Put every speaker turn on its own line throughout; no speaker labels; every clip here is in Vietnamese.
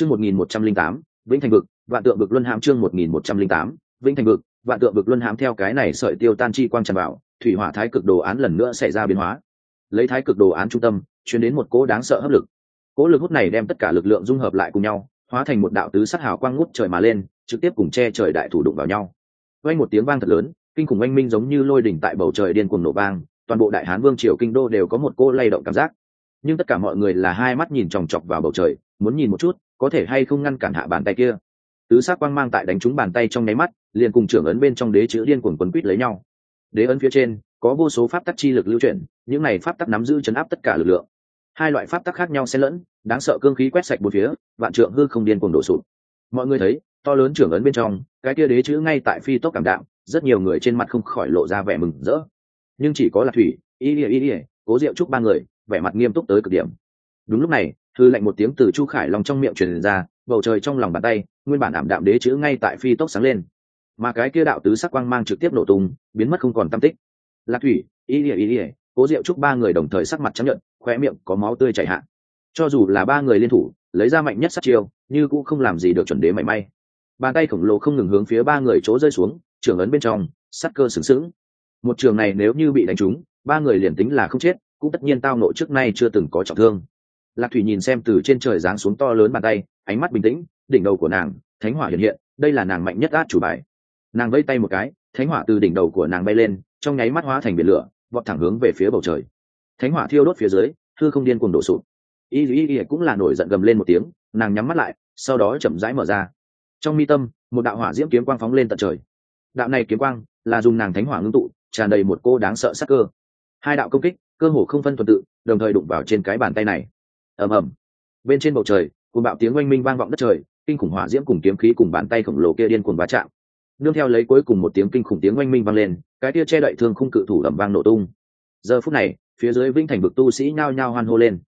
chương một nghìn một trăm linh tám, vĩnh thành vực, vạn tượng vực luân hãm chương một nghìn một trăm linh tám, vĩnh thành vực, vạn tượng vực luân hãm theo cái này sợi tiêu tan chi quang tràn vào, thủy hỏa thái cực đồ án lần nữa xảy ra biến hóa. Lấy thái cực đồ án trung tâm, chuyển đến một cỗ đáng sợ hấp lực. Cỗ lực hút này đem tất cả lực lượng dung hợp lại cùng nhau, hóa thành một đạo tứ sắc hào quang ngút trời mà lên, trực tiếp cùng che trời đại thủ đụng vào nhau. Vang một tiếng vang thật lớn, kinh khủng oanh minh giống như lôi đỉnh tại bầu trời điên cuồng nổ vang, toàn bộ đại hán vương triều kinh đô đều có một cô lay động cảm giác. Nhưng tất cả mọi người là hai mắt nhìn chòng chọc vào bầu trời, muốn nhìn một chút có thể hay không ngăn cản hạ bàn tay kia. Tứ sắc quang mang tại đánh trúng bàn tay trong nháy mắt, liền cùng trưởng ấn bên trong đế chữ điên cuồng quấn quýt lấy nhau. Đế ấn phía trên, có vô số pháp tắc chi lực lưu chuyển, những này pháp tắc nắm giữ chấn áp tất cả lực lượng. Hai loại pháp tắc khác nhau xen lẫn, đáng sợ cương khí quét sạch bốn phía, vạn trượng hư không điên cuồng đổ sụp. Mọi người thấy, to lớn trưởng ấn bên trong, cái kia đế chữ ngay tại phi tốc cảm đạo rất nhiều người trên mặt không khỏi lộ ra vẻ mừng rỡ. Nhưng chỉ có là thủy, y ỉa y ỉa cố diệu chúc ba người, vẻ mặt nghiêm túc tới cực điểm. Đúng lúc này thư lệnh một tiếng từ chu khải lòng trong miệng truyền ra, bầu trời trong lòng bàn tay, nguyên bản ảm đạm đế chữ ngay tại phi tốc sáng lên. Mà cái kia đạo tứ sắc quang mang trực tiếp nổ tung, biến mất không còn tâm tích. Lạc thủy, y ỉa y ỉa cố diệu chúc ba người đồng thời sắc mặt chấp nhận khoe miệng có máu tươi chảy hạn cho dù là ba người liên thủ, lấy ra mạnh nhất sát chiêu, như cũng không làm gì được chuẩn đế mảy may. Bàn tay khổng lồ không ngừng hướng phía ba người chỗ rơi xuống trưởng ấn bên trong sắt cơ sừng sững. Một trường này nếu như bị đánh trúng, ba người liền tính là không chết, cũng tất nhiên tao nộ trước nay chưa từng có trọng thương lạc thủy nhìn xem từ trên trời giáng xuống to lớn bàn tay, ánh mắt bình tĩnh, đỉnh đầu của nàng, thánh hỏa hiện hiện, đây là nàng mạnh nhất át chủ bài. Nàng vẫy tay một cái, thánh hỏa từ đỉnh đầu của nàng bay lên, trong nháy mắt hóa thành biển lửa, vọt thẳng hướng về phía bầu trời. Thánh hỏa thiêu đốt phía dưới thư không điên cuồng đổ sụp. Y y y cũng là nổi giận gầm lên một tiếng, nàng nhắm mắt lại, sau đó chậm rãi mở ra. Trong mi tâm, một đạo hỏa diễm kiếm quang phóng lên tận trời. Đạo này kiếm quang là dùng nàng thánh hỏa ngưng tụ, tràn đầy một cô đáng sợ sắc cơ. Hai đạo công kích, cơ hồ không phân tuần tự, đồng thời đụng vào trên cái bàn tay này ầm ầm. Bên trên bầu trời cùng bạo tiếng oanh minh vang vọng đất trời, kinh khủng hỏa diễm cùng kiếm khí cùng bàn tay khổng lồ kia điên cuồng va chạm. Nương theo lấy cuối cùng một tiếng kinh khủng tiếng oanh minh vang lên, cái kia che đậy thương khung cự thủ ẩm vang nổ tung. Giờ phút này, phía dưới vinh thành vực tu sĩ nhao nhao hoan hô lên.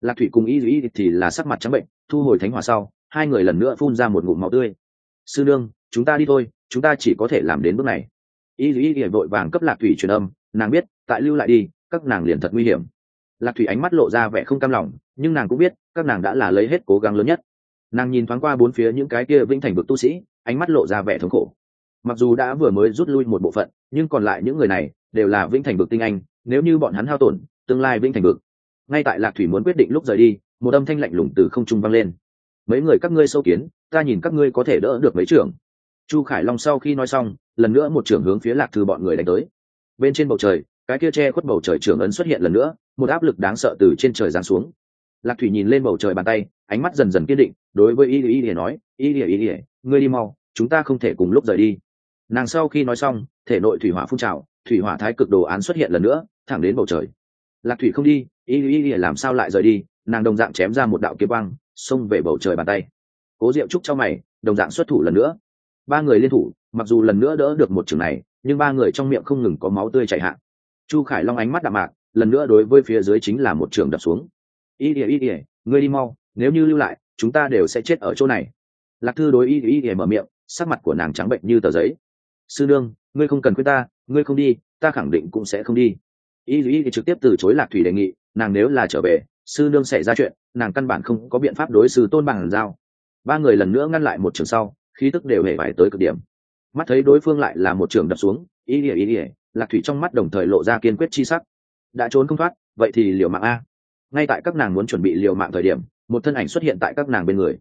Lạc thủy cùng y duy thì là sắc mặt trắng bệnh, thu hồi thánh hỏa sau, hai người lần nữa phun ra một ngụm máu tươi. Sư nương, chúng ta đi thôi, chúng ta chỉ có thể làm đến bước này. Y duy y vội vàng cấp lạc thủy truyền âm, nàng biết, tại lưu lại đi, các nàng liền thật nguy hiểm lạc thủy ánh mắt lộ ra vẻ không cam lòng, nhưng nàng cũng biết, các nàng đã là lấy hết cố gắng lớn nhất. Nàng nhìn thoáng qua bốn phía những cái kia vĩnh thành vực tu sĩ, ánh mắt lộ ra vẻ thống khổ. Mặc dù đã vừa mới rút lui một bộ phận, nhưng còn lại những người này đều là vĩnh thành vực tinh anh, nếu như bọn hắn hao tổn, tương lai vĩnh thành vực. Ngay tại lạc thủy muốn quyết định lúc rời đi, một âm thanh lạnh lùng từ không trung vang lên. Mấy người các ngươi sâu kiến, ta nhìn các ngươi có thể đỡ được mấy trưởng. Chu khải long sau khi nói xong, lần nữa một trưởng hướng phía lạc thư bọn người đánh tới. Bên trên bầu trời, cái kia che khuất bầu trời trưởng ấn xuất hiện lần nữa một áp lực đáng sợ từ trên trời giáng xuống. Lạc thủy nhìn lên bầu trời bàn tay, ánh mắt dần dần kiên định, đối với y y y nói, y y y ngươi đi mau, chúng ta không thể cùng lúc rời đi. Nàng sau khi nói xong, thể nội thủy hỏa phun trào, thủy hỏa thái cực đồ án xuất hiện lần nữa, thẳng đến bầu trời. Lạc thủy không đi, y y y làm sao lại rời đi? Nàng đồng dạng chém ra một đạo kiếm băng xông về bầu trời bàn tay. Cố diệu trúc trong mày, đồng dạng xuất thủ lần nữa. Ba người liên thủ, mặc dù lần nữa đỡ được một trường này, nhưng ba người trong miệng không ngừng có máu tươi chảy hạn chu khải long ánh mắt đạm mạc lần nữa đối với phía dưới chính là một trường đập xuống y ỉa y ỉa ngươi đi mau nếu như lưu lại chúng ta đều sẽ chết ở chỗ này lạc thư đối y ỉa y ỉa mở miệng sắc mặt của nàng trắng bệnh như tờ giấy sư Dương, ngươi không cần khuyên ta ngươi không đi ta khẳng định cũng sẽ không đi y ỉa y trực tiếp từ chối lạc thủy đề nghị nàng nếu là trở về sư nương xảy ra chuyện nàng căn bản không có biện pháp đối xử tôn bằng giao ba người lần nữa ngăn lại một trường sau khí tức đều hề phải tới cực điểm mắt thấy đối phương lại là một trường đập xuống ý ỉa ý ỉa lạc thủy trong mắt đồng thời lộ ra kiên quyết chi sắc đã trốn không thoát, vậy thì liều mạng a. Ngay tại các nàng muốn chuẩn bị liều mạng thời điểm, một thân ảnh xuất hiện tại các nàng bên người.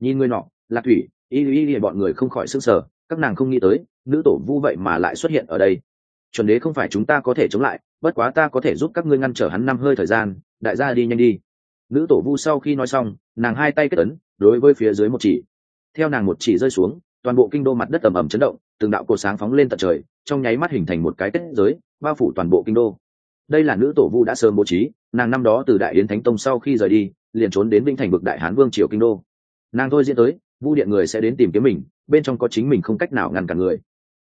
Nhìn người nọ, lạc thủy, y y y, bọn người không khỏi s ư n g sở các nàng không nghĩ tới, nữ tổ vu vậy mà lại xuất hiện ở đây. Chuẩn đế không phải chúng ta có thể chống lại, bất quá ta có thể giúp các ngươi ngăn trở hắn năm hơi thời gian, đại gia đi nhanh đi. Nữ tổ vu sau khi nói xong, nàng hai tay kết ấn, đối với phía dưới một chỉ. Theo nàng một chỉ rơi xuống, toàn bộ kinh đô mặt đất ẩm ẩm chấn động, từng đạo cột sáng phóng lên tận trời, trong nháy mắt hình thành một cái kết giới, bao phủ toàn bộ kinh đô đây là nữ tổ vu đã sớm bố trí, nàng năm đó từ đại yến thánh tông sau khi rời đi, liền trốn đến vinh thành vực đại hán vương triều kinh đô. Nàng thôi diễn tới, vu điện người sẽ đến tìm kiếm mình, bên trong có chính mình không cách nào ngăn cản người.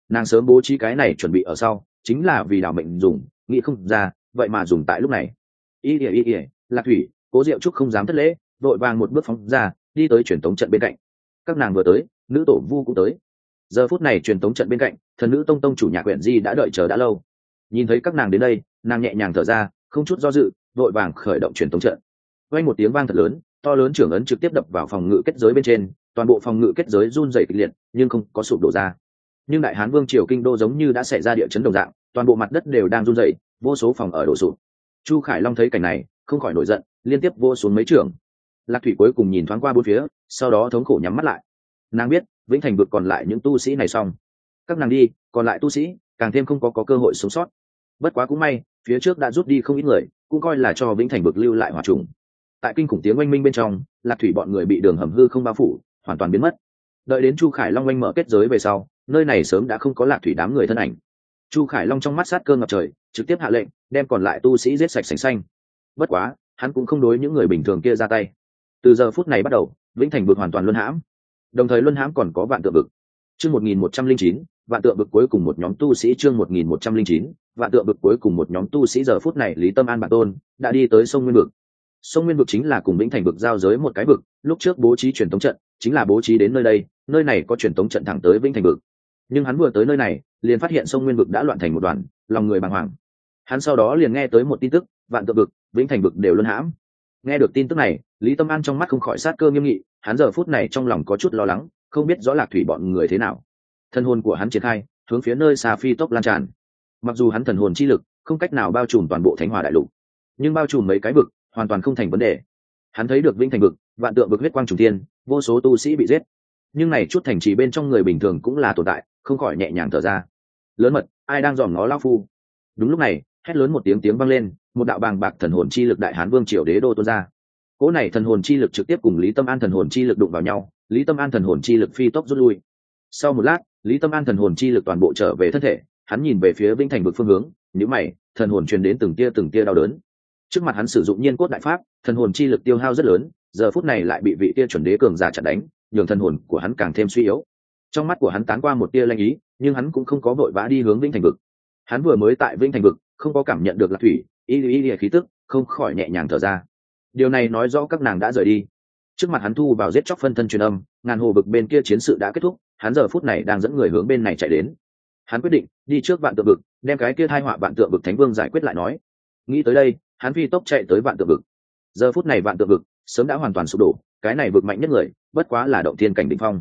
Nàng sớm bố trí cái này chuẩn bị ở sau, chính là vì đảo mệnh dùng, nghĩ không ra, vậy mà dùng tại lúc này. Y ỉa y ỉa lạc thủy, cố diệu trúc không dám thất lễ, vội vàng một bước phóng ra, đi tới truyền tống trận bên cạnh. Các nàng vừa tới, nữ tổ vu cũng tới. Giờ phút này truyền tống trận bên cạnh, thần nữ tông tông chủ nhạc quyển di đã đợi chờ đã lâu. Nhìn thấy các nàng đến đây nàng nhẹ nhàng thở ra không chút do dự vội vàng khởi động truyền tống trận. Quanh một tiếng vang thật lớn to lớn trưởng ấn trực tiếp đập vào phòng ngự kết giới bên trên toàn bộ phòng ngự kết giới run dày kịch liệt nhưng không có sụp đổ ra. Nhưng đại hán vương triều kinh đô giống như đã xảy ra địa chấn đồng dạng toàn bộ mặt đất đều đang run dày vô số phòng ở đổ sụp. Chu khải long thấy cảnh này không khỏi nổi giận liên tiếp vô xuống mấy trường. Lạc thủy cuối cùng nhìn thoáng qua bốn phía sau đó thống khổ nhắm mắt lại. Nàng biết vĩnh thành vực còn lại những tu sĩ này xong. Các nàng đi còn lại tu sĩ càng thêm không có, có cơ hội sống sót bất quá cũng may, phía trước đã rút đi không ít người, cũng coi là cho vĩnh thành bực lưu lại hòa trùng. Tại kinh khủng tiếng oanh minh bên trong, lạc thủy bọn người bị đường hầm hư không bao phủ, hoàn toàn biến mất. Đợi đến chu khải long oanh mở kết giới về sau, nơi này sớm đã không có lạc thủy đám người thân ảnh. Chu khải long trong mắt sát cơ ngập trời, trực tiếp hạ lệnh, đem còn lại tu sĩ giết sạch sành xanh. Bất quá, hắn cũng không đối những người bình thường kia ra tay. Từ giờ phút này bắt đầu, vĩnh thành vực hoàn toàn luân hãm. Đồng thời luân hãm còn có vạn tượng vực. Chương một nghìn một trăm linh chín, vạn tượng vực cuối cùng một nhóm tu sĩ chương một nghìn một trăm linh chín vạn tượng vực cuối cùng một nhóm tu sĩ giờ phút này lý tâm an bản tôn đã đi tới sông nguyên vực. Sông nguyên vực chính là cùng vĩnh thành vực giao giới một cái vực, lúc trước bố trí truyền thống trận, chính là bố trí đến nơi đây, nơi này có truyền thống trận thẳng tới vĩnh thành vực. Nhưng hắn vừa tới nơi này, liền phát hiện sông nguyên vực đã loạn thành một đoàn, lòng người bàng hoàng. Hắn sau đó liền nghe tới một tin tức, vạn tượng vực, vĩnh thành vực đều luân hãm. Nghe được tin tức này, lý tâm an trong mắt không khỏi sát cơ nghiêm nghị, hắn giờ phút này trong lòng có chút lo lắng, không biết rõ lạc thủy bọn người thế nào. Thân hôn của hắn triển khai, hướng phía nơi xa phi tốc lan tràn mặc dù hắn thần hồn chi lực không cách nào bao trùm toàn bộ thánh hòa đại lục, nhưng bao trùm mấy cái vực hoàn toàn không thành vấn đề. Hắn thấy được vĩnh thành vực, vạn tượng vực huyết quang trùng tiên vô số tu sĩ bị giết. Nhưng này chút thành trì bên trong người bình thường cũng là tồn tại, không khỏi nhẹ nhàng thở ra. Lớn mật, ai đang dòm ngó lao phu? Đúng lúc này, hét lớn một tiếng tiếng vang lên, một đạo bàng bạc thần hồn chi lực đại hán vương triều đế đô tuôn ra. Cỗ này thần hồn chi lực trực tiếp cùng lý tâm an thần hồn chi lực đụng vào nhau, lý tâm an thần hồn chi lực phi tốc rút lui. Sau một lát, lý tâm an thần hồn chi lực toàn bộ trở về thân thể hắn nhìn về phía vĩnh thành vực phương hướng nhữ mày, thần hồn truyền đến từng tia từng tia đau đớn. Trước mặt hắn sử dụng nhiên cốt đại pháp, thần hồn chi lực tiêu hao rất lớn, giờ phút này lại bị vị tia chuẩn đế cường giả chặt đánh, nhường thần hồn của hắn càng thêm suy yếu. Trong mắt của hắn tán qua một tia lanh ý, nhưng hắn cũng không có vội vã đi hướng vĩnh thành vực. Hắn vừa mới tại vĩnh thành vực, không có cảm nhận được lạc thủy, y y y khí tức, không khỏi nhẹ nhàng thở ra. Điều này nói rõ các nàng đã rời đi. Trước mặt hắn thu vào giết chóc phân thân truyền âm, ngàn hồ vực bên kia chiến sự đã kết thúc, hắn giờ phút này đang dẫn người hướng bên này chạy đến hắn quyết định, đi trước vạn tượng vực, đem cái kia thai họa vạn tượng vực thánh vương giải quyết lại nói. Nghĩ tới đây, hắn phi tốc chạy tới vạn tượng vực. Giờ phút này vạn tượng vực sớm đã hoàn toàn sụp đổ, cái này vực mạnh nhất người, bất quá là động thiên cảnh đ ỉ n h phong.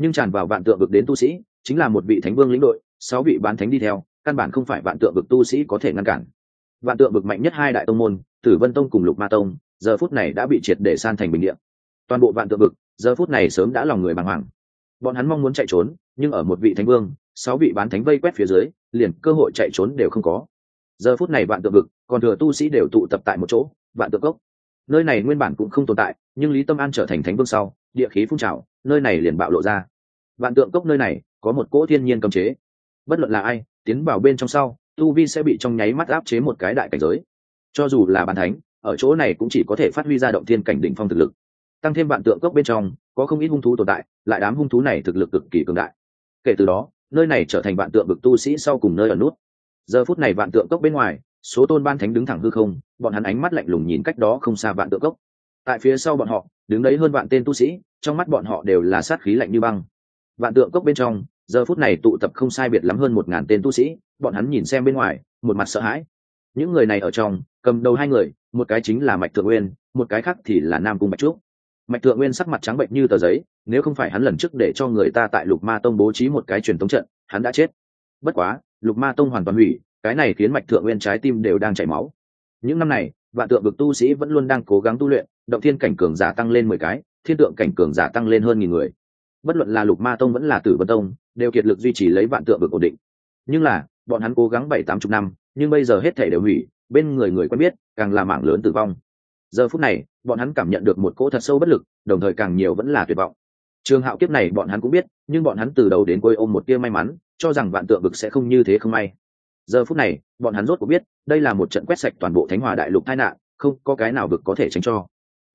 Nhưng tràn vào vạn tượng vực đến tu sĩ, chính là một vị thánh vương lĩnh đội, sáu vị bán thánh đi theo, căn bản không phải vạn tượng vực tu sĩ có thể ngăn cản. Vạn tượng vực mạnh nhất hai đại tông môn, tử vân tông cùng lục ma tông, giờ phút này đã bị triệt để san thành bình điện toàn bộ vạn tượng vực, giờ phút này sớm đã lòng người bàng hoàng. Bọn hắn mong muốn chạy trốn, nhưng ở một vị thánh vương sáu vị bán thánh vây quét phía dưới, liền cơ hội chạy trốn đều không có. Giờ phút này vạn tượng vực, còn thừa tu sĩ đều tụ tập tại một chỗ, vạn tượng cốc. Nơi này nguyên bản cũng không tồn tại, nhưng lý tâm an trở thành thánh vương sau, địa khí phun trào, nơi này liền bạo lộ ra. Vạn tượng cốc nơi này, có một cỗ thiên nhiên cầm chế. Bất luận là ai, tiến vào bên trong sau, tu vi sẽ bị trong nháy mắt áp chế một cái đại cảnh giới. Cho dù là bàn thánh, ở chỗ này cũng chỉ có thể phát huy ra động thiên cảnh đỉnh phong thực lực. Tăng thêm vạn tượng cốc bên trong, có không ít hung thú tồn tại, lại đám hung thú này thực lực cực kỳ cường đại. Kể từ đó nơi này trở thành vạn tượng vực tu sĩ sau cùng nơi ở nút. Giờ phút này vạn tượng cốc bên ngoài, số tôn ban thánh đứng thẳng hư không, bọn hắn ánh mắt lạnh lùng nhìn cách đó không xa vạn tượng cốc. Tại phía sau bọn họ, đứng đấy hơn vạn tên tu sĩ, trong mắt bọn họ đều là sát khí lạnh như băng. Vạn tượng cốc bên trong, giờ phút này tụ tập không sai biệt lắm hơn một ngàn tên tu sĩ, bọn hắn nhìn xem bên ngoài, một mặt sợ hãi. Những người này ở trong, cầm đầu hai người, một cái chính là mạch thượng nguyên, một cái khác thì là nam cung bạch trúc mạch thượng nguyên sắc mặt trắng bệnh như tờ giấy, nếu không phải hắn lần trước để cho người ta tại lục ma tông bố trí một cái truyền thống trận, hắn đã chết. Bất quá, lục ma tông hoàn toàn hủy, cái này khiến mạch thượng nguyên trái tim đều đang chảy máu. Những năm này, vạn tượng vực tu sĩ vẫn luôn đang cố gắng tu luyện, động thiên cảnh cường giả tăng lên mười cái, thiên tượng cảnh cường giả tăng lên hơn nghìn người. Bất luận là lục ma tông vẫn là tử vân tông, đều kiệt lực duy trì lấy vạn tượng vực ổn định. Nhưng là, bọn hắn cố gắng bảy tám chục năm, nhưng bây giờ hết thể đều hủy, bên người người quen biết, càng là mảng lớn tử vong giờ phút này, bọn hắn cảm nhận được một cỗ thật sâu bất lực, đồng thời càng nhiều vẫn là tuyệt vọng. Trường hạo kiếp này bọn hắn cũng biết, nhưng bọn hắn từ đầu đến cuối ôm một tia may mắn, cho rằng vạn tượng vực sẽ không như thế không may. Giờ phút này, bọn hắn rốt cuộc biết, đây là một trận quét sạch toàn bộ thánh hòa đại lục tai nạn, không có cái nào vực có thể tránh cho.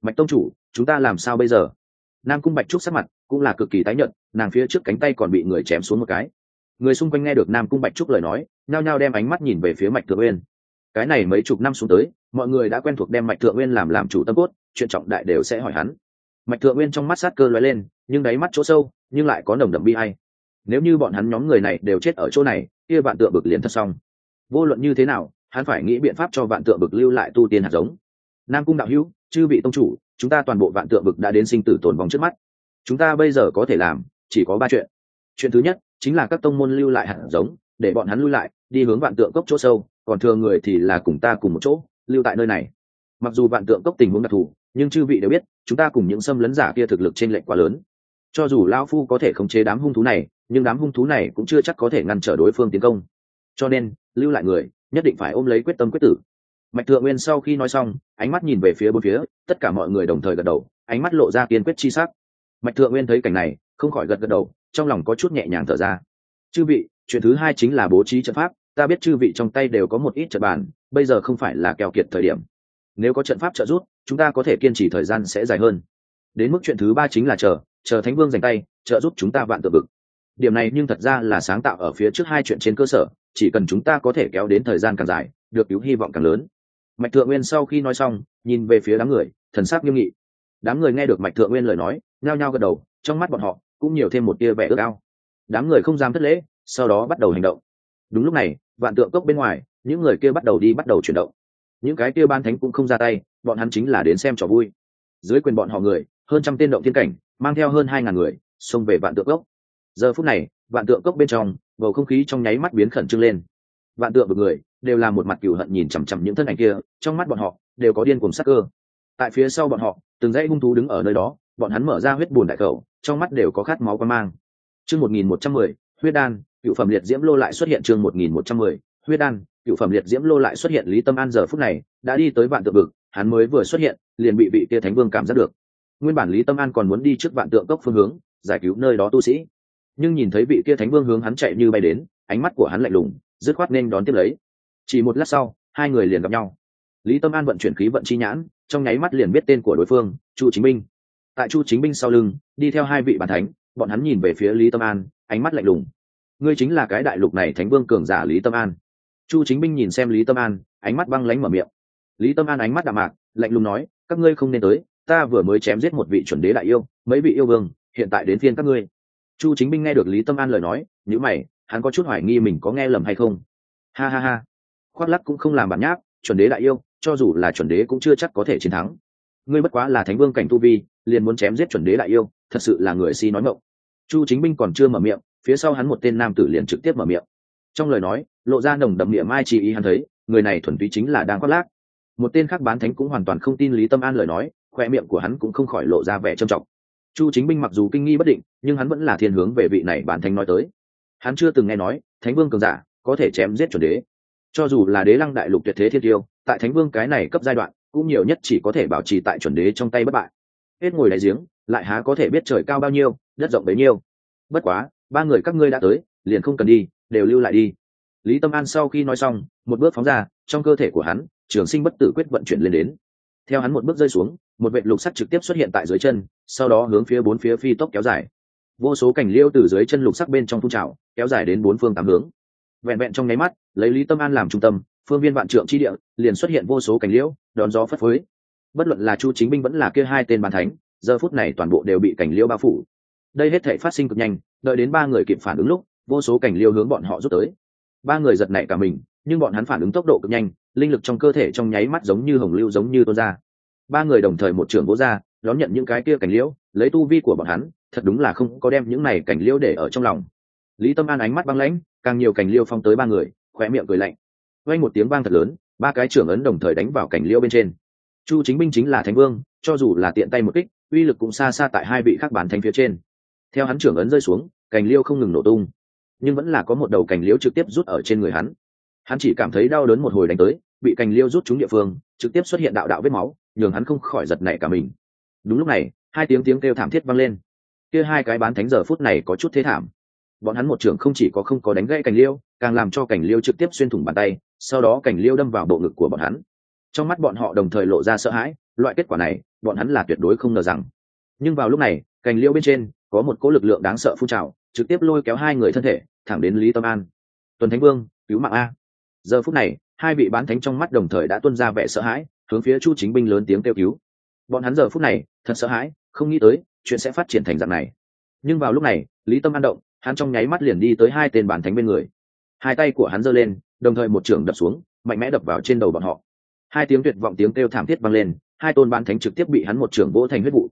Mạch tông chủ, chúng ta làm sao bây giờ? Nam cung bạch trúc sắc mặt cũng là cực kỳ tái nhợt, nàng phía trước cánh tay còn bị người chém xuống một cái. Người xung quanh nghe được nam cung bạch trúc lời nói, nhao nhao đem ánh mắt nhìn về phía mạch thượng uyên. Cái này mấy chục năm xuống tới mọi người đã quen thuộc đem mạch thượng nguyên làm làm chủ tâm cốt, chuyện trọng đại đều sẽ hỏi hắn. Mạch thượng nguyên trong mắt sát cơ lóe lên, nhưng đáy mắt chỗ sâu, nhưng lại có nồng đậm bi hay nếu như bọn hắn nhóm người này đều chết ở chỗ này, kia vạn tượng bực liền thật xong. Vô luận như thế nào, hắn phải nghĩ biện pháp cho vạn tượng bực lưu lại tu tiên hạt giống. Nam cung đạo hữu, chư vị tông chủ, chúng ta toàn bộ vạn tượng bực đã đến sinh tử tồn vong trước mắt. Chúng ta bây giờ có thể làm, chỉ có ba chuyện. Chuyện thứ nhất, chính là các tông môn lưu lại hạt giống, để bọn hắn lưu lại, đi hướng vạn tượng cốc chỗ sâu, còn thường người thì là cùng ta cùng một chỗ lưu tại nơi này. Mặc dù vạn tượng cốc tình huống đặc thù, nhưng chư vị đều biết, chúng ta cùng những xâm lấn giả kia thực lực trên lệnh quá lớn. Cho dù lao phu có thể khống chế đám hung thú này, nhưng đám hung thú này cũng chưa chắc có thể ngăn trở đối phương tiến công. Cho nên, lưu lại người, nhất định phải ôm lấy quyết tâm quyết tử. Mạch thượng nguyên sau khi nói xong, ánh mắt nhìn về phía bốn phía, tất cả mọi người đồng thời gật đầu, ánh mắt lộ ra kiên quyết chi sắc. Mạch thượng nguyên thấy cảnh này, không khỏi gật gật đầu, trong lòng có chút nhẹ nhàng thở ra. Chư vị, chuyện thứ hai chính là bố trí trận pháp, ta biết chư vị trong tay đều có một ít trận bàn bây giờ không phải là kèo kiệt thời điểm. Nếu có trận pháp trợ giúp, chúng ta có thể kiên trì thời gian sẽ dài hơn. Đến mức chuyện thứ ba chính là chờ chờ thánh vương dành tay, trợ giúp chúng ta vạn tự vực. Điểm này nhưng thật ra là sáng tạo ở phía trước hai chuyện trên cơ sở, chỉ cần chúng ta có thể kéo đến thời gian càng dài, được cứu hy vọng càng lớn. Mạch thượng nguyên sau khi nói xong, nhìn về phía đám người, thần sắc nghiêm nghị. Đám người nghe được mạch thượng nguyên lời nói, nhao nhao gật đầu, trong mắt bọn họ cũng nhiều thêm một tia vẻ ước ao. Đám người không dám thất lễ, sau đó bắt đầu hành động. Đúng lúc này, vạn tượng cốc bên ngoài những người kia bắt đầu đi bắt đầu chuyển động. Những cái kia ban thánh cũng không ra tay, bọn hắn chính là đến xem trò vui. Dưới quyền bọn họ người, hơn trăm tên động thiên cảnh, mang theo hơn hai ngàn người, xông về vạn tượng cốc. Giờ phút này, vạn tượng cốc bên trong, bầu không khí trong nháy mắt biến khẩn trương lên. Vạn tượng một người, đều là một mặt cựu hận nhìn chằm chằm những thân ảnh kia, trong mắt bọn họ, đều có điên cuồng sắc cơ. Tại phía sau bọn họ, từng dãy hung thú đứng ở nơi đó, bọn hắn mở ra huyết bùn đại khẩu, trong mắt đều có khát máu quan mang. Chương một nghìn một trăm mười, huyết đan, cựu phẩm liệt diễm lô lại xuất hiện chương một nghìn một trăm mười huyết đan, cựu phẩm liệt diễm lô lại xuất hiện lý tâm an giờ phút này, đã đi tới vạn tượng vực, hắn mới vừa xuất hiện, liền bị vị kia thánh vương cảm giác được. Nguyên bản lý tâm an còn muốn đi trước vạn tượng cốc phương hướng, giải cứu nơi đó tu sĩ. Nhưng nhìn thấy vị kia thánh vương hướng hắn chạy như bay đến, ánh mắt của hắn lạnh lùng, dứt khoát nên đón tiếp lấy. Chỉ một lát sau, hai người liền gặp nhau. Lý tâm an vận chuyển khí vận chi nhãn, trong nháy mắt liền biết tên của đối phương, chu chính minh. Tại chu chính minh sau lưng, đi theo hai vị bàn thánh, bọn hắn nhìn về phía lý tâm an, ánh mắt lạnh lùng. Ngươi chính là cái đại lục này thánh vương cường giả lý tâm an chu chính minh nhìn xem lý tâm an, ánh mắt băng lánh mở miệng. Lý tâm an ánh mắt đạm mạc, lạnh lùng nói, các ngươi không nên tới, ta vừa mới chém giết một vị chuẩn đế đại yêu, mấy vị yêu vương, hiện tại đến phiên các ngươi. Chu chính minh nghe được lý tâm an lời nói nhữ mày, hắn có chút hoài nghi mình có nghe lầm hay không. Ha ha ha. Khoác lắc cũng không làm bản nháp, chuẩn đế đại yêu, cho dù là chuẩn đế cũng chưa chắc có thể chiến thắng. Ngươi bất quá là thánh vương cảnh tu vi, liền muốn chém giết chuẩn đế đại yêu, thật sự là người si nói mộng. Chu chính minh còn chưa mở miệng, phía sau hắn một tên nam tử liền trực tiếp mở miệng. Trong lời nói lộ ra nồng đậm miệng mai chỉ ý hắn thấy, người này thuần túy chính là đang khoác lác. Một tên khác bán thánh cũng hoàn toàn không tin lý tâm an lời nói, khoe miệng của hắn cũng không khỏi lộ ra vẻ trầm trọng. Chu chính minh mặc dù kinh nghi bất định, nhưng hắn vẫn là thiên hướng về vị này bán thánh nói tới. Hắn chưa từng nghe nói, thánh vương cường giả có thể chém giết chuẩn đế. Cho dù là đế lăng đại lục tuyệt thế thiên tiêu, tại thánh vương cái này cấp giai đoạn, cũng nhiều nhất chỉ có thể bảo trì tại chuẩn đế trong tay bất bại. Hết ngồi đại giếng, lại há có thể biết trời cao bao nhiêu, đất rộng bấy nhiêu. Bất quá, ba người các ngươi đã tới, liền không cần đi, đều lưu lại đi lý tâm an sau khi nói xong, một bước phóng ra, trong cơ thể của hắn, trường sinh bất tử quyết vận chuyển lên đến. Theo hắn một bước rơi xuống, một vệ lục sắt trực tiếp xuất hiện tại dưới chân, sau đó hướng phía bốn phía phi tốc kéo dài. Vô số cảnh liêu từ dưới chân lục sắc bên trong phun trào, kéo dài đến bốn phương tám hướng. Vẹn vẹn trong nháy mắt, lấy lý tâm an làm trung tâm, phương viên vạn trượng chi địa, liền xuất hiện vô số cảnh liễu đón gió phất phới. Bất luận là chu chính Minh vẫn là kia hai tên bàn thánh, giờ phút này toàn bộ đều bị cảnh liễu bao phủ. Đây hết thể phát sinh cực nhanh, đợi đến ba người kịp phản ứng lúc, vô số cảnh liêu hướng bọn họ rút tới ba người giật nảy cả mình, nhưng bọn hắn phản ứng tốc độ cực nhanh, linh lực trong cơ thể trong nháy mắt giống như hồng lưu giống như tuôn ra. Ba người đồng thời một trưởng vỗ ra, đón nhận những cái kia cảnh liễu, lấy tu vi của bọn hắn, thật đúng là không có đem những này cảnh liễu để ở trong lòng. Lý tâm an ánh mắt băng lãnh, càng nhiều cảnh liêu phong tới ba người, khóe miệng cười lạnh. Quanh một tiếng vang thật lớn, ba cái trưởng ấn đồng thời đánh vào cảnh liêu bên trên. Chu chính binh chính là thánh vương, cho dù là tiện tay một kích, uy lực cũng xa xa tại hai vị khác bản thánh phía trên. Theo hắn trưởng ấn rơi xuống, cảnh liêu không ngừng nổ tung nhưng vẫn là có một đầu cành liễu trực tiếp rút ở trên người hắn. Hắn chỉ cảm thấy đau đớn một hồi đánh tới, bị cành liêu rút trúng địa phương, trực tiếp xuất hiện đạo đạo vết máu, nhường hắn không khỏi giật nảy cả mình. Đúng lúc này, hai tiếng tiếng kêu thảm thiết vang lên. Kia hai cái bán thánh giờ phút này có chút thế thảm. Bọn hắn một trưởng không chỉ có không có đánh gãy cành liêu càng làm cho cành liêu trực tiếp xuyên thủng bàn tay, sau đó cành liêu đâm vào bộ ngực của bọn hắn. Trong mắt bọn họ đồng thời lộ ra sợ hãi, loại kết quả này, bọn hắn là tuyệt đối không ngờ rằng. Nhưng vào lúc này, cành liêu bên trên có một cỗ lực lượng đáng sợ phun trào trực tiếp lôi kéo hai người thân thể, thẳng đến lý tâm an. Tuần thánh vương, cứu mạng a. Giờ phút này, hai vị bán thánh trong mắt đồng thời đã tuân ra vẻ sợ hãi, hướng phía chu chính binh lớn tiếng kêu cứu. Bọn hắn giờ phút này, thật sợ hãi, không nghĩ tới, chuyện sẽ phát triển thành dạng này. Nhưng vào lúc này, lý tâm an động, hắn trong nháy mắt liền đi tới hai tên bán thánh bên người. Hai tay của hắn giơ lên, đồng thời một trường đập xuống, mạnh mẽ đập vào trên đầu bọn họ. Hai tiếng tuyệt vọng tiếng kêu thảm thiết vang lên, hai tôn bán thánh trực tiếp bị hắn một trưởng vỗ thành huyết vụ.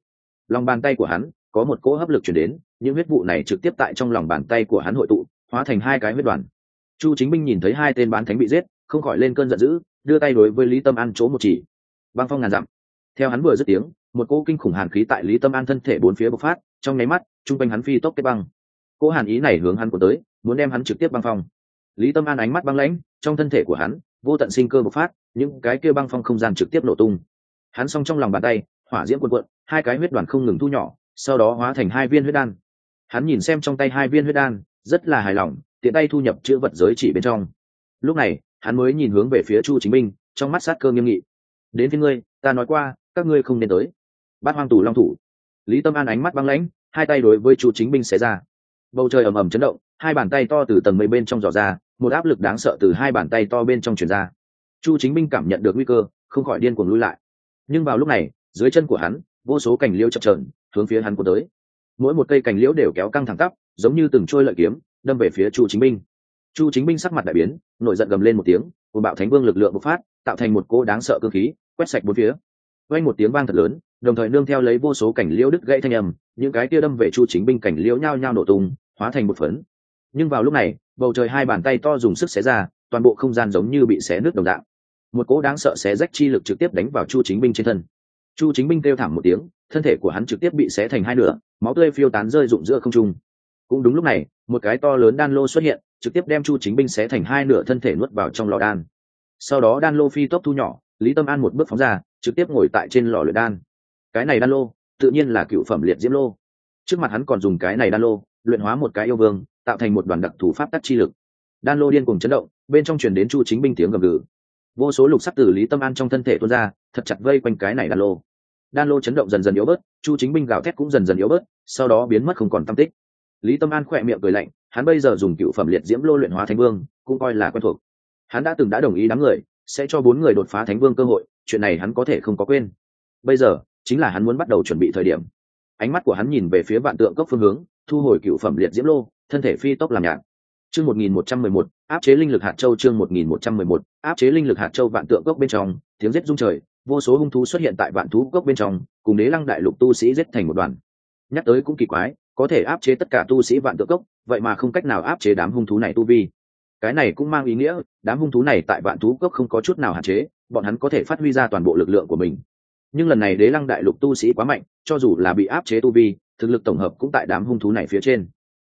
Lòng bàn tay của hắn, có một cỗ hấp lực chuyển đến những huyết vụ này trực tiếp tại trong lòng bàn tay của hắn hội tụ, hóa thành hai cái huyết đoàn. Chu chính minh nhìn thấy hai tên bán thánh bị giết, không khỏi lên cơn giận dữ, đưa tay đối với lý tâm an chỗ một chỉ. Băng phong ngàn dặm. Theo hắn vừa dứt tiếng, một cỗ kinh khủng hàn khí tại lý tâm an thân thể bốn phía bộc phát, trong nháy mắt, chung quanh hắn phi tốc kết băng. Cỗ hàn ý này hướng hắn của tới, muốn đem hắn trực tiếp băng phong. Lý tâm an ánh mắt băng lãnh, trong thân thể của hắn, vô tận sinh cơ bộc phát, những cái kia băng phong không gian trực tiếp nổ tung. Hắn xong trong lòng bàn tay, hỏa diễm quần quận hai cái huyết đoàn không ngừng thu nhỏ, sau đó hóa thành hai viên huyết đan hắn nhìn xem trong tay hai viên huyết đan, rất là hài lòng, tiện tay thu nhập chữ vật giới chỉ bên trong. Lúc này, hắn mới nhìn hướng về phía chu chính minh, trong mắt sát cơ nghiêm nghị. Đến phía ngươi, ta nói qua, các ngươi không nên tới. Bát hoang tù long thủ. Lý tâm an ánh mắt băng lãnh, hai tay đối với chu chính minh xé ra. Bầu trời ầm ầm chấn động, hai bàn tay to từ tầng mây bên trong dò ra, một áp lực đáng sợ từ hai bàn tay to bên trong truyền ra. Chu chính minh cảm nhận được nguy cơ, không khỏi điên cuồng lui lại. Nhưng vào lúc này, dưới chân của hắn, vô số cành liêu chập trờn hướng phía hắn của tới mỗi một cây cành liễu đều kéo căng thẳng tắp, giống như từng trôi lợi kiếm, đâm về phía chu chính minh. Chu chính minh sắc mặt đại biến, nổi giận gầm lên một tiếng cùng bạo thánh vương lực lượng bộc phát, tạo thành một cỗ đáng sợ cơ khí, quét sạch bốn phía. Quanh một tiếng vang thật lớn, đồng thời nương theo lấy vô số cảnh liễu đứt gãy thanh âm, những cái kia đâm về chu chính binh cảnh liễu nhao nhao nổ tung, hóa thành một phấn. Nhưng vào lúc này, bầu trời hai bàn tay to dùng sức xé ra, toàn bộ không gian giống như bị xé nước đồng dạng. Một cỗ đáng sợ xé rách chi lực trực tiếp đánh vào chu chính binh trên thân. Chu chính binh kêu thảm một tiếng thân thể của hắn trực tiếp bị xé thành hai nửa, máu tươi phiêu tán rơi rụng giữa không trung. Cũng đúng lúc này, một cái to lớn đan lô xuất hiện, trực tiếp đem chu chính binh xé thành hai nửa thân thể nuốt vào trong lò đan. Sau đó đan lô phi tốc thu nhỏ, lý tâm an một bước phóng ra, trực tiếp ngồi tại trên lò luyện đan. Cái này đan lô, tự nhiên là cựu phẩm liệt diễm lô. Trước mặt hắn còn dùng cái này đan lô, luyện hóa một cái yêu vương, tạo thành một đoàn đặc thủ pháp tắc chi lực. Đan lô điên cùng chấn động, bên trong truyền đến chu chính binh tiếng gầm gừ. Vô số lục sắc từ lý tâm an trong thân thể tuôn ra, thật chặt vây quanh cái này đan lô đan lô chấn động dần dần yếu bớt, chu chính binh gào thét cũng dần dần yếu bớt, sau đó biến mất không còn tam tích. Lý tâm an khỏe miệng cười lạnh, hắn bây giờ dùng cựu phẩm liệt diễm lô luyện hóa thánh vương, cũng coi là quen thuộc. Hắn đã từng đã đồng ý đám người, sẽ cho bốn người đột phá thánh vương cơ hội, chuyện này hắn có thể không có quên. Bây giờ, chính là hắn muốn bắt đầu chuẩn bị thời điểm. Ánh mắt của hắn nhìn về phía vạn tượng cốc phương hướng, thu hồi cựu phẩm liệt diễm lô, thân thể phi tốc làm nhạc chương một nghìn một trăm mười một, áp chế linh lực hạt châu chương một nghìn một trăm mười một, áp chế linh lực hạt châu vạn tượng cốc bên trong, tiếng rết rung trời vô số hung thú xuất hiện tại vạn thú cốc bên trong, cùng đế lăng đại lục tu sĩ giết thành một đoàn. Nhắc tới cũng kỳ quái, có thể áp chế tất cả tu sĩ vạn tượng cốc, vậy mà không cách nào áp chế đám hung thú này tu vi. Cái này cũng mang ý nghĩa, đám hung thú này tại vạn thú cốc không có chút nào hạn chế, bọn hắn có thể phát huy ra toàn bộ lực lượng của mình. Nhưng lần này đế lăng đại lục tu sĩ quá mạnh, cho dù là bị áp chế tu vi, thực lực tổng hợp cũng tại đám hung thú này phía trên.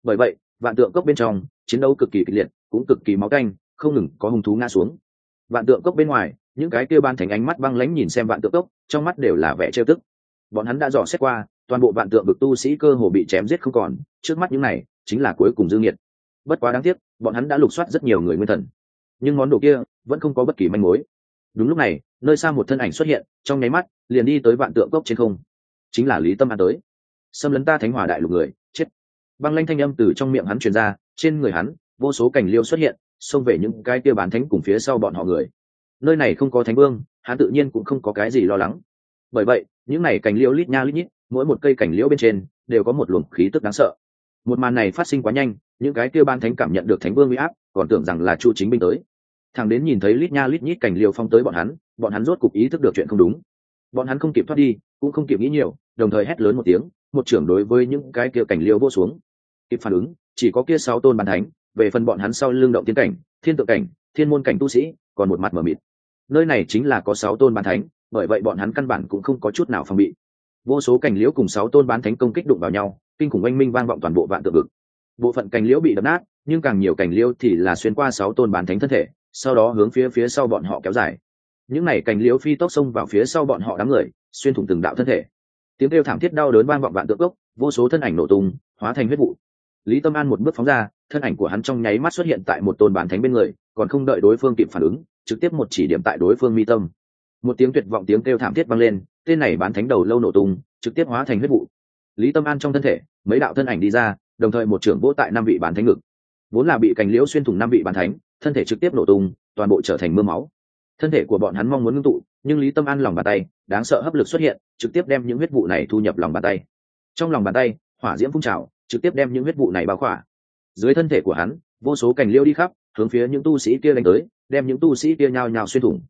Bởi vậy, vạn tượng cốc bên trong, chiến đấu cực kỳ kịch liệt, cũng cực kỳ máu canh, không ngừng có hung thú ngã xuống. Vạn tượng cốc bên ngoài những cái kia ban thành ánh mắt băng lãnh nhìn xem vạn tượng cốc trong mắt đều là vẻ trêu tức. Bọn hắn đã dò xét qua, toàn bộ vạn tượng vực tu sĩ cơ hồ bị chém giết không còn, trước mắt những này, chính là cuối cùng dư nghiệt. Bất quá đáng tiếc, bọn hắn đã lục soát rất nhiều người nguyên thần. Nhưng món đồ kia, vẫn không có bất kỳ manh mối. Đúng lúc này, nơi xa một thân ảnh xuất hiện, trong nháy mắt, liền đi tới vạn tượng cốc trên không. Chính là lý tâm an tới. Xâm lấn ta thánh hòa đại lục người, chết. Băng lanh thanh âm từ trong miệng hắn truyền ra, trên người hắn, vô số cảnh liêu xuất hiện, xông về những cái kia bán thánh cùng phía sau bọn họ người nơi này không có thánh vương, hắn tự nhiên cũng không có cái gì lo lắng. Bởi vậy, những này cảnh liễu lít nha lít nhít, mỗi một cây cảnh liễu bên trên, đều có một luồng khí tức đáng sợ. Một màn này phát sinh quá nhanh, những cái kia ban thánh cảm nhận được thánh vương uy áp, còn tưởng rằng là chu chính binh tới. Thằng đến nhìn thấy lít nha lít nhít cảnh liều phong tới bọn hắn bọn hắn rốt cục ý thức được chuyện không đúng. Bọn hắn không kịp thoát đi, cũng không kịp nghĩ nhiều, đồng thời hét lớn một tiếng, một trưởng đối với những cái kia cảnh liều vô xuống. Kịp phản ứng, chỉ có kia sáu tôn bàn thánh, về phần bọn hắn sau lưng động tiến cảnh, thiên tự cảnh, thiên môn cảnh tu sĩ, còn một mặt mở mịt nơi này chính là có sáu tôn bán thánh, bởi vậy bọn hắn căn bản cũng không có chút nào phòng bị. Vô số cành liễu cùng sáu tôn bán thánh công kích đụng vào nhau, kinh khủng oanh minh vang vọng toàn bộ vạn tượng vực. Bộ phận cành liễu bị đập nát, nhưng càng nhiều cành liễu thì là xuyên qua sáu tôn bán thánh thân thể, sau đó hướng phía phía sau bọn họ kéo dài. Những này cành liễu phi tốc xông vào phía sau bọn họ đám người, xuyên thủng từng đạo thân thể. Tiếng kêu thảm thiết đau đớn vang vọng vạn tượng gốc vô số thân ảnh nổ tung, hóa thành huyết vụ. Lý tâm an một bước phóng ra, thân ảnh của hắn trong nháy mắt xuất hiện tại một tôn bán thánh bên người còn không đợi đối phương kịp phản ứng, trực tiếp một chỉ điểm tại đối phương mi tâm. Một tiếng tuyệt vọng tiếng kêu thảm thiết vang lên, tên này bán thánh đầu lâu nổ tung, trực tiếp hóa thành huyết vụ. Lý tâm an trong thân thể, mấy đạo thân ảnh đi ra, đồng thời một trưởng vỗ tại năm vị bán thánh ngực. Vốn là bị cành liễu xuyên thủng năm vị bán thánh, thân thể trực tiếp nổ tung, toàn bộ trở thành mưa máu. Thân thể của bọn hắn mong muốn ngưng tụ, nhưng lý tâm an lòng bàn tay, đáng sợ hấp lực xuất hiện, trực tiếp đem những huyết vụ này thu nhập lòng bàn tay. Trong lòng bàn tay, hỏa diễm phun trào, trực tiếp đem những huyết vụ này bao khỏa. Dưới thân thể của hắn, vô số cành liễu đi khắp hướng phía những tu sĩ kia đánh tới, đem những tu sĩ kia nhao nhao xuyên thủng.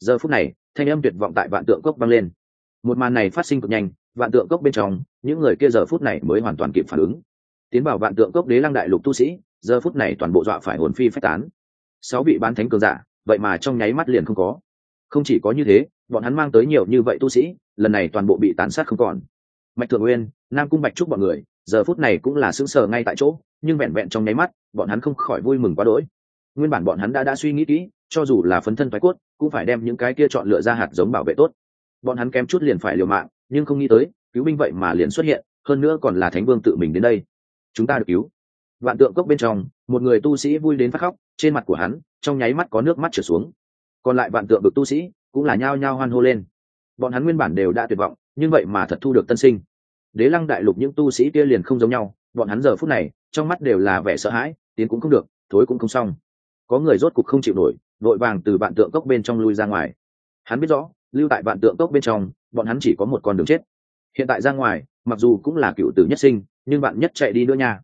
Giờ phút này, thanh âm tuyệt vọng tại vạn tượng cốc băng lên. Một màn này phát sinh cực nhanh, vạn tượng cốc bên trong, những người kia giờ phút này mới hoàn toàn kịp phản ứng. Tiến vào vạn tượng cốc đế lăng đại lục tu sĩ, giờ phút này toàn bộ dọa phải hồn phi phách tán. Sáu vị bán thánh cường giả, vậy mà trong nháy mắt liền không có. Không chỉ có như thế, bọn hắn mang tới nhiều như vậy tu sĩ, lần này toàn bộ bị tán sát không còn. Mạch thượng nguyên, nam cung bạch trúc bọn người, giờ phút này cũng là sững sờ ngay tại chỗ, nhưng vẹn vẹn trong nháy mắt, bọn hắn không khỏi vui mừng quá đỗi nguyên bản bọn hắn đã đã suy nghĩ kỹ, cho dù là phấn thân thoái cốt, cũng phải đem những cái kia chọn lựa ra hạt giống bảo vệ tốt. Bọn hắn kém chút liền phải liều mạng, nhưng không nghĩ tới, cứu binh vậy mà liền xuất hiện, hơn nữa còn là thánh vương tự mình đến đây. Chúng ta được cứu. Vạn tượng cốc bên trong, một người tu sĩ vui đến phát khóc, trên mặt của hắn, trong nháy mắt có nước mắt trở xuống. Còn lại vạn tượng được tu sĩ, cũng là nhao nhao hoan hô lên. Bọn hắn nguyên bản đều đã tuyệt vọng, nhưng vậy mà thật thu được tân sinh. Đế lăng đại lục những tu sĩ kia liền không giống nhau, bọn hắn giờ phút này, trong mắt đều là vẻ sợ hãi, tiến cũng không được, thối cũng không xong có người rốt cục không chịu nổi, vội vàng từ vạn tượng cốc bên trong lui ra ngoài. Hắn biết rõ, lưu tại vạn tượng cốc bên trong, bọn hắn chỉ có một con đường chết. Hiện tại ra ngoài, mặc dù cũng là cựu tử nhất sinh, nhưng bạn nhất chạy đi nữa nha.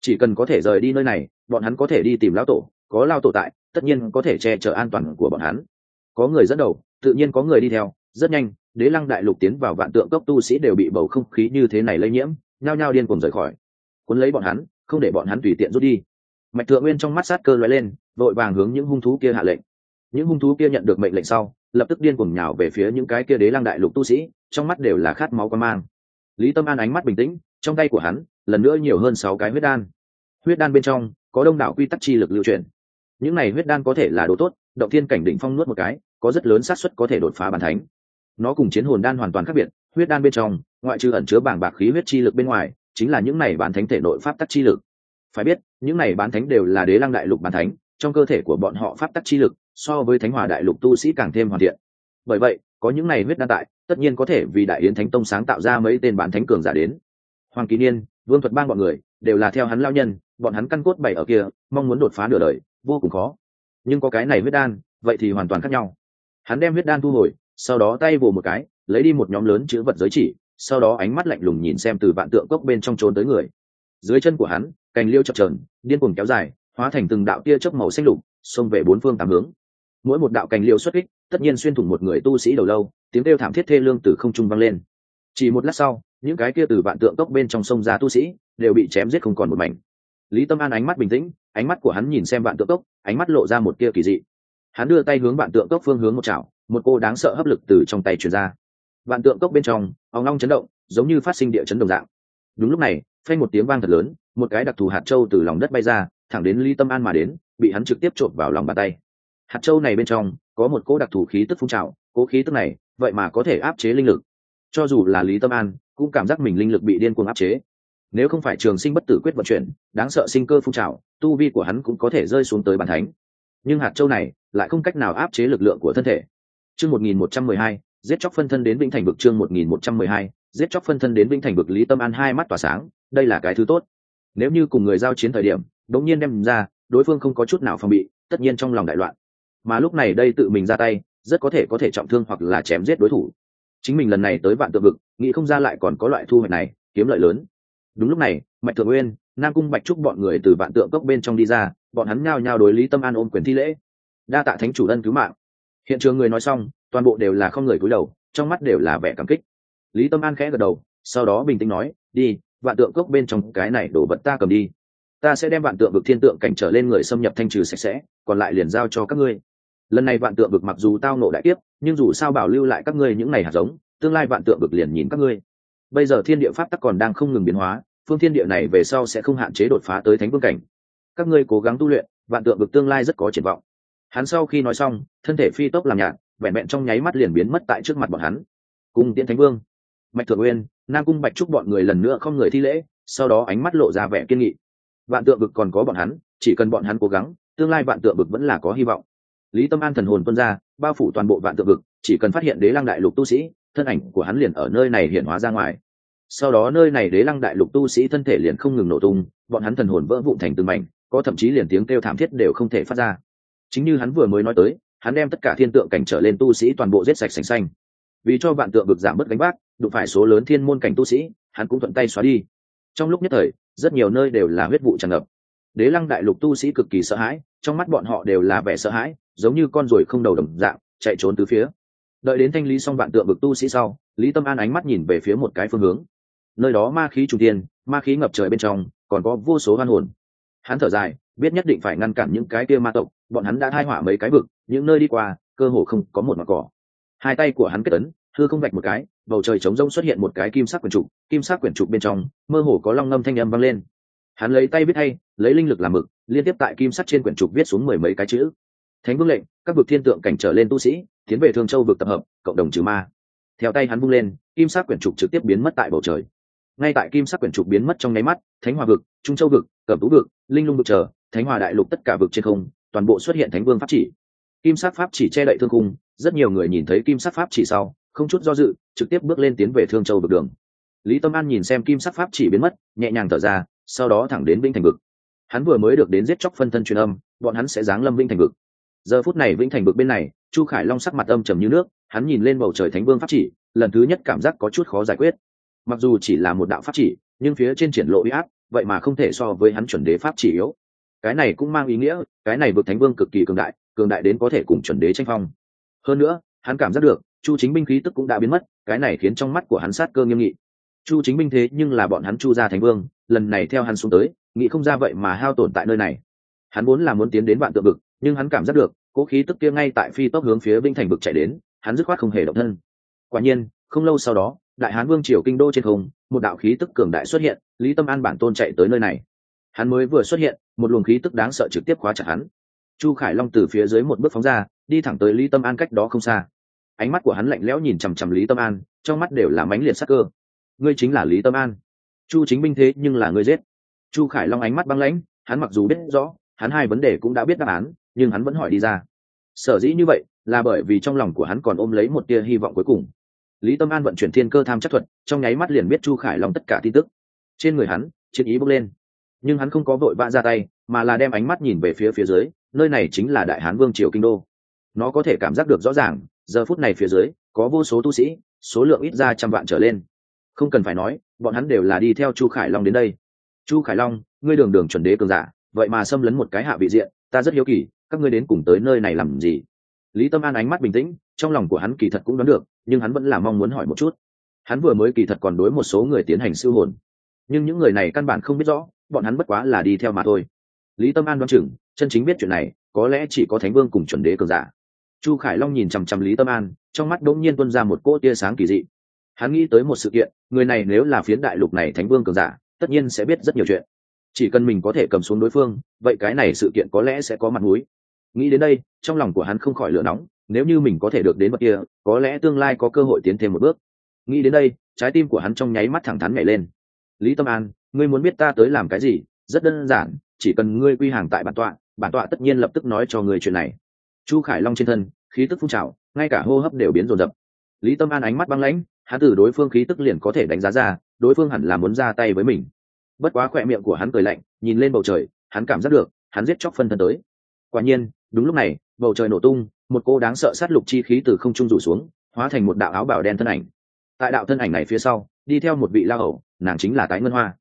Chỉ cần có thể rời đi nơi này, bọn hắn có thể đi tìm lão tổ, có lao tổ tại, tất nhiên có thể che chở an toàn của bọn hắn. Có người dẫn đầu, tự nhiên có người đi theo, rất nhanh, đế lăng đại lục tiến vào vạn tượng cốc tu sĩ đều bị bầu không khí như thế này lây nhiễm, nhao nhao điên cùng rời khỏi. Cuốn lấy bọn hắn, không để bọn hắn tùy tiện rút đi mạch thượng nguyên trong mắt sát cơ lóe lên, vội vàng hướng những hung thú kia hạ lệnh. Những hung thú kia nhận được mệnh lệnh sau, lập tức điên cuồng nhào về phía những cái kia đế lăng đại lục tu sĩ, trong mắt đều là khát máu quan mang. Lý tâm an ánh mắt bình tĩnh, trong tay của hắn, lần nữa nhiều hơn sáu cái huyết đan. Huyết đan bên trong, có đông đảo quy tắc chi lực lưu truyền. Những này huyết đan có thể là đồ tốt, động thiên cảnh đỉnh phong nuốt một cái, có rất lớn xác suất có thể đột phá bàn thánh. Nó cùng chiến hồn đan hoàn toàn khác biệt, huyết đan bên trong, ngoại trừ ẩn chứa bảng bạc khí huyết chi lực bên ngoài, chính là những này bản thánh thể nội pháp tắc chi lực phải biết, những này bán thánh đều là đế lăng đại lục bán thánh, trong cơ thể của bọn họ pháp tắc chi lực so với thánh hòa đại lục tu sĩ càng thêm hoàn thiện. Bởi vậy, có những này huyết đan tại, tất nhiên có thể vì đại yến thánh tông sáng tạo ra mấy tên bán thánh cường giả đến. Hoàng kỳ niên, vương thuật bang bọn người, đều là theo hắn lao nhân, bọn hắn căn cốt bảy ở kia, mong muốn đột phá nửa đời, vô cùng khó. Nhưng có cái này huyết đan, vậy thì hoàn toàn khác nhau. Hắn đem huyết đan thu hồi, sau đó tay vồ một cái, lấy đi một nhóm lớn chữ vật giới chỉ, sau đó ánh mắt lạnh lùng nhìn xem từ vạn tượng cốc bên trong trốn tới người. Dưới chân của hắn cành liêu chập trờn điên cuồng kéo dài, hóa thành từng đạo tia chớp màu xanh lục, xông về bốn phương tám hướng. Mỗi một đạo cành liêu xuất kích, tất nhiên xuyên thủng một người tu sĩ đầu lâu, tiếng kêu thảm thiết thê lương từ không trung vang lên. Chỉ một lát sau, những cái kia từ vạn tượng cốc bên trong sông ra tu sĩ, đều bị chém giết không còn một mảnh. Lý tâm an ánh mắt bình tĩnh, ánh mắt của hắn nhìn xem vạn tượng cốc, ánh mắt lộ ra một tia kỳ dị. Hắn đưa tay hướng vạn tượng cốc phương hướng một chảo, một cô đáng sợ hấp lực từ trong tay truyền ra. Vạn tượng cốc bên trong óng long chấn động, giống như phát sinh địa chấn đồng dạng. Đúng lúc này, phanh một tiếng vang thật lớn một cái đặc thù hạt châu từ lòng đất bay ra, thẳng đến lý tâm an mà đến, bị hắn trực tiếp trộn vào lòng bàn tay. Hạt châu này bên trong, có một cỗ đặc thù khí tức phun trào, cỗ khí tức này, vậy mà có thể áp chế linh lực. Cho dù là lý tâm an, cũng cảm giác mình linh lực bị điên cuồng áp chế. Nếu không phải trường sinh bất tử quyết vận chuyển, đáng sợ sinh cơ phun trào, tu vi của hắn cũng có thể rơi xuống tới bàn thánh. Nhưng hạt châu này, lại không cách nào áp chế lực lượng của thân thể. Chương một nghìn một trăm mười hai, giết chóc phân thân đến vĩnh thành vực chương một nghìn một trăm mười hai, giết chóc phân thân đến vĩnh thành vực lý tâm an hai mắt tỏa sáng, đây là cái thứ tốt nếu như cùng người giao chiến thời điểm đống nhiên đem ra, đối phương không có chút nào phòng bị, tất nhiên trong lòng đại loạn. Mà lúc này đây tự mình ra tay, rất có thể có thể trọng thương hoặc là chém giết đối thủ. Chính mình lần này tới vạn tượng vực, nghĩ không ra lại còn có loại thu hoạch này, kiếm lợi lớn. Đúng lúc này mạnh thượng nguyên, nam cung bạch trúc bọn người từ vạn tượng cốc bên trong đi ra, bọn hắn nhao nhao đối lý tâm an ôm quyền thi lễ. Đa tạ thánh chủ ân cứu mạng. Hiện trường người nói xong, toàn bộ đều là không người cúi đầu, trong mắt đều là vẻ cảm kích. Lý tâm an khẽ gật đầu, sau đó bình tĩnh nói, đi vạn tượng cốc bên trong, cái này đổ vật ta cầm đi. Ta sẽ đem vạn tượng vực thiên tượng cảnh trở lên người xâm nhập thanh trừ sạch sẽ, còn lại liền giao cho các ngươi. Lần này vạn tượng vực mặc dù tao nộ đại tiếp nhưng dù sao bảo lưu lại các ngươi những ngày hạt giống, tương lai vạn tượng vực liền nhìn các ngươi. Bây giờ thiên địa pháp tắc còn đang không ngừng biến hóa, phương thiên địa này về sau sẽ không hạn chế đột phá tới thánh vương cảnh. Các ngươi cố gắng tu luyện, vạn tượng vực tương lai rất có triển vọng. Hắn sau khi nói xong, thân thể phi tốc làm nhạt, vẹn vẹn trong nháy mắt liền biến mất tại trước mặt bọn hắn. Cung tiễn thánh vương, mạch thượng nguyên nam cung bạch trúc bọn người lần nữa không người thi lễ, sau đó ánh mắt lộ ra vẻ kiên nghị. Vạn tượng vực còn có bọn hắn, chỉ cần bọn hắn cố gắng, tương lai vạn tượng vực vẫn là có hy vọng. Lý tâm an thần hồn tuân ra, bao phủ toàn bộ vạn tượng vực chỉ cần phát hiện đế lăng đại lục tu sĩ, thân ảnh của hắn liền ở nơi này hiện hóa ra ngoài. Sau đó nơi này đế lăng đại lục tu sĩ thân thể liền không ngừng nổ tung, bọn hắn thần hồn vỡ vụn thành từng mảnh, có thậm chí liền tiếng kêu thảm thiết đều không thể phát ra. Chính như hắn vừa mới nói tới, hắn đem tất cả thiên tượng cảnh trở lên tu sĩ toàn bộ giết sạch sành xanh. Vì cho vạn tượng vực giảm bớt gánh vác đụng phải số lớn thiên môn cảnh tu sĩ, hắn cũng thuận tay xóa đi. Trong lúc nhất thời, rất nhiều nơi đều là huyết vụ tràn ngập. Đế lăng đại lục tu sĩ cực kỳ sợ hãi, trong mắt bọn họ đều là vẻ sợ hãi, giống như con ruồi không đầu đồng dạng, chạy trốn từ phía. Đợi đến thanh lý xong vạn tượng bực tu sĩ sau, lý tâm an ánh mắt nhìn về phía một cái phương hướng. Nơi đó ma khí trung tiên, ma khí ngập trời bên trong, còn có vô số hoan hồn. Hắn thở dài, biết nhất định phải ngăn cản những cái kia ma tộc, bọn hắn đã thai hỏa mấy cái vực, những nơi đi qua, cơ hồ không có một mặt cỏ. Hai tay của hắn kết ấn hư không vạch một cái, bầu trời trống rông xuất hiện một cái kim sắc quyển trục, kim sắc quyển trục bên trong, mơ hồ có long ngâm thanh âm vang lên. Hắn lấy tay viết hay, lấy linh lực làm mực, liên tiếp tại kim sắc trên quyển trục viết xuống mười mấy cái chữ. Thánh vương lệnh, các vực thiên tượng cảnh trở lên tu sĩ, tiến về thương châu vực tập hợp, cộng đồng trừ ma. Theo tay hắn vung lên, kim sắc quyển trục trực tiếp biến mất tại bầu trời. Ngay tại kim sắc quyển trục biến mất trong nháy mắt, thánh hòa vực, trung châu vực, cẩm tú vực, linh lung vực chờ, thánh hòa đại lục tất cả vực trên không, toàn bộ xuất hiện thánh vương pháp chỉ. Kim sắc pháp chỉ che đậy thương cung rất nhiều người nhìn thấy kim sắc pháp chỉ sau không chút do dự, trực tiếp bước lên tiến về thương châu vực đường. Lý tâm an nhìn xem kim sắc pháp chỉ biến mất, nhẹ nhàng thở ra, sau đó thẳng đến vĩnh thành vực. Hắn vừa mới được đến giết chóc phân thân truyền âm, bọn hắn sẽ giáng lâm vĩnh thành vực. Giờ phút này vĩnh thành vực bên này, chu khải long sắc mặt âm trầm như nước, hắn nhìn lên bầu trời thánh vương pháp chỉ, lần thứ nhất cảm giác có chút khó giải quyết. Mặc dù chỉ là một đạo pháp chỉ, nhưng phía trên triển lộ uy áp, vậy mà không thể so với hắn chuẩn đế pháp chỉ yếu. Cái này cũng mang ý nghĩa, cái này vực thánh vương cực kỳ cường đại cường đại đến có thể cùng chuẩn đế tranh phong. Hơn nữa, hắn cảm giác được chu chính binh khí tức cũng đã biến mất, cái này khiến trong mắt của hắn sát cơ nghiêm nghị. Chu chính binh thế nhưng là bọn hắn chu gia thành vương, lần này theo hắn xuống tới, nghĩ không ra vậy mà hao tổn tại nơi này. Hắn muốn là muốn tiến đến vạn tượng vực, nhưng hắn cảm giác được, cố khí tức kia ngay tại phi tốc hướng phía binh thành vực chạy đến, hắn dứt khoát không hề động thân. Quả nhiên, không lâu sau đó, đại hán vương triều kinh đô trên không, một đạo khí tức cường đại xuất hiện, lý tâm an bản tôn chạy tới nơi này. Hắn mới vừa xuất hiện, một luồng khí tức đáng sợ trực tiếp khóa chặt hắn. Chu khải long từ phía dưới một bước phóng ra, đi thẳng tới lý tâm an cách đó không xa ánh mắt của hắn lạnh lẽo nhìn chằm chằm lý tâm an, trong mắt đều là mánh liệt sắc cơ. Ngươi chính là lý tâm an. Chu chính binh thế nhưng là ngươi giết. Chu khải long ánh mắt băng lãnh, hắn mặc dù biết rõ, hắn hai vấn đề cũng đã biết đáp án, nhưng hắn vẫn hỏi đi ra. Sở dĩ như vậy, là bởi vì trong lòng của hắn còn ôm lấy một tia hy vọng cuối cùng. Lý tâm an vận chuyển thiên cơ tham chắc thuật, trong nháy mắt liền biết chu khải long tất cả tin tức. Trên người hắn, chiến ý bốc lên. Nhưng hắn không có vội vã ra tay, mà là đem ánh mắt nhìn về phía phía dưới, nơi này chính là đại hán vương triều kinh đô. Nó có thể cảm giác được rõ ràng giờ phút này phía dưới, có vô số tu sĩ, số lượng ít ra trăm vạn trở lên. Không cần phải nói, bọn hắn đều là đi theo chu khải long đến đây. Chu khải long, ngươi đường đường chuẩn đế cường giả, vậy mà xâm lấn một cái hạ vị diện, ta rất hiếu kỳ, các ngươi đến cùng tới nơi này làm gì? Lý tâm an ánh mắt bình tĩnh, trong lòng của hắn kỳ thật cũng đoán được, nhưng hắn vẫn là mong muốn hỏi một chút. Hắn vừa mới kỳ thật còn đối một số người tiến hành siêu hồn. Nhưng những người này căn bản không biết rõ, bọn hắn bất quá là đi theo mà thôi. Lý tâm an đoán chừng, chân chính biết chuyện này, có lẽ chỉ có thánh vương cùng chuẩn đế cường giả chu khải long nhìn chằm chằm lý tâm an, trong mắt đỗng nhiên tuân ra một cỗ tia sáng kỳ dị. Hắn nghĩ tới một sự kiện, người này nếu là phiến đại lục này thánh vương cường giả, tất nhiên sẽ biết rất nhiều chuyện. Chỉ cần mình có thể cầm xuống đối phương, vậy cái này sự kiện có lẽ sẽ có mặt mũi. Nghĩ đến đây, trong lòng của hắn không khỏi lửa nóng, nếu như mình có thể được đến vật kia, có lẽ tương lai có cơ hội tiến thêm một bước. Nghĩ đến đây, trái tim của hắn trong nháy mắt thẳng thắn nhảy lên. Lý tâm an, ngươi muốn biết ta tới làm cái gì? Rất đơn giản, chỉ cần ngươi quy hàng tại bản tọa bản tọa tất nhiên lập tức nói cho người chuyện này chu khải long trên thân, khí tức phun trào, ngay cả hô hấp đều biến rồn rập lý tâm an ánh mắt băng lãnh, hắn từ đối phương khí tức liền có thể đánh giá ra, đối phương hẳn là muốn ra tay với mình. Bất quá khỏe miệng của hắn cười lạnh, nhìn lên bầu trời, hắn cảm giác được, hắn giết chóc phân thân tới. Quả nhiên, đúng lúc này, bầu trời nổ tung, một cô đáng sợ sát lục chi khí từ không trung rủ xuống, hóa thành một đạo áo bảo đen thân ảnh. Tại đạo thân ảnh này phía sau, đi theo một vị la hầu, nàng chính là tái ngân hoa.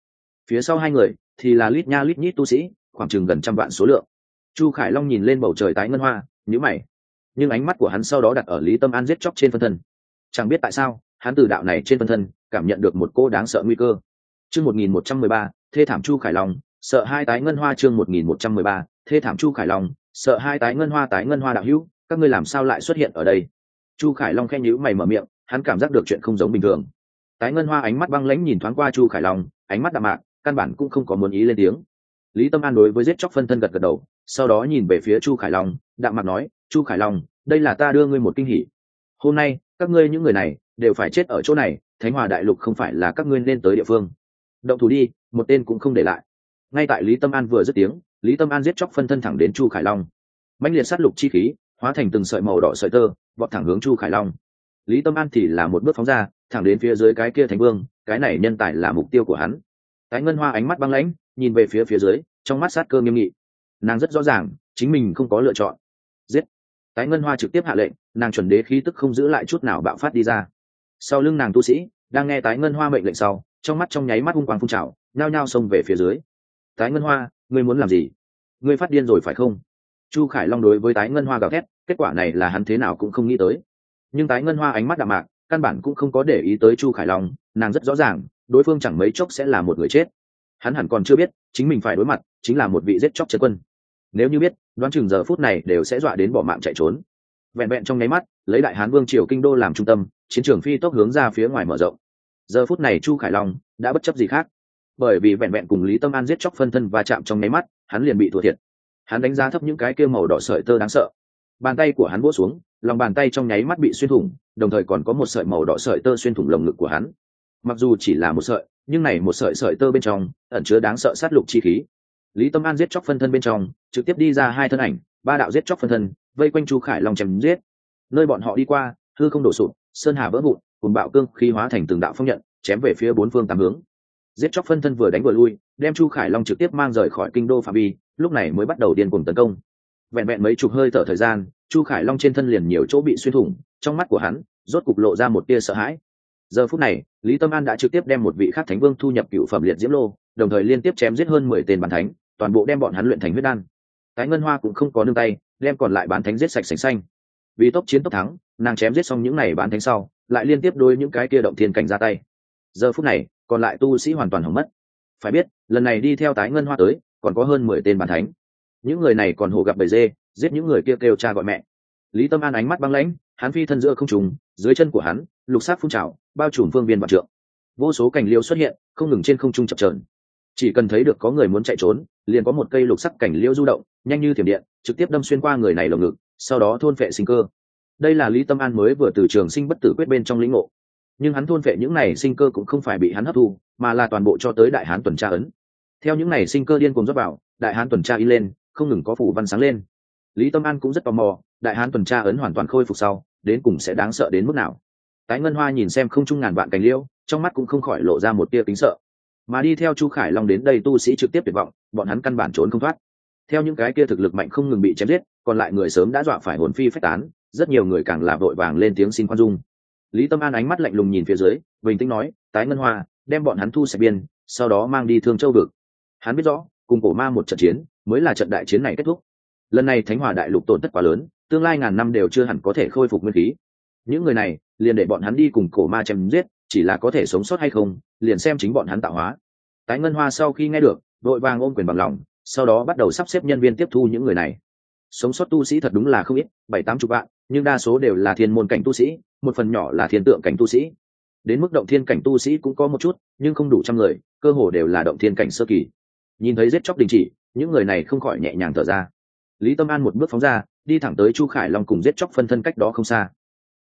Phía sau hai người, thì là lít nha lít nhít tu sĩ, khoảng chừng gần trăm vạn số lượng chu khải long nhìn lên bầu trời tái ngân hoa nhữ mày. Nhưng ánh mắt của hắn sau đó đặt ở lý tâm an giết chóc trên phân thân. Chẳng biết tại sao, hắn từ đạo này trên phân thân, cảm nhận được một cô đáng sợ nguy cơ. Chương một nghìn một trăm mười ba, thê thảm chu khải long, sợ hai tái ngân hoa chương một nghìn một trăm mười ba, thê thảm chu khải long, sợ hai tái ngân hoa tái ngân hoa đạo hữu, các ngươi làm sao lại xuất hiện ở đây? Chu khải long khen nhữ mày mở miệng, hắn cảm giác được chuyện không giống bình thường. Tái ngân hoa ánh mắt băng lãnh nhìn thoáng qua chu khải long, ánh mắt đạm mạc, căn bản cũng không có muốn ý lên tiếng lý tâm an đối với giết chóc phân thân gật gật đầu, sau đó nhìn về phía chu khải long, đạm mặt nói, chu khải long, đây là ta đưa ngươi một kinh hỉ. Hôm nay, các ngươi những người này đều phải chết ở chỗ này, thánh hòa đại lục không phải là các ngươi nên tới địa phương. Động thủ đi, một tên cũng không để lại. Ngay tại lý tâm an vừa dứt tiếng, lý tâm an giết chóc phân thân thẳng đến chu khải long. Mạnh liệt sát lục chi khí, hóa thành từng sợi màu đỏ sợi tơ, vọt thẳng hướng chu khải long. Lý tâm an thì là một bước phóng ra, thẳng đến phía dưới cái kia thánh vương, cái này nhân tài là mục tiêu của hắn. Cái ngân hoa ánh mắt băng lãnh nhìn về phía phía dưới, trong mắt sát cơ nghiêm nghị. Nàng rất rõ ràng, chính mình không có lựa chọn. Giết. Tái ngân hoa trực tiếp hạ lệnh, nàng chuẩn đế khí tức không giữ lại chút nào bạo phát đi ra. Sau lưng nàng tu sĩ, đang nghe tái ngân hoa mệnh lệnh sau, trong mắt trong nháy mắt hung quang phun trào, nhao nhao xông về phía dưới. Tái ngân hoa, ngươi muốn làm gì? Ngươi phát điên rồi phải không? Chu khải long đối với tái ngân hoa gào thét, kết quả này là hắn thế nào cũng không nghĩ tới. Nhưng tái ngân hoa ánh mắt đạm mạc, căn bản cũng không có để ý tới chu khải long, nàng rất rõ ràng, đối phương chẳng mấy chốc sẽ là một người chết hắn hẳn còn chưa biết, chính mình phải đối mặt, chính là một vị giết chóc chân quân. Nếu như biết, đoán chừng giờ phút này đều sẽ dọa đến bỏ mạng chạy trốn. Vẹn vẹn trong nháy mắt, lấy đại hán vương triều kinh đô làm trung tâm, chiến trường phi tốc hướng ra phía ngoài mở rộng. Giờ phút này chu khải long đã bất chấp gì khác. Bởi vì vẹn vẹn cùng lý tâm an giết chóc phân thân và chạm trong nháy mắt, hắn liền bị thua thiệt. Hắn đánh giá thấp những cái kêu màu đỏ sợi tơ đáng sợ. Bàn tay của hắn vỗ xuống, lòng bàn tay trong nháy mắt bị xuyên thủng, đồng thời còn có một sợi màu đỏ sợi tơ xuyên thủng lồng ngực của hắn. Mặc dù chỉ là một sợi nhưng này một sợi sợi tơ bên trong ẩn chứa đáng sợ sát lục chi khí. Lý tâm an giết chóc phân thân bên trong, trực tiếp đi ra hai thân ảnh, ba đạo giết chóc phân thân, vây quanh chu khải long chém giết. Nơi bọn họ đi qua, hư không đổ sụp, sơn hà vỡ vụn, cùng bạo cương khí hóa thành từng đạo phong nhận, chém về phía bốn phương tám hướng. Giết chóc phân thân vừa đánh vừa lui, đem chu khải long trực tiếp mang rời khỏi kinh đô phạm vi, lúc này mới bắt đầu điên cuồng tấn công. Vẹn vẹn mấy chục hơi thở thời gian, chu khải long trên thân liền nhiều chỗ bị xuyên thủng, trong mắt của hắn, rốt cục lộ ra một tia sợ hãi giờ phút này, lý tâm an đã trực tiếp đem một vị khác thánh vương thu nhập cựu phẩm liệt diễm lô, đồng thời liên tiếp chém giết hơn mười tên bàn thánh, toàn bộ đem bọn hắn luyện thành huyết đan. Tái ngân hoa cũng không có nương tay, đem còn lại bán thánh giết sạch sành xanh. Vì tốc chiến tốc thắng, nàng chém giết xong những n à y bán thánh sau, lại liên tiếp đôi những cái kia động thiên cảnh ra tay. Giờ phút này, còn lại tu sĩ hoàn toàn hỏng mất. Phải biết, lần này đi theo tái ngân hoa tới, còn có hơn mười tên bàn thánh. Những người này còn hồ gặp bầy dê, giết những người kia kêu cha gọi mẹ. Lý tâm an ánh mắt băng lãnh, hắn phi thân giữa không trùng, dưới chân của hắn, lục sát phun trào bao trùm phương viên vạn trượng. Vô số cảnh liêu xuất hiện, không ngừng trên không trung chập trờn chỉ cần thấy được có người muốn chạy trốn, liền có một cây lục sắc cảnh liêu du động, nhanh như thiểm điện, trực tiếp đâm xuyên qua người này lồng ngực, sau đó thôn phệ sinh cơ. Đây là lý tâm an mới vừa từ trường sinh bất tử quyết bên trong lĩnh ngộ. Nhưng hắn thôn phệ những này sinh cơ cũng không phải bị hắn hấp thu, mà là toàn bộ cho tới đại hán tuần tra ấn. Theo những này sinh cơ điên cùng dốc vào, đại hán tuần tra y lên, không ngừng có phủ văn sáng lên. Lý tâm an cũng rất tò mò, đại hán tuần tra ấn hoàn toàn khôi phục sau, đến cùng sẽ đáng sợ đến mức nào? Tái ngân hoa nhìn xem không trung ngàn vạn cánh liễu, trong mắt cũng không khỏi lộ ra một tia kính sợ. Mà đi theo chu khải long đến đây tu sĩ trực tiếp tuyệt vọng, bọn hắn căn bản trốn không thoát. Theo những cái kia thực lực mạnh không ngừng bị chém giết, còn lại người sớm đã dọa phải hồn phi phách tán, rất nhiều người càng là vội vàng lên tiếng xin khoan dung. Lý tâm an ánh mắt lạnh lùng nhìn phía dưới, bình tĩnh nói, tái ngân hoa, đem bọn hắn thu sạch biên, sau đó mang đi thương châu vực. Hắn biết rõ, cùng cổ ma một trận chiến, mới là trận đại chiến này kết thúc. Lần này thánh hòa đại lục tổn thất quá lớn, tương lai ngàn năm đều chưa hẳn có thể khôi phục nguyên khí những người này, liền để bọn hắn đi cùng cổ ma chém giết, chỉ là có thể sống sót hay không, liền xem chính bọn hắn tạo hóa. Tái ngân hoa sau khi nghe được đội vàng ôm quyền bằng lòng, sau đó bắt đầu sắp xếp nhân viên tiếp thu những người này. Sống sót tu sĩ thật đúng là không ít, bảy tám chục vạn, nhưng đa số đều là thiên môn cảnh tu sĩ, một phần nhỏ là thiên tượng cảnh tu sĩ. Đến mức động thiên cảnh tu sĩ cũng có một chút, nhưng không đủ trăm người, cơ hồ đều là động thiên cảnh sơ kỳ. Nhìn thấy giết chóc đình chỉ, những người này không khỏi nhẹ nhàng thở ra. Lý tâm an một bước phóng ra, đi thẳng tới chu khải long cùng giết chóc phân thân cách đó không xa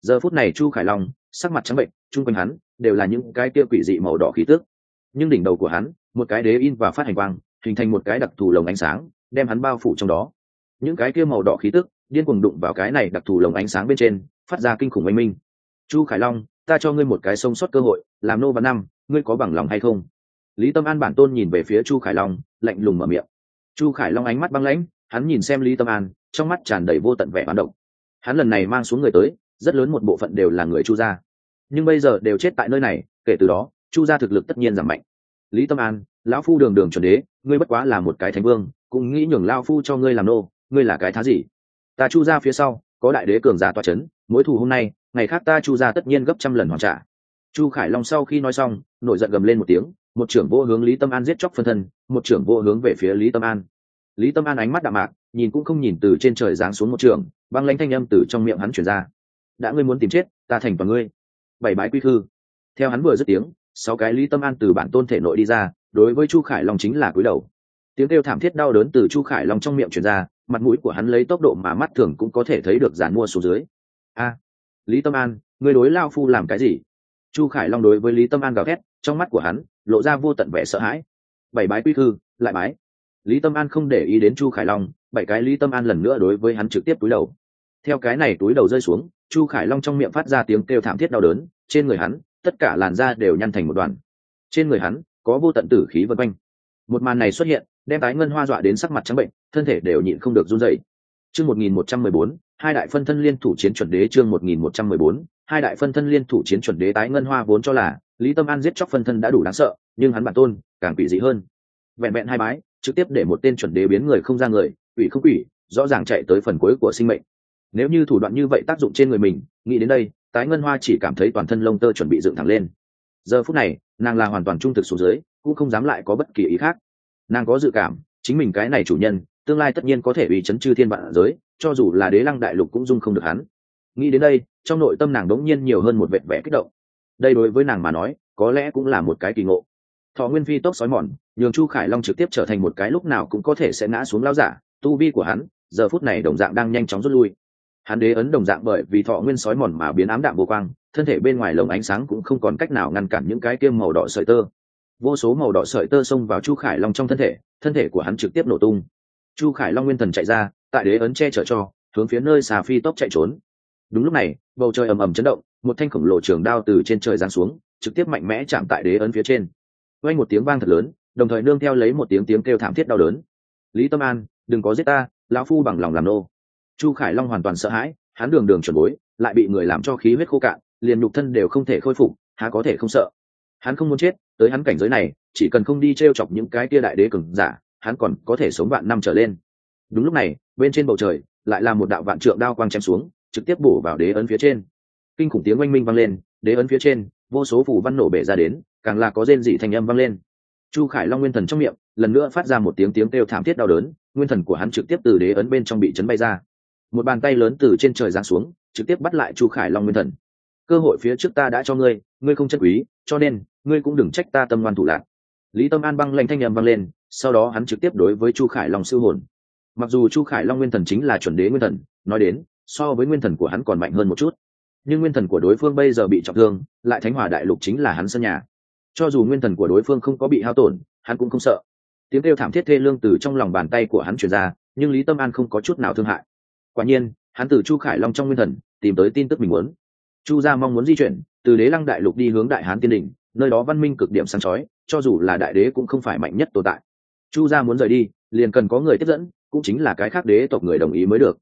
giờ phút này chu khải long, sắc mặt trắng bệnh, chung quanh hắn đều là những cái kia quỷ dị màu đỏ khí tước nhưng đỉnh đầu của hắn, một cái đế in và phát hành quang, hình thành một cái đặc thù lồng ánh sáng, đem hắn bao phủ trong đó. Những cái kia màu đỏ khí tức, điên cuồng đụng vào cái này đặc thù lồng ánh sáng bên trên, phát ra kinh khủng oanh minh. Chu khải long, ta cho ngươi một cái sông sót cơ hội, làm nô và năm, ngươi có bằng lòng hay không? Lý tâm an bản tôn nhìn về phía chu khải long, lạnh lùng mở miệng. Chu khải long ánh mắt băng lãnh, hắn nhìn xem lý tâm an, trong mắt tràn đầy vô tận vẻ bán động hắn lần này mang xuống người tới rất lớn một bộ phận đều là người chu gia. Nhưng bây giờ đều chết tại nơi này, kể từ đó, chu gia thực lực tất nhiên giảm mạnh. Lý tâm an, lão phu đường đường chuẩn đế, ngươi bất quá là một cái thánh vương, cũng nghĩ nhường lao phu cho ngươi làm nô, ngươi là cái thá gì? Ta chu ra phía sau, có đại đế cường giả toa c h ấ n mỗi thù hôm nay, ngày khác ta chu ra tất nhiên gấp trăm lần hoàn trả. Chu khải long sau khi nói xong, nổi giận gầm lên một tiếng, một trưởng vô hướng lý tâm an giết chóc phân thân, một trưởng vô hướng về phía lý tâm an. Lý tâm an ánh mắt đạm mạc, nhìn cũng không nhìn từ trên trời giáng xuống một trường, băng lãnh thanh âm từ trong miệng hắn chuyển ra đã ngươi muốn tìm chết, ta thành toàn ngươi. Bảy bái quy khư theo hắn vừa dứt tiếng, sáu cái lý tâm an từ bản tôn thể nội đi ra, đối với chu khải long chính là cúi đầu. Tiếng kêu thảm thiết đau đớn từ chu khải long trong miệng truyền ra, mặt mũi của hắn lấy tốc độ mà mắt thường cũng có thể thấy được giàn mua xuống dưới. A, lý tâm an người đối lao phu làm cái gì? Chu khải long đối với lý tâm an gào thét, trong mắt của hắn lộ ra vô tận vẻ sợ hãi. Bảy bái quy thư, lại bái. Lý tâm an không để ý đến chu khải long, bảy cái lý tâm an lần nữa đối với hắn trực tiếp cúi đầu theo cái này túi đầu rơi xuống, chu khải long trong miệng phát ra tiếng kêu thảm thiết đau đớn, trên người hắn, tất cả làn da đều nhăn thành một đoàn. Trên người hắn, có vô tận tử khí vân quanh. Một màn này xuất hiện, đem tái ngân hoa dọa đến sắc mặt trắng bệnh, thân thể đều nhịn không được run dậy chương một nghìn một trăm mười bốn, hai đại phân thân liên thủ chiến chuẩn đế chương một nghìn một trăm mười bốn, hai đại phân thân liên thủ chiến chuẩn đế tái ngân hoa vốn cho là, lý tâm an giết chóc phân thân đã đủ đáng sợ, nhưng hắn bản tôn, càng quỷ dị hơn. Vẹn vẹn hai bái, trực tiếp để một tên chuẩn đế biến người không ra người, quỷ không quỷ, rõ ràng chạy tới phần cuối của sinh mệnh nếu như thủ đoạn như vậy tác dụng trên người mình, nghĩ đến đây, tái ngân hoa chỉ cảm thấy toàn thân lông tơ chuẩn bị dựng thẳng lên. Giờ phút này, nàng là hoàn toàn trung thực xuống dưới, cũng không dám lại có bất kỳ ý khác. Nàng có dự cảm, chính mình cái này chủ nhân, tương lai tất nhiên có thể bị chấn chư thiên vạn giới, cho dù là đế lăng đại lục cũng dung không được hắn. Nghĩ đến đây, trong nội tâm nàng đống nhiên nhiều hơn một vệt vẽ kích động. Đây đối với nàng mà nói, có lẽ cũng là một cái kỳ ngộ. Thọ nguyên phi tốc sói mòn, nhường chu khải long trực tiếp trở thành một cái lúc nào cũng có thể sẽ ngã xuống lao giả, tu vi của hắn, giờ phút này đồng dạng đang nhanh chóng rút lui hắn đế ấn đồng dạng bởi vì thọ nguyên sói mòn mà biến ám đạm vô quang, thân thể bên ngoài lồng ánh sáng cũng không còn cách nào ngăn cản những cái kiêm màu đỏ sợi tơ. Vô số màu đỏ sợi tơ xông vào chu khải long trong thân thể thân thể của hắn trực tiếp nổ tung. Chu khải long nguyên thần chạy ra, tại đế ấn che chở cho, hướng phía nơi xà phi tốc chạy trốn. Đúng lúc này, bầu trời ầm ầm chấn động, một thanh khổng lồ trường đao từ trên trời giáng xuống, trực tiếp mạnh mẽ chạm tại đế ấn phía trên. Quanh một tiếng vang thật lớn, đồng thời nương theo lấy một tiếng tiếng kêu thảm thiết đau đớn. Lý tâm an, đừng có giết ta, lão phu bằng lòng làm nô chu khải long hoàn toàn sợ hãi, hắn đường đường chuẩn bối, lại bị người làm cho khí huyết khô cạn, liền nhục thân đều không thể khôi phục, há có thể không sợ. Hắn không muốn chết, tới hắn cảnh giới này, chỉ cần không đi t r e o chọc những cái tia đại đế cừng giả, hắn còn có thể sống vạn năm trở lên. Đúng lúc này, bên trên bầu trời, lại là một đạo vạn trượng đao quang chém xuống, trực tiếp bổ vào đế ấn phía trên. Kinh khủng tiếng oanh minh vang lên, đế ấn phía trên, vô số phủ văn nổ bể ra đến, càng là có rên dị thành âm vang lên. Chu khải long nguyên thần trong miệng, lần nữa phát ra một tiếng tiếng kêu thảm thiết đau đớn, nguyên thần của hắn trực tiếp từ đế ấn bên trong bị chấn bay ra một bàn tay lớn từ trên trời giáng xuống, trực tiếp bắt lại chu khải long nguyên thần. Cơ hội phía trước ta đã cho ngươi ngươi không chân quý, cho nên, ngươi cũng đừng trách ta tâm ngoan thủ lạc. Lý tâm an băng lệnh thanh âm vang lên, sau đó hắn trực tiếp đối với chu khải long sư hồn. Mặc dù chu khải long nguyên thần chính là chuẩn đế nguyên thần, nói đến, so với nguyên thần của hắn còn mạnh hơn một chút. Nhưng nguyên thần của đối phương bây giờ bị trọng thương, lại thánh hòa đại lục chính là hắn sân nhà. Cho dù nguyên thần của đối phương không có bị hao tổn, hắn cũng không sợ. Tiếng kêu thảm thiết thê lương từ trong lòng bàn tay của hắn truyền ra, nhưng lý tâm an không có chút nào thương hại quả nhiên, hắn từ chu khải long trong nguyên thần, tìm tới tin tức mình muốn. Chu gia mong muốn di chuyển, từ đế lăng đại lục đi hướng đại hán tiên đình nơi đó văn minh cực điểm sáng chói, cho dù là đại đế cũng không phải mạnh nhất tồn tại. Chu gia muốn rời đi, liền cần có người tiếp dẫn, cũng chính là cái khác đế tộc người đồng ý mới được.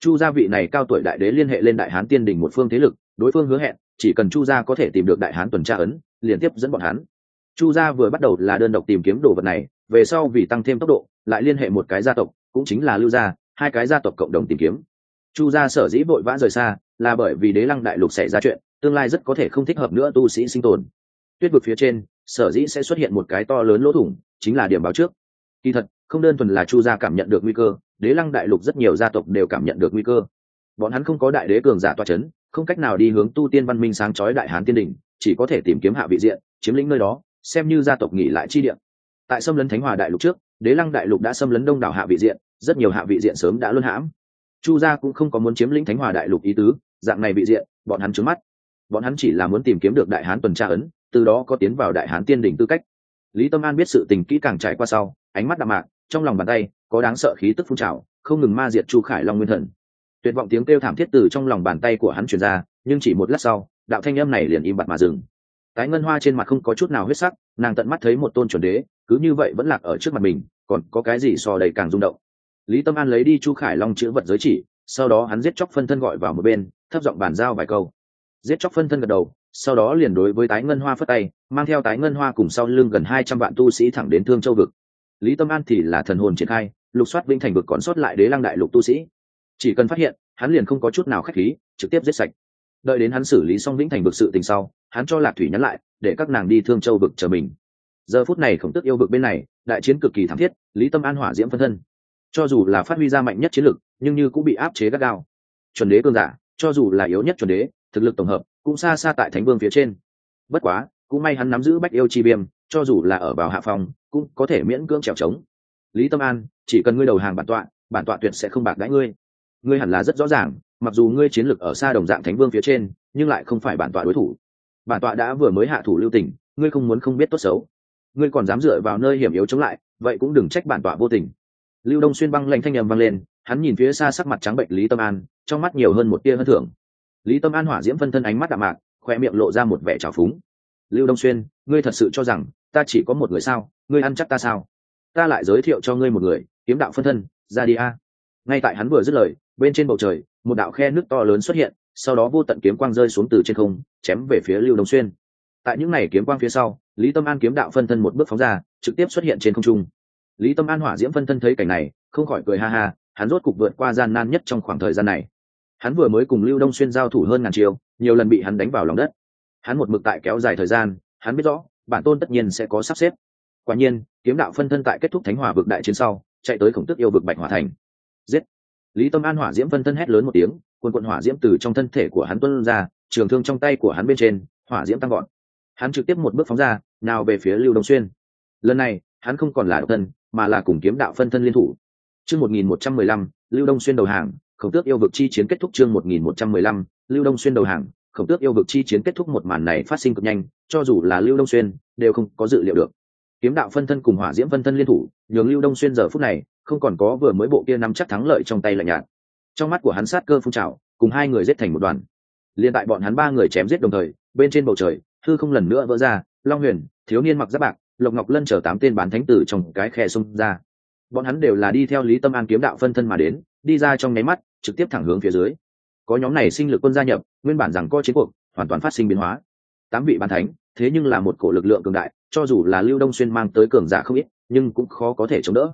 Chu gia vị này cao tuổi đại đế liên hệ lên đại hán tiên đình một phương thế lực, đối phương hứa hẹn, chỉ cần chu gia có thể tìm được đại hán tuần tra ấn, liền tiếp dẫn bọn hắn. Chu gia vừa bắt đầu là đơn độc tìm kiếm đồ vật này, về sau vì tăng thêm tốc độ, lại liên hệ một cái gia tộc, cũng chính là lưu gia hai cái gia tộc cộng đồng tìm kiếm. Chu gia sở dĩ vội vã rời xa là bởi vì đế lăng đại lục xảy ra chuyện, tương lai rất có thể không thích hợp nữa tu sĩ sinh tồn. Tuyết vực phía trên, sở dĩ sẽ xuất hiện một cái to lớn lỗ thủng, chính là điểm báo trước. Kỳ thật, không đơn thuần là chu gia cảm nhận được nguy cơ, đế lăng đại lục rất nhiều gia tộc đều cảm nhận được nguy cơ. Bọn hắn không có đại đế cường giả toa c h ấ n không cách nào đi hướng tu tiên văn minh sáng chói đại hán tiên đình chỉ có thể tìm kiếm hạ vị diện, chiếm lĩnh nơi đó, xem như gia tộc nghỉ lại chi điện tại xâm lấn thánh hòa đại lục trước, đế lăng đại lục đã xâm lấn đông đảo hạ vị diện rất nhiều hạ vị diện sớm đã luân hãm. Chu gia cũng không có muốn chiếm lĩnh thánh hòa đại lục ý tứ, dạng này vị diện, bọn hắn trứng mắt. Bọn hắn chỉ là muốn tìm kiếm được đại hán tuần tra ấn, từ đó có tiến vào đại hán tiên đỉnh tư cách. Lý tâm an biết sự tình kỹ càng trải qua sau, ánh mắt đạm mạc, trong lòng bàn tay, có đáng sợ khí tức phun trào, không ngừng ma diệt chu khải long nguyên thần. Tuyệt vọng tiếng kêu thảm thiết từ trong lòng bàn tay của hắn truyền ra, nhưng chỉ một lát sau, đạo thanh âm này liền im bặt mà dừng. Tái ngân hoa trên mặt không có chút nào huyết sắc, nàng tận mắt thấy một tôn chuẩn đế, cứ như vậy vẫn lạc ở trước mặt mình, còn có cái gì so đầy càng rung động lý tâm an lấy đi chu khải long chữ vật giới chỉ, sau đó hắn giết chóc phân thân gọi vào một bên, thấp giọng bàn giao vài câu. Giết chóc phân thân gật đầu, sau đó liền đối với tái ngân hoa phất tay, mang theo tái ngân hoa cùng sau lưng gần hai trăm vạn tu sĩ thẳng đến thương châu vực. Lý tâm an thì là thần hồn triển khai, lục soát vĩnh thành vực còn sót lại đế lăng đại lục tu sĩ. Chỉ cần phát hiện, hắn liền không có chút nào k h á c h khí, trực tiếp giết sạch. Đợi đến hắn xử lý xong vĩnh thành vực sự tình sau, hắn cho lạc thủy nhắn lại, để các nàng đi thương châu vực chờ mình. Giờ phút này khổng tức yêu vực bên này, đại chiến cực kỳ thảm thiết, lý tâm an hỏa diễm phân thân cho dù là phát huy ra mạnh nhất chiến lực, nhưng như cũng bị áp chế gắt gao. Chuẩn đế cương giả, cho dù là yếu nhất chuẩn đế, thực lực tổng hợp cũng xa xa tại thánh vương phía trên. Bất quá, cũng may hắn nắm giữ bách yêu chi viêm, cho dù là ở vào hạ phòng, cũng có thể miễn cưỡng trèo trống. Lý tâm an, chỉ cần ngươi đầu hàng bản tọa bản tọa tuyệt sẽ không bạc đãi ngươi. Ngươi hẳn là rất rõ ràng, mặc dù ngươi chiến lực ở xa đồng dạng thánh vương phía trên, nhưng lại không phải bản tọa đối thủ. Bản tọa đã vừa mới hạ thủ lưu tình, ngươi không muốn không biết tốt xấu. Ngươi còn dám dựa vào nơi hiểm yếu chống lại, vậy cũng đừng trách bản tọa vô tình lưu đông xuyên băng lạnh thanh nhầm vang lên, hắn nhìn phía xa sắc mặt trắng bệnh lý tâm an, trong mắt nhiều hơn một tia hơn thưởng. Lý tâm an hỏa diễm phân thân ánh mắt đạm mạc, khoe miệng lộ ra một vẻ trào phúng. Lưu đông xuyên, ngươi thật sự cho rằng ta chỉ có một người sao? Ngươi ăn chắc ta sao? Ta lại giới thiệu cho ngươi một người, kiếm đạo phân thân, ra đi a. Ngay tại hắn vừa dứt lời, bên trên bầu trời, một đạo khe nước to lớn xuất hiện, sau đó vô tận kiếm quang rơi xuống từ trên không, chém về phía lưu đông xuyên. Tại những ngày kiếm quang phía sau, lý tâm an kiếm đạo phân thân một bước phóng ra, trực tiếp xuất hiện trên không trung lý tâm an hỏa diễm phân thân thấy cảnh này, không khỏi cười ha ha, hắn rốt cục vượt qua gian nan nhất trong khoảng thời gian này. Hắn vừa mới cùng lưu đông xuyên giao thủ hơn ngàn chiều, nhiều lần bị hắn đánh vào lòng đất. Hắn một mực tại kéo dài thời gian, hắn biết rõ, bản tôn tất nhiên sẽ có sắp xếp. Quả nhiên, kiếm đạo phân thân tại kết thúc thánh hỏa vực đại chiến sau, chạy tới khổng tức yêu vực bạch hỏa thành. Giết! Lý tâm an hỏa diễm phân thân hét lớn một tiếng quân quận hỏa diễm từ trong thân thể của hắn tuân ra, trường thương trong tay của hắn bên trên, hỏa diễm tăng gọn hắn trực tiếp một bước phóng ra, nào về phía lưu đông xuyên. Lần này, hắn không còn là độc thân mà là cùng kiếm đạo phân thân liên thủ. Chương một nghìn một trăm mười lăm, lưu đông xuyên đầu hàng, khổng tước yêu vực chi chiến kết thúc chương một nghìn một trăm mười lăm, lưu đông xuyên đầu hàng, khổng tước yêu vực chi chiến kết thúc một màn này phát sinh cực nhanh, cho dù là lưu đông xuyên, đều không có dự liệu được. Kiếm đạo phân thân cùng hỏa diễm phân thân liên thủ, nhường lưu đông xuyên giờ phút này, không còn có vừa mới bộ kia nắm chắc thắng lợi trong tay lạnh nhạt. Trong mắt của hắn sát cơ phun trào, cùng hai người giết thành một đoàn. Liên tại bọn hắn ba người chém giết đồng thời, bên trên bầu trời thư không lần nữa vỡ ra, long huyền, thiếu niên mặc giáp bạc lộc ngọc lân chở tám tên bán thánh tử trong cái khe xông ra. Bọn hắn đều là đi theo lý tâm an kiếm đạo phân thân mà đến, đi ra trong nháy mắt, trực tiếp thẳng hướng phía dưới. Có nhóm này sinh lực quân gia nhập, nguyên bản rằng có chiến cuộc, hoàn toàn phát sinh biến hóa. Tám vị bán thánh, thế nhưng là một cổ lực lượng cường đại, cho dù là lưu đông xuyên mang tới cường giả không ít, nhưng cũng khó có thể chống đỡ.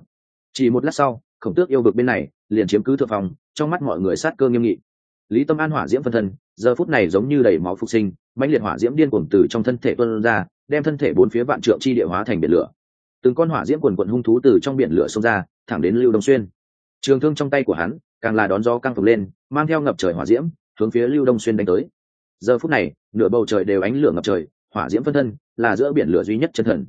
Chỉ một lát sau, khổng tước yêu vực bên này, liền chiếm cứ thượng phòng, trong mắt mọi người sát cơ nghiêm nghị. Lý tâm an hỏa diễm phân thân, giờ phút này giống như đầy máu phục sinh mãnh liệt hỏa diễm điên cuồng từ trong thân thể tuôn ra, đem thân thể bốn phía vạn trượng chi địa hóa thành biển lửa. Từng con hỏa diễm quần quần hung thú từ trong biển lửa xông ra, thẳng đến lưu đông xuyên. Trường thương trong tay của hắn, càng là đón gió căng phồng lên, mang theo ngập trời hỏa diễm, hướng phía lưu đông xuyên đánh tới. Giờ phút này, nửa bầu trời đều ánh lửa ngập trời, hỏa diễm phân thân là giữa biển lửa duy nhất chân thần.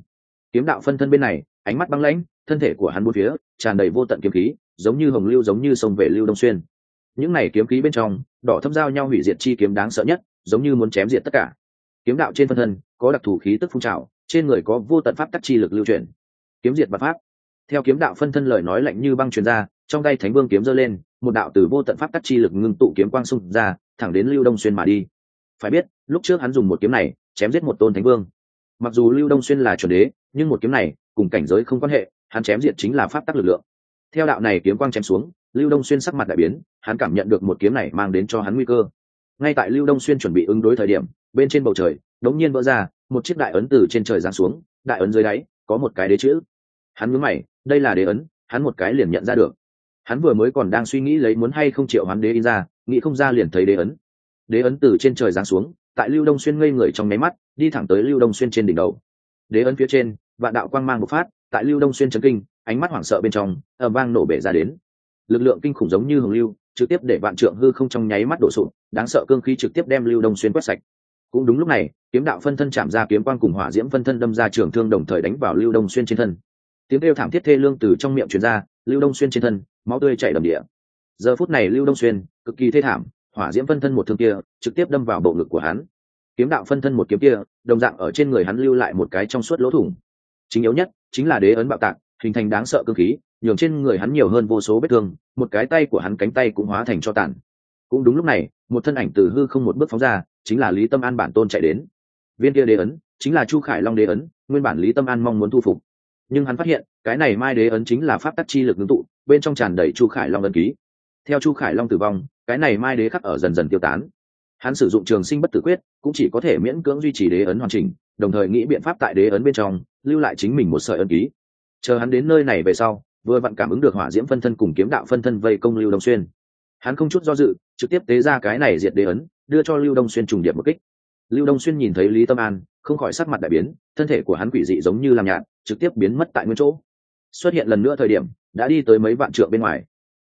Kiếm đạo phân thân bên này, ánh mắt băng lãnh, thân thể của hắn bốn phía tràn đầy vô tận kiếm khí, giống như hồng lưu giống như sông về lưu đông xuyên. Những này kiếm khí bên trong, đỏ thâm giao nhau hủy diệt chi kiếm đáng sợ nhất giống như muốn chém diệt tất cả. Kiếm đạo trên phân thân có đặc thù khí tức phun trào, trên người có vô tận pháp tắc chi lực lưu truyền. kiếm diệt bạc pháp. Theo kiếm đạo phân thân lời nói lạnh như băng truyền ra, trong tay thánh vương kiếm giơ lên, một đạo từ vô tận pháp tắc chi lực ngưng tụ kiếm quang xung ra, thẳng đến lưu đông xuyên mà đi. Phải biết, lúc trước hắn dùng một kiếm này, chém giết một tôn thánh vương. Mặc dù lưu đông xuyên là chuẩn đế, nhưng một kiếm này, cùng cảnh giới không quan hệ, hắn chém diệt chính là pháp tắc lực lượng. Theo đạo này kiếm quang chém xuống, lưu đông xuyên sắc mặt đại biến, hắn cảm nhận được một kiếm này mang đến cho hắn nguy cơ ngay tại lưu đông xuyên chuẩn bị ứng đối thời điểm, bên trên bầu trời đống nhiên vỡ ra, một chiếc đại ấn từ trên trời giáng xuống, đại ấn dưới đáy có một cái đế chữ. Hắn mướn mày, đây là đế ấn, hắn một cái liền nhận ra được. Hắn vừa mới còn đang suy nghĩ lấy muốn hay không triệu hắn đế in ra, nghĩ không ra liền thấy đế ấn. Đế ấn từ trên trời giáng xuống, tại lưu đông xuyên ngây người trong nháy mắt, đi thẳng tới lưu đông xuyên trên đỉnh đầu. Đế ấn phía trên, vạn đạo quang mang một phát, tại lưu đông xuyên chấn kinh, ánh mắt hoảng sợ bên trong ở vang nổ bể ra đến. Lực lượng kinh khủng giống như hồng lưu trực tiếp để vạn trượng hư không trong nháy mắt đổ sụt đáng sợ cương khí trực tiếp đem lưu đông xuyên quét sạch. Cũng đúng lúc này, kiếm đạo phân thân chạm ra kiếm quang cùng hỏa diễm phân thân đâm ra trường thương đồng thời đánh vào lưu đông xuyên trên thân. Tiếng kêu thảm thiết thê lương từ trong miệng truyền ra, lưu đông xuyên trên thân, máu tươi chảy đầm địa. Giờ phút này lưu đông xuyên, cực kỳ thê thảm, hỏa diễm phân thân một thương kia trực tiếp đâm vào bộ ngực của hắn. Kiếm đạo phân thân một kiếm kia, đồng dạng ở trên người hắn lưu lại một cái trong suốt lỗ thủng. Chính yếu nhất chính là đế ấn bạo tạc, hình thành đáng sợ cơ khí nhường trên người hắn nhiều hơn vô số vết thương, một cái tay của hắn cánh tay cũng hóa thành cho tàn. Cũng đúng lúc này, một thân ảnh từ hư không một bước phóng ra, chính là lý tâm an bản tôn chạy đến. Viên kia đế ấn, chính là chu khải long đế ấn, nguyên bản lý tâm an mong muốn thu phục. Nhưng hắn phát hiện, cái này mai đế ấn chính là pháp tắc chi lực ngưng tụ, bên trong tràn đầy chu khải long ấn ký. Theo chu khải long tử vong, cái này mai đế khắc ở dần dần tiêu tán. Hắn sử dụng trường sinh bất tử quyết, cũng chỉ có thể miễn cưỡng duy trì đế ấn hoàn chỉnh, đồng thời nghĩ biện pháp tại đế ấn bên trong, lưu lại chính mình một sợi ấn ký. Chờ hắn đến nơi này về sau vừa vặn cảm ứng được hỏa diễm phân thân cùng kiếm đạo phân thân vây công lưu đông xuyên. Hắn không chút do dự, trực tiếp tế ra cái này diệt đế ấn, đưa cho lưu đông xuyên trùng điệp một kích. Lưu đông xuyên nhìn thấy lý tâm an, không khỏi sắc mặt đại biến, thân thể của hắn quỷ dị giống như làm nhạt, trực tiếp biến mất tại nguyên chỗ. Xuất hiện lần nữa thời điểm, đã đi tới mấy vạn trượng bên ngoài.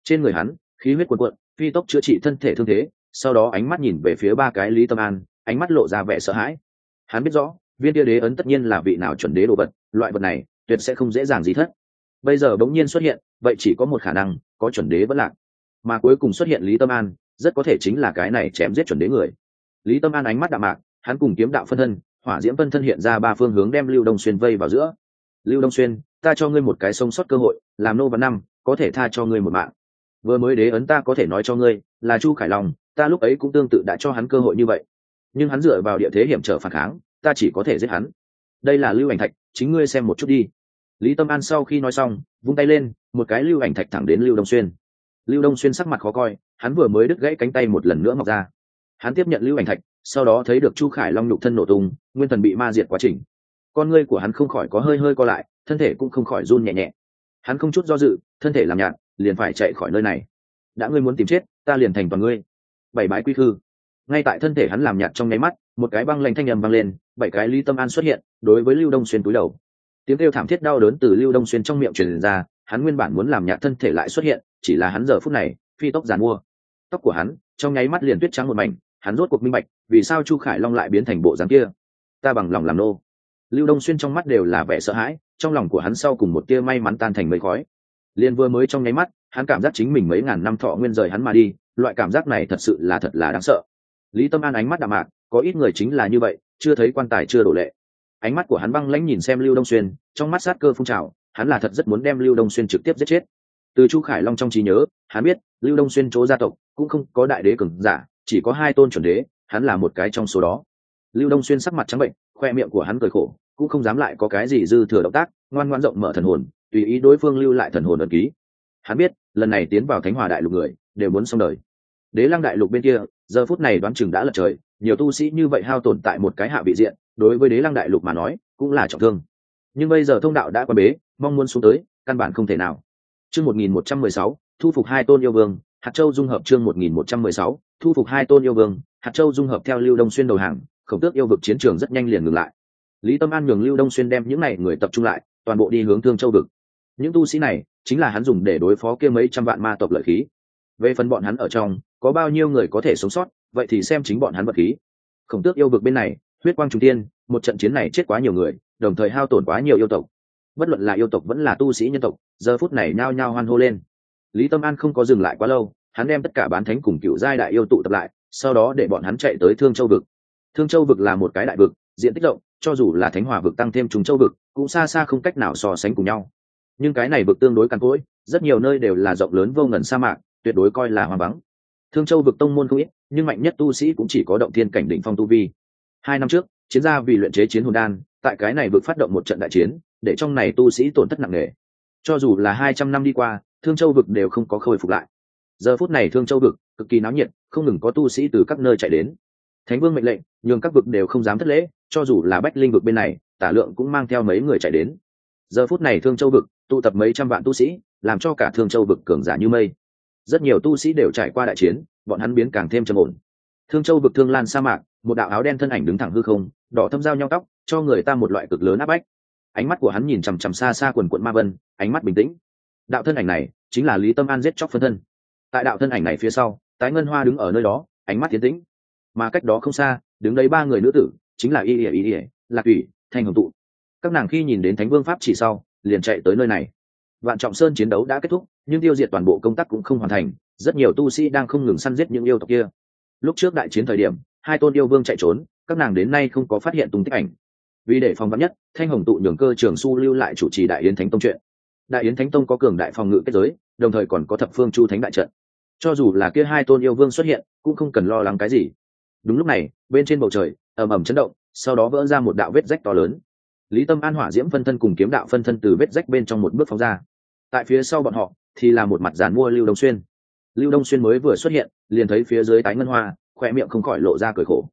Trên người hắn, khí huyết cuồn cuộn, phi tốc chữa trị thân thể thương thế, sau đó ánh mắt nhìn về phía ba cái lý tâm an, ánh mắt lộ ra vẻ sợ hãi. Hắn biết rõ, viên tia đế ấn tất nhiên là vị nào chuẩn đế đồ vật, loại vật này, tuyệt sẽ không dễ dàng gì thất bây giờ bỗng nhiên xuất hiện, vậy chỉ có một khả năng, có chuẩn đế vẫn lạc. Mà cuối cùng xuất hiện lý tâm an, rất có thể chính là cái này chém giết chuẩn đế người. Lý tâm an ánh mắt đạm mạc, hắn cùng kiếm đạo phân thân, hỏa diễm phân thân hiện ra ba phương hướng đem lưu đông xuyên vây vào giữa. Lưu đông xuyên, ta cho ngươi một cái sống sót cơ hội, làm nô văn năm, có thể tha cho ngươi một mạng. Vừa mới đế ấn ta có thể nói cho ngươi, là chu khải long, ta lúc ấy cũng tương tự đã cho hắn cơ hội như vậy. Nhưng hắn dựa vào địa thế hiểm trở phản kháng, ta chỉ có thể giết hắn. Đây là lưu ảnh thạch, chính ngươi xem một chút đi lý tâm an sau khi nói xong, vung tay lên, một cái lưu ảnh thạch thẳng đến lưu đông xuyên. Lưu đông xuyên sắc mặt khó coi, hắn vừa mới đứt gãy cánh tay một lần nữa mọc ra. Hắn tiếp nhận lưu ảnh thạch, sau đó thấy được chu khải long nhục thân nổ tung, nguyên thần bị ma diệt quá trình. Con ngươi của hắn không khỏi có hơi hơi co lại, thân thể cũng không khỏi run nhẹ nhẹ. Hắn không chút do dự, thân thể làm nhạt, liền phải chạy khỏi nơi này. Đã ngươi muốn tìm chết, ta liền thành toàn ngươi. Bảy bái quy khư. Ngay tại thân thể hắn làm nhạt trong nháy mắt, một cái băng lanh thanh nhầm băng lên, bảy cái lý tâm an xuất hiện, đối với lưu đông xuyên túi đầu tiếng kêu thảm thiết đau đớn từ lưu đông xuyên trong miệng truyền ra, hắn nguyên bản muốn làm nhạt thân thể lại xuất hiện, chỉ là hắn giờ phút này, phi tóc giàn mua. Tóc của hắn, trong nháy mắt liền tuyết trắng một mảnh, hắn rốt cuộc minh bạch, vì sao chu khải long lại biến thành bộ dáng kia. Ta bằng lòng làm nô. Lưu đông xuyên trong mắt đều là vẻ sợ hãi, trong lòng của hắn sau cùng một tia may mắn tan thành mây khói. Liền vừa mới trong nháy mắt, hắn cảm giác chính mình mấy ngàn năm thọ nguyên rời hắn mà đi, loại cảm giác này thật sự là thật là đáng sợ. Lý tâm an ánh mắt đạm mạc, có ít người chính là như vậy, chưa thấy quan tài chưa đổ lệ ánh mắt của hắn băng lãnh nhìn xem lưu đông xuyên, trong mắt sát cơ phun trào, hắn là thật rất muốn đem lưu đông xuyên trực tiếp giết chết. Từ chu khải long trong trí nhớ, hắn biết, lưu đông xuyên chỗ gia tộc cũng không có đại đế cường giả, chỉ có hai tôn chuẩn đế, hắn là một cái trong số đó. Lưu đông xuyên sắc mặt trắng bệnh, khoe miệng của hắn cười khổ, cũng không dám lại có cái gì dư thừa động tác, ngoan ngoan rộng mở thần hồn, tùy ý đối phương lưu lại thần hồn ẩn ký. Hắn biết, lần này tiến vào thánh hòa đại lục người, đều muốn xong đời. Đế lăng đại lục bên kia, giờ phút này đoán chừng đã lật trời, nhiều tu sĩ như vậy hao tồn tại một cái hạ vị diện đối với đế lăng đại lục mà nói, cũng là trọng thương. Nhưng bây giờ thông đạo đã qua bế, mong muốn xuống tới, căn bản không thể nào. Chương một nghìn một trăm mười sáu, thu phục hai tôn yêu vương, hạt châu dung hợp chương một nghìn một trăm mười sáu, thu phục hai tôn yêu vương, hạt châu dung hợp theo lưu đông xuyên đầu hàng, khổng tước yêu vực chiến trường rất nhanh liền ngừng lại. Lý tâm an nhường lưu đông xuyên đem những n à y người tập trung lại, toàn bộ đi hướng thương châu vực. Những tu sĩ này, chính là hắn dùng để đối phó kia mấy trăm vạn ma tộc lợi khí. Về phần bọn hắn ở trong, có bao nhiêu người có thể sống sót, vậy thì xem chính bọn hắn vật khí. Khổng tước yêu vực bên này huyết quang trung tiên một trận chiến này chết quá nhiều người, đồng thời hao tổn quá nhiều yêu tộc. Bất luận là yêu tộc vẫn là tu sĩ nhân tộc, giờ phút này nhao nhao hoan hô lên. Lý tâm an không có dừng lại quá lâu, hắn đem tất cả bán thánh cùng cựu giai đại yêu tụ tập lại, sau đó để bọn hắn chạy tới thương châu vực. Thương châu vực là một cái đại vực, diện tích rộng, cho dù là thánh hòa vực tăng thêm trùng châu vực, cũng xa xa không cách nào so sánh cùng nhau. Nhưng cái này vực tương đối cằn cỗi, rất nhiều nơi đều là rộng lớn vô ngần sa mạc, tuyệt đối coi là hoa vắng. Thương châu vực tông môn không ít, nhưng mạnh nhất tu sĩ cũng chỉ có động thiên cảnh đỉnh phong tu vi hai năm trước, chiến gia vì luyện chế chiến hồn đan, tại cái này vực phát động một trận đại chiến, để trong này tu sĩ tổn thất nặng nề. Cho dù là hai trăm năm đi qua, thương châu vực đều không có khôi phục lại. Giờ phút này thương châu vực cực kỳ náo nhiệt, không ngừng có tu sĩ từ các nơi chạy đến. Thánh vương mệnh lệnh, nhường các vực đều không dám thất lễ, cho dù là bách linh vực bên này, tả lượng cũng mang theo mấy người chạy đến. Giờ phút này thương châu vực tụ tập mấy trăm vạn tu sĩ, làm cho cả thương châu vực cường giả như mây. Rất nhiều tu sĩ đều trải qua đại chiến, bọn hắn biến càng thêm trầm ổn thương châu vực thương lan sa mạc, một đạo áo đen thân ảnh đứng thẳng hư không, đỏ thâm dao nhau tóc, cho người ta một loại cực lớn áp bách. Ánh mắt của hắn nhìn chằm chằm xa xa quần quận ma vân, ánh mắt bình tĩnh. Đạo thân ảnh này chính là lý tâm an giết chóc phân thân. Tại đạo thân ảnh này phía sau, tái ngân hoa đứng ở nơi đó, ánh mắt tiến tĩnh. Mà cách đó không xa, đứng đấy ba người nữ tử, chính là y ỉa y ỉa lạc ủy thanh hồng tụ. Các nàng khi nhìn đến thánh vương pháp chỉ sau, liền chạy tới nơi này. Vạn trọng sơn chiến đấu đã kết thúc, nhưng tiêu diệt toàn bộ công tác cũng không hoàn thành, rất nhiều tu sĩ đang không ngừng săn giết những yêu tộc kia lúc trước đại chiến thời điểm, hai tôn yêu vương chạy trốn, các nàng đến nay không có phát hiện tung tích ảnh. Vì để phòng vắn nhất, thanh hồng tụ nhường cơ trường su lưu lại chủ trì đại yến thánh tông chuyện. Đại yến thánh tông có cường đại phòng ngự kết giới, đồng thời còn có thập phương chu thánh đại trận. Cho dù là kia hai tôn yêu vương xuất hiện, cũng không cần lo lắng cái gì. Đúng lúc này, bên trên bầu trời, ầm ầm chấn động, sau đó vỡ ra một đạo vết rách to lớn. Lý tâm an hỏa diễm phân thân cùng kiếm đạo phân thân từ vết rách bên trong một bước phóng ra. Tại phía sau bọn họ, thì là một mặt giàn mua lưu đông xuyên lưu đông xuyên mới vừa xuất hiện, liền thấy phía dưới tái ngân hoa khoe miệng không khỏi lộ ra cười khổ.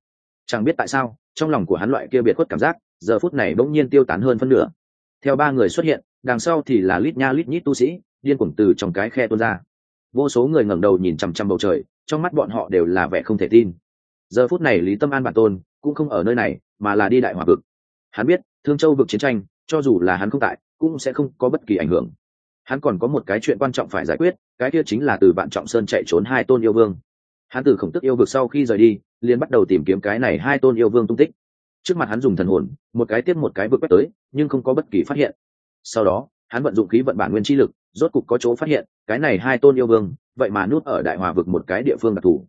Chẳng biết tại sao, trong lòng của hắn loại kia biệt khuất cảm giác, giờ phút này bỗng nhiên tiêu tán hơn phân nửa. Theo ba người xuất hiện, đằng sau thì là lít nha lít nhít tu sĩ, điên cuồng từ trong cái khe tuôn ra. Vô số người ngẩng đầu nhìn chằm chằm bầu trời, trong mắt bọn họ đều là vẻ không thể tin. Giờ phút này lý tâm an bản tôn cũng không ở nơi này, mà là đi đại hòa vực. Hắn biết, thương châu vực chiến tranh, cho dù là hắn không tại, cũng sẽ không có bất kỳ ảnh hưởng. Hắn còn có một cái chuyện quan trọng phải giải quyết cái kia chính là từ vạn trọng sơn chạy trốn hai tôn yêu vương. Hắn từ khổng tức yêu vực sau khi rời đi, liền bắt đầu tìm kiếm cái này hai tôn yêu vương tung tích. Trước mặt hắn dùng thần hồn, một cái tiếp một cái vượt quét tới, nhưng không có bất kỳ phát hiện. Sau đó, hắn vận dụng khí vận bản nguyên chi lực, rốt cục có chỗ phát hiện, cái này hai tôn yêu vương, vậy mà nuốt ở đại hòa vực một cái địa phương đặc thù.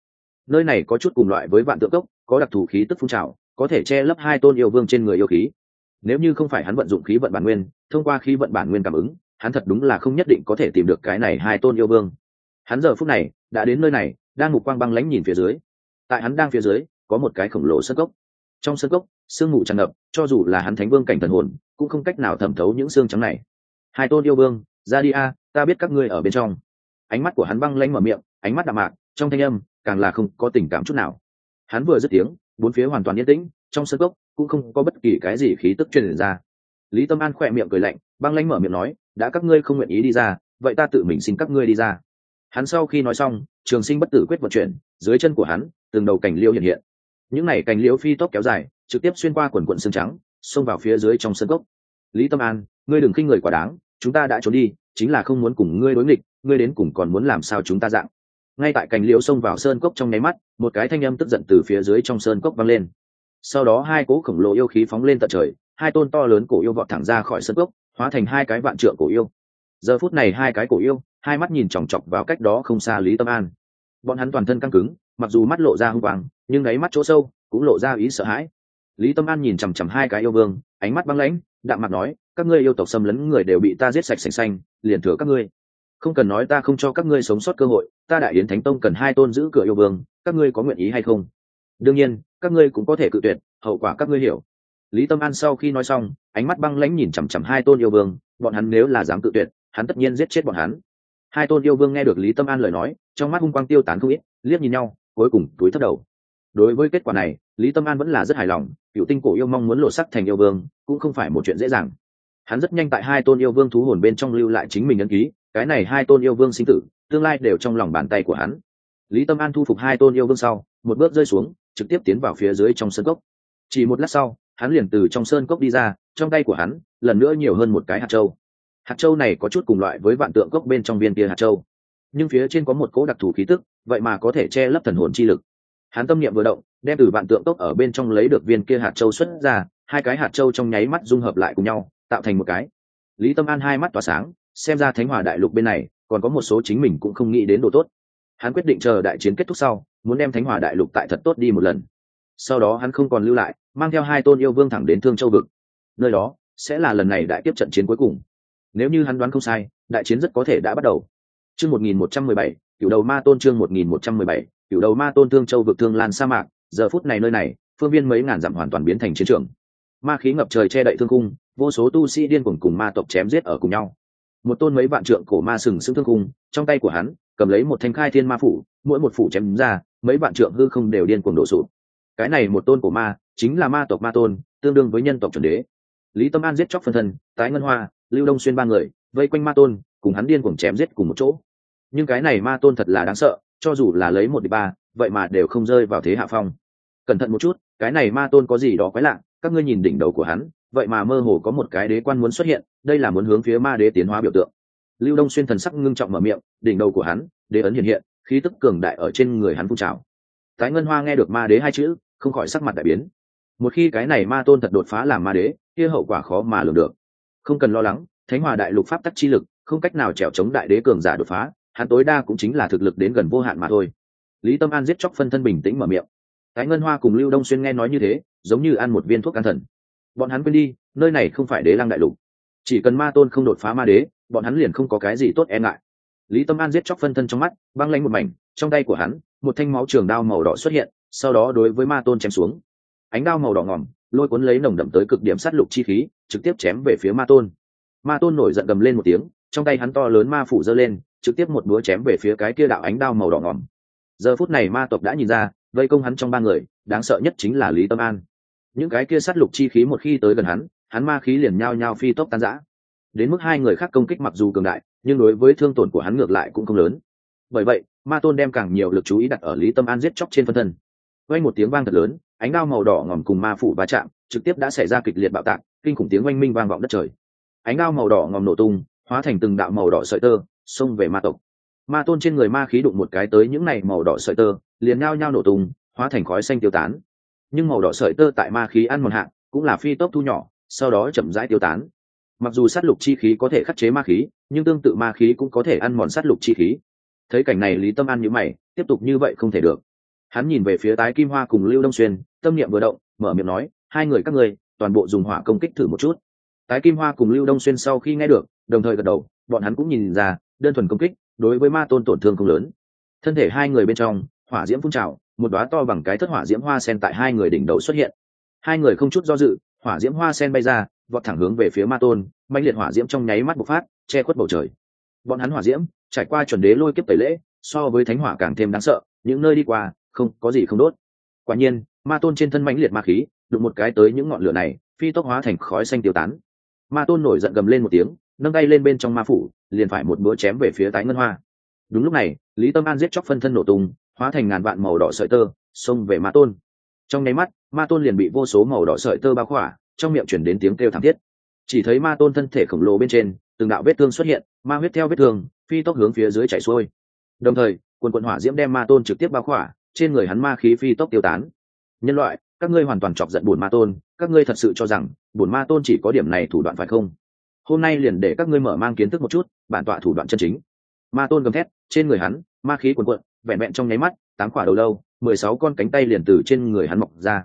Nơi này có chút cùng loại với vạn tượng cốc, có đặc thù khí tức phun trào, có thể che lấp hai tôn yêu vương trên người yêu khí. Nếu như không phải hắn vận dụng khí vận bản nguyên, thông qua khí vận bản nguyên cảm ứng hắn thật đúng là không nhất định có thể tìm được cái này hai tôn yêu vương. Hắn giờ phút này, đã đến nơi này, đang ngục quang băng lánh nhìn phía dưới. Tại hắn đang phía dưới, có một cái khổng lồ sân cốc. Trong sân cốc, sương mù tràn ngập, cho dù là hắn thánh vương cảnh thần hồn, cũng không cách nào thẩm thấu những xương trắng này. Hai tôn yêu vương, ra đi a, ta biết các ngươi ở bên trong. Ánh mắt của hắn băng lanh mở miệng, ánh mắt đạm mạc, trong thanh âm, càng là không có tình cảm chút nào. Hắn vừa dứt tiếng, bốn phía hoàn toàn yên tĩnh, trong sân cốc cũng không có bất kỳ cái gì khí tức truyền ra. Lý tâm an khỏe miệng cười lạnh, băng lanh mở miệng nói đã các ngươi không nguyện ý đi ra, vậy ta tự mình xin các ngươi đi ra. Hắn sau khi nói xong, trường sinh bất tử quyết vận chuyển, dưới chân của hắn, từng đầu cành liễu hiện hiện. Những này cành liễu phi tốc kéo dài, trực tiếp xuyên qua quần quận xương trắng, xông vào phía dưới trong sân gốc. Lý tâm an, ngươi đừng khinh người quá đáng, chúng ta đã trốn đi, chính là không muốn cùng ngươi đối nghịch, ngươi đến cùng còn muốn làm sao chúng ta dạng. Ngay tại cành liễu xông vào sơn cốc trong nháy mắt, một cái thanh âm tức giận từ phía dưới trong sơn cốc vang lên. Sau đó hai cỗ khổng lồ yêu khí phóng lên tận trời, hai tôn to lớn cổ yêu vọt thẳng ra khỏi sơn cốc hóa thành hai cái vạn trượng cổ yêu. Giờ phút này hai cái cổ yêu, hai mắt nhìn chòng chọc vào cách đó không xa lý tâm an. Bọn hắn toàn thân căng cứng, mặc dù mắt lộ ra hung quang, nhưng đáy mắt chỗ sâu cũng lộ ra ý sợ hãi. Lý tâm an nhìn chằm chằm hai cái yêu vương, ánh mắt băng lãnh, đạm mặt nói, các ngươi yêu tộc xâm lấn người đều bị ta giết sạch sành xanh, liền thừa các ngươi. Không cần nói ta không cho các ngươi sống sót cơ hội, ta đại yến thánh tông cần hai tôn giữ cửa yêu vương, các ngươi có nguyện ý hay không? Đương nhiên, các ngươi cũng có thể cự tuyệt, hậu quả các ngươi hiểu lý tâm an sau khi nói xong, ánh mắt băng lãnh nhìn chằm chằm hai tôn yêu vương, bọn hắn nếu là dám tự tuyệt, hắn tất nhiên giết chết bọn hắn. Hai tôn yêu vương nghe được lý tâm an lời nói, trong mắt hung quang tiêu tán không ít, liếc nhìn nhau, cuối cùng túi thất đầu. Đối với kết quả này, lý tâm an vẫn là rất hài lòng, cựu tinh cổ yêu mong muốn lộ sắc thành yêu vương, cũng không phải một chuyện dễ dàng. Hắn rất nhanh tại hai tôn yêu vương thú hồn bên trong lưu lại chính mình ấn ký, cái này hai tôn yêu vương sinh tử, tương lai đều trong lòng bàn tay của hắn. Lý tâm an thu phục hai tôn yêu vương sau, một bước rơi xuống, trực tiếp tiến vào phía dưới trong sân cốc. Chỉ một lát sau hắn liền từ trong sơn cốc đi ra, trong tay của hắn, lần nữa nhiều hơn một cái hạt châu. Hạt châu này có chút cùng loại với vạn tượng cốc bên trong viên kia hạt châu. Nhưng phía trên có một cỗ đặc thù khí tức, vậy mà có thể che lấp thần hồn chi lực. Hắn tâm niệm vừa động, đem từ vạn tượng cốc ở bên trong lấy được viên kia hạt châu xuất ra, hai cái hạt châu trong nháy mắt dung hợp lại cùng nhau, tạo thành một cái. Lý tâm an hai mắt tỏa sáng, xem ra thánh hòa đại lục bên này, còn có một số chính mình cũng không nghĩ đến độ tốt. Hắn quyết định chờ đại chiến kết thúc sau, muốn đem thánh hòa đại lục tại thật tốt đi một lần. Sau đó hắn không còn lưu lại mang theo hai tôn yêu vương thẳng đến thương châu vực. Nơi đó sẽ là lần này đại tiếp trận chiến cuối cùng. Nếu như hắn đoán không sai, đại chiến rất có thể đã bắt đầu. Chương một nghìn một trăm mười bảy cựu đầu ma tôn chương một nghìn một trăm mười bảy cựu đầu ma tôn thương châu vực thương lan sa mạc. Giờ phút này nơi này, phương viên mấy ngàn dặm hoàn toàn biến thành chiến trường. Ma khí ngập trời che đậy thương cung vô số tu sĩ điên cuồng cùng ma tộc chém giết ở cùng nhau. Một tôn mấy vạn trượng cổ ma sừng sững thương cung trong tay của hắn cầm lấy một thanh khai thiên ma phủ, mỗi một phủ chém ra, mấy vạn trượng hư không đều điên cuồng đổ sụp cái này một tôn cổ ma, chính là ma tộc ma tôn, tương đương với nhân tộc chuẩn đế. Lý tâm an giết chóc phân thân, tái ngân hoa, lưu đông xuyên ba người, vây quanh ma tôn, cùng hắn điên cuồng chém giết cùng một chỗ. Nhưng cái này ma tôn thật là đáng sợ, cho dù là lấy một đi ba, vậy mà đều không rơi vào thế hạ phong. Cẩn thận một chút, cái này ma tôn có gì đó quái lạ, các ngươi nhìn đỉnh đầu của hắn, vậy mà mơ hồ có một cái đế quan muốn xuất hiện, đây là muốn hướng phía ma đế tiến hóa biểu tượng. Lưu đông xuyên thần sắc ngưng trọng mở miệng, đỉnh đầu của hắn, đế ấn hiện hiện, khí tức cường đại ở trên người hắn phun trào. Tái ngân hoa nghe được ma đế hai chữ không khỏi sắc mặt đại biến. Một khi cái này ma tôn thật đột phá làm ma đế, kia hậu quả khó mà lường được. Không cần lo lắng, thánh hòa đại lục pháp tắc chi lực, không cách nào trèo chống đại đế cường giả đột phá, hắn tối đa cũng chính là thực lực đến gần vô hạn mà thôi. Lý tâm an giết chóc phân thân bình tĩnh mở miệng. Thái ngân hoa cùng lưu đông xuyên nghe nói như thế, giống như ăn một viên thuốc an thần. Bọn hắn quên đi, nơi này không phải đế lăng đại lục. Chỉ cần ma tôn không đột phá ma đế, bọn hắn liền không có cái gì tốt e ngại. Lý tâm an giết chóc phân thân trong mắt, băng lanh một mảnh, trong tay của hắn, một thanh máu trường đao màu đỏ xuất hiện sau đó đối với ma tôn chém xuống. Ánh đao màu đỏ ngỏm, lôi cuốn lấy nồng đậm tới cực điểm sát lục chi khí, trực tiếp chém về phía ma tôn. Ma tôn nổi giận gầm lên một tiếng, trong tay hắn to lớn ma phủ giơ lên, trực tiếp một búa chém về phía cái kia đạo ánh đao màu đỏ ngỏm. Giờ phút này ma tộc đã nhìn ra, vây công hắn trong ba người, đáng sợ nhất chính là lý tâm an. Những cái kia sát lục chi khí một khi tới gần hắn hắn ma khí liền nhao nhao phi tốc tan rã. Đến mức hai người khác công kích mặc dù cường đại, nhưng đối với thương tổn của hắn ngược lại cũng không lớn. Bởi vậy, ma tôn đem càng nhiều lực chú ý đặt ở lý tâm an giết chóc trên phân thân vang một tiếng vang thật lớn, ánh đao màu đỏ ngòm cùng ma phủ va chạm trực tiếp đã xảy ra kịch liệt bạo tạc, kinh khủng tiếng oanh minh vang vọng đất trời. Ánh đao màu đỏ ngòm nổ tung, hóa thành từng đạo màu đỏ sợi tơ, xông về ma tộc. Ma tôn trên người ma khí đụng một cái tới những này màu đỏ sợi tơ, liền nhao nhao nổ tung, hóa thành khói xanh tiêu tán. Nhưng màu đỏ sợi tơ tại ma khí ăn mòn hạn cũng là phi tốc thu nhỏ, sau đó chậm rãi tiêu tán. Mặc dù sát lục chi khí có thể khắc chế ma khí, nhưng tương tự ma khí cũng có thể ăn mòn sát lục chi khí. Thấy cảnh này lý tâm an nhữ mày, tiếp tục như vậy không thể được hắn nhìn về phía tái kim hoa cùng lưu đông xuyên, tâm niệm vừa động, mở miệng nói, hai người các ngươi, toàn bộ dùng hỏa công kích thử một chút. Tái kim hoa cùng lưu đông xuyên sau khi nghe được, đồng thời gật đầu, bọn hắn cũng nhìn ra, đơn thuần công kích đối với ma tôn tổn thương không lớn. Thân thể hai người bên trong, hỏa diễm phun trào, một đoá to bằng cái thất hỏa diễm hoa sen tại hai người đỉnh đầu xuất hiện. Hai người không chút do dự, hỏa diễm hoa sen bay ra, vọt thẳng hướng về phía ma tôn mạnh liệt hỏa diễm trong nháy mắt bộc phát, che khuất bầu trời. Bọn hắn hỏa diễm, trải qua chuẩn đế lôi kiếp tẩy lễ, so với thánh hỏa càng thêm đáng sợ, những nơi đi qua không, có gì không đốt. Quả nhiên, ma tôn trên thân mãnh liệt ma khí, đụng một cái tới những ngọn lửa này, phi tốc hóa thành khói xanh tiêu tán. Ma tôn nổi giận gầm lên một tiếng, nâng tay lên bên trong ma phủ, liền phải một bữa chém về phía tái ngân hoa. Đúng lúc này, lý tâm an giết chóc phân thân nổ tung, hóa thành ngàn vạn màu đỏ sợi tơ, xông về ma tôn. Trong nháy mắt, ma tôn liền bị vô số màu đỏ sợi tơ bao khỏa, trong miệng chuyển đến tiếng kêu thảm thiết. Chỉ thấy ma tôn thân thể khổng lồ bên trên, từng đạo vết thương xuất hiện, ma huyết theo vết thương, phi tốc hướng phía dưới chảy xuôi. Đồng thời, quần quận hỏa diễm đem ma tôn trực tiếp bao khỏa trên người hắn ma khí phi tốc tiêu tán. Nhân loại, các ngươi hoàn toàn chọc giận bùn ma tôn, các ngươi thật sự cho rằng bùn ma tôn chỉ có điểm này thủ đoạn phải không? Hôm nay liền để các ngươi mở mang kiến thức một chút, bản tọa thủ đoạn chân chính. Ma tôn gầm thét, trên người hắn, ma khí quần quận vẹn vẹn trong nháy mắt, tám quả đầu lâu, mười sáu con cánh tay liền từ trên người hắn mọc ra.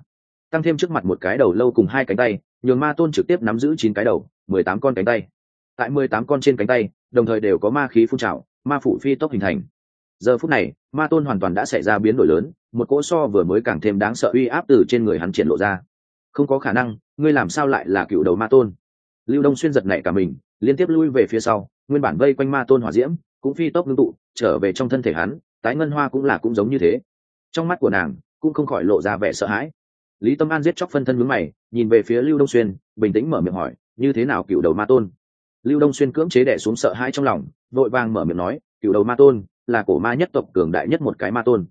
Tăng thêm trước mặt một cái đầu lâu cùng hai cánh tay, nhường ma tôn trực tiếp nắm giữ chín cái đầu, mười tám con cánh tay. Tại mười tám con trên cánh tay, đồng thời đều có ma khí phun trào, ma phủ phi tốc hình thành giờ phút này, ma tôn hoàn toàn đã xảy ra biến đổi lớn, một cỗ so vừa mới càng thêm đáng sợ uy áp từ trên người hắn triển lộ ra. Không có khả năng, ngươi làm sao lại là cựu đầu ma tôn? Lưu đông xuyên giật nảy cả mình, liên tiếp lui về phía sau, nguyên bản vây quanh ma tôn hỏa diễm, cũng phi tốc ngưng tụ, trở về trong thân thể hắn, tái ngân hoa cũng là cũng giống như thế. Trong mắt của nàng, cũng không khỏi lộ ra vẻ sợ hãi. Lý tâm an giết chóc phân thân mướn mày, nhìn về phía lưu đông xuyên, bình tĩnh mở miệng hỏi, như thế nào cựu đầu ma tôn? Lưu đông xuyên cưỡng chế đẻ xuống sợ hãi trong lòng, vội vàng mở miệng nói, cựu đầu ma tôn là cổ ma nhất tộc cường đại nhất một cái ma tôn.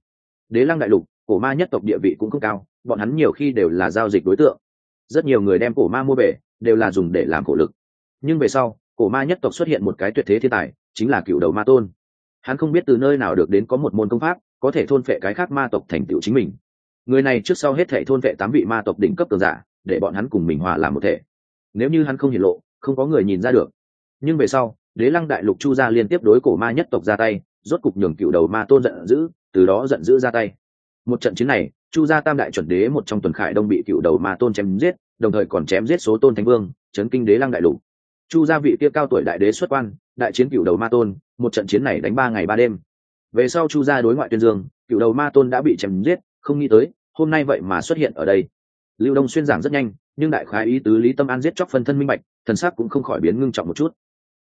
Đế lăng đại lục cổ ma nhất tộc địa vị cũng không cao bọn hắn nhiều khi đều là giao dịch đối tượng. Rất nhiều người đem cổ ma mua về, đều là dùng để làm cổ lực. Nhưng về sau cổ ma nhất tộc xuất hiện một cái tuyệt thế thiên tài chính là cựu đầu ma tôn. Hắn không biết từ nơi nào được đến có một môn công pháp có thể thôn phệ cái khác ma tộc thành tựu chính mình. Người này trước sau hết thể thôn vệ tám vị ma tộc đỉnh cấp cường giả để bọn hắn cùng mình hòa làm một thể. Nếu như hắn không hiển lộ không có người nhìn ra được. Nhưng về sau đế lăng đại lục chu gia liên tiếp đối cổ ma nhất tộc ra tay, rốt cục nhường cựu đầu ma tôn giận dữ, từ đó giận dữ ra tay. Một trận chiến này, chu gia tam đại chuẩn đế một trong tuần khải đông bị cựu đầu ma tôn chém giết, đồng thời còn chém giết số tôn thánh vương, chấn kinh đế lăng đại lục. Chu gia vị kia cao tuổi đại đế xuất quan, đại chiến cựu đầu ma tôn, một trận chiến này đánh ba ngày ba đêm. Về sau chu gia đối ngoại tuyên dương, cựu đầu ma tôn đã bị chém giết, không nghĩ tới, hôm nay vậy mà xuất hiện ở đây. Lưu đông xuyên giảng rất nhanh, nhưng đại khái ý tứ lý tâm an giết chóc phân thân minh bạch, thần sắc cũng không khỏi biến ngưng trọng một chút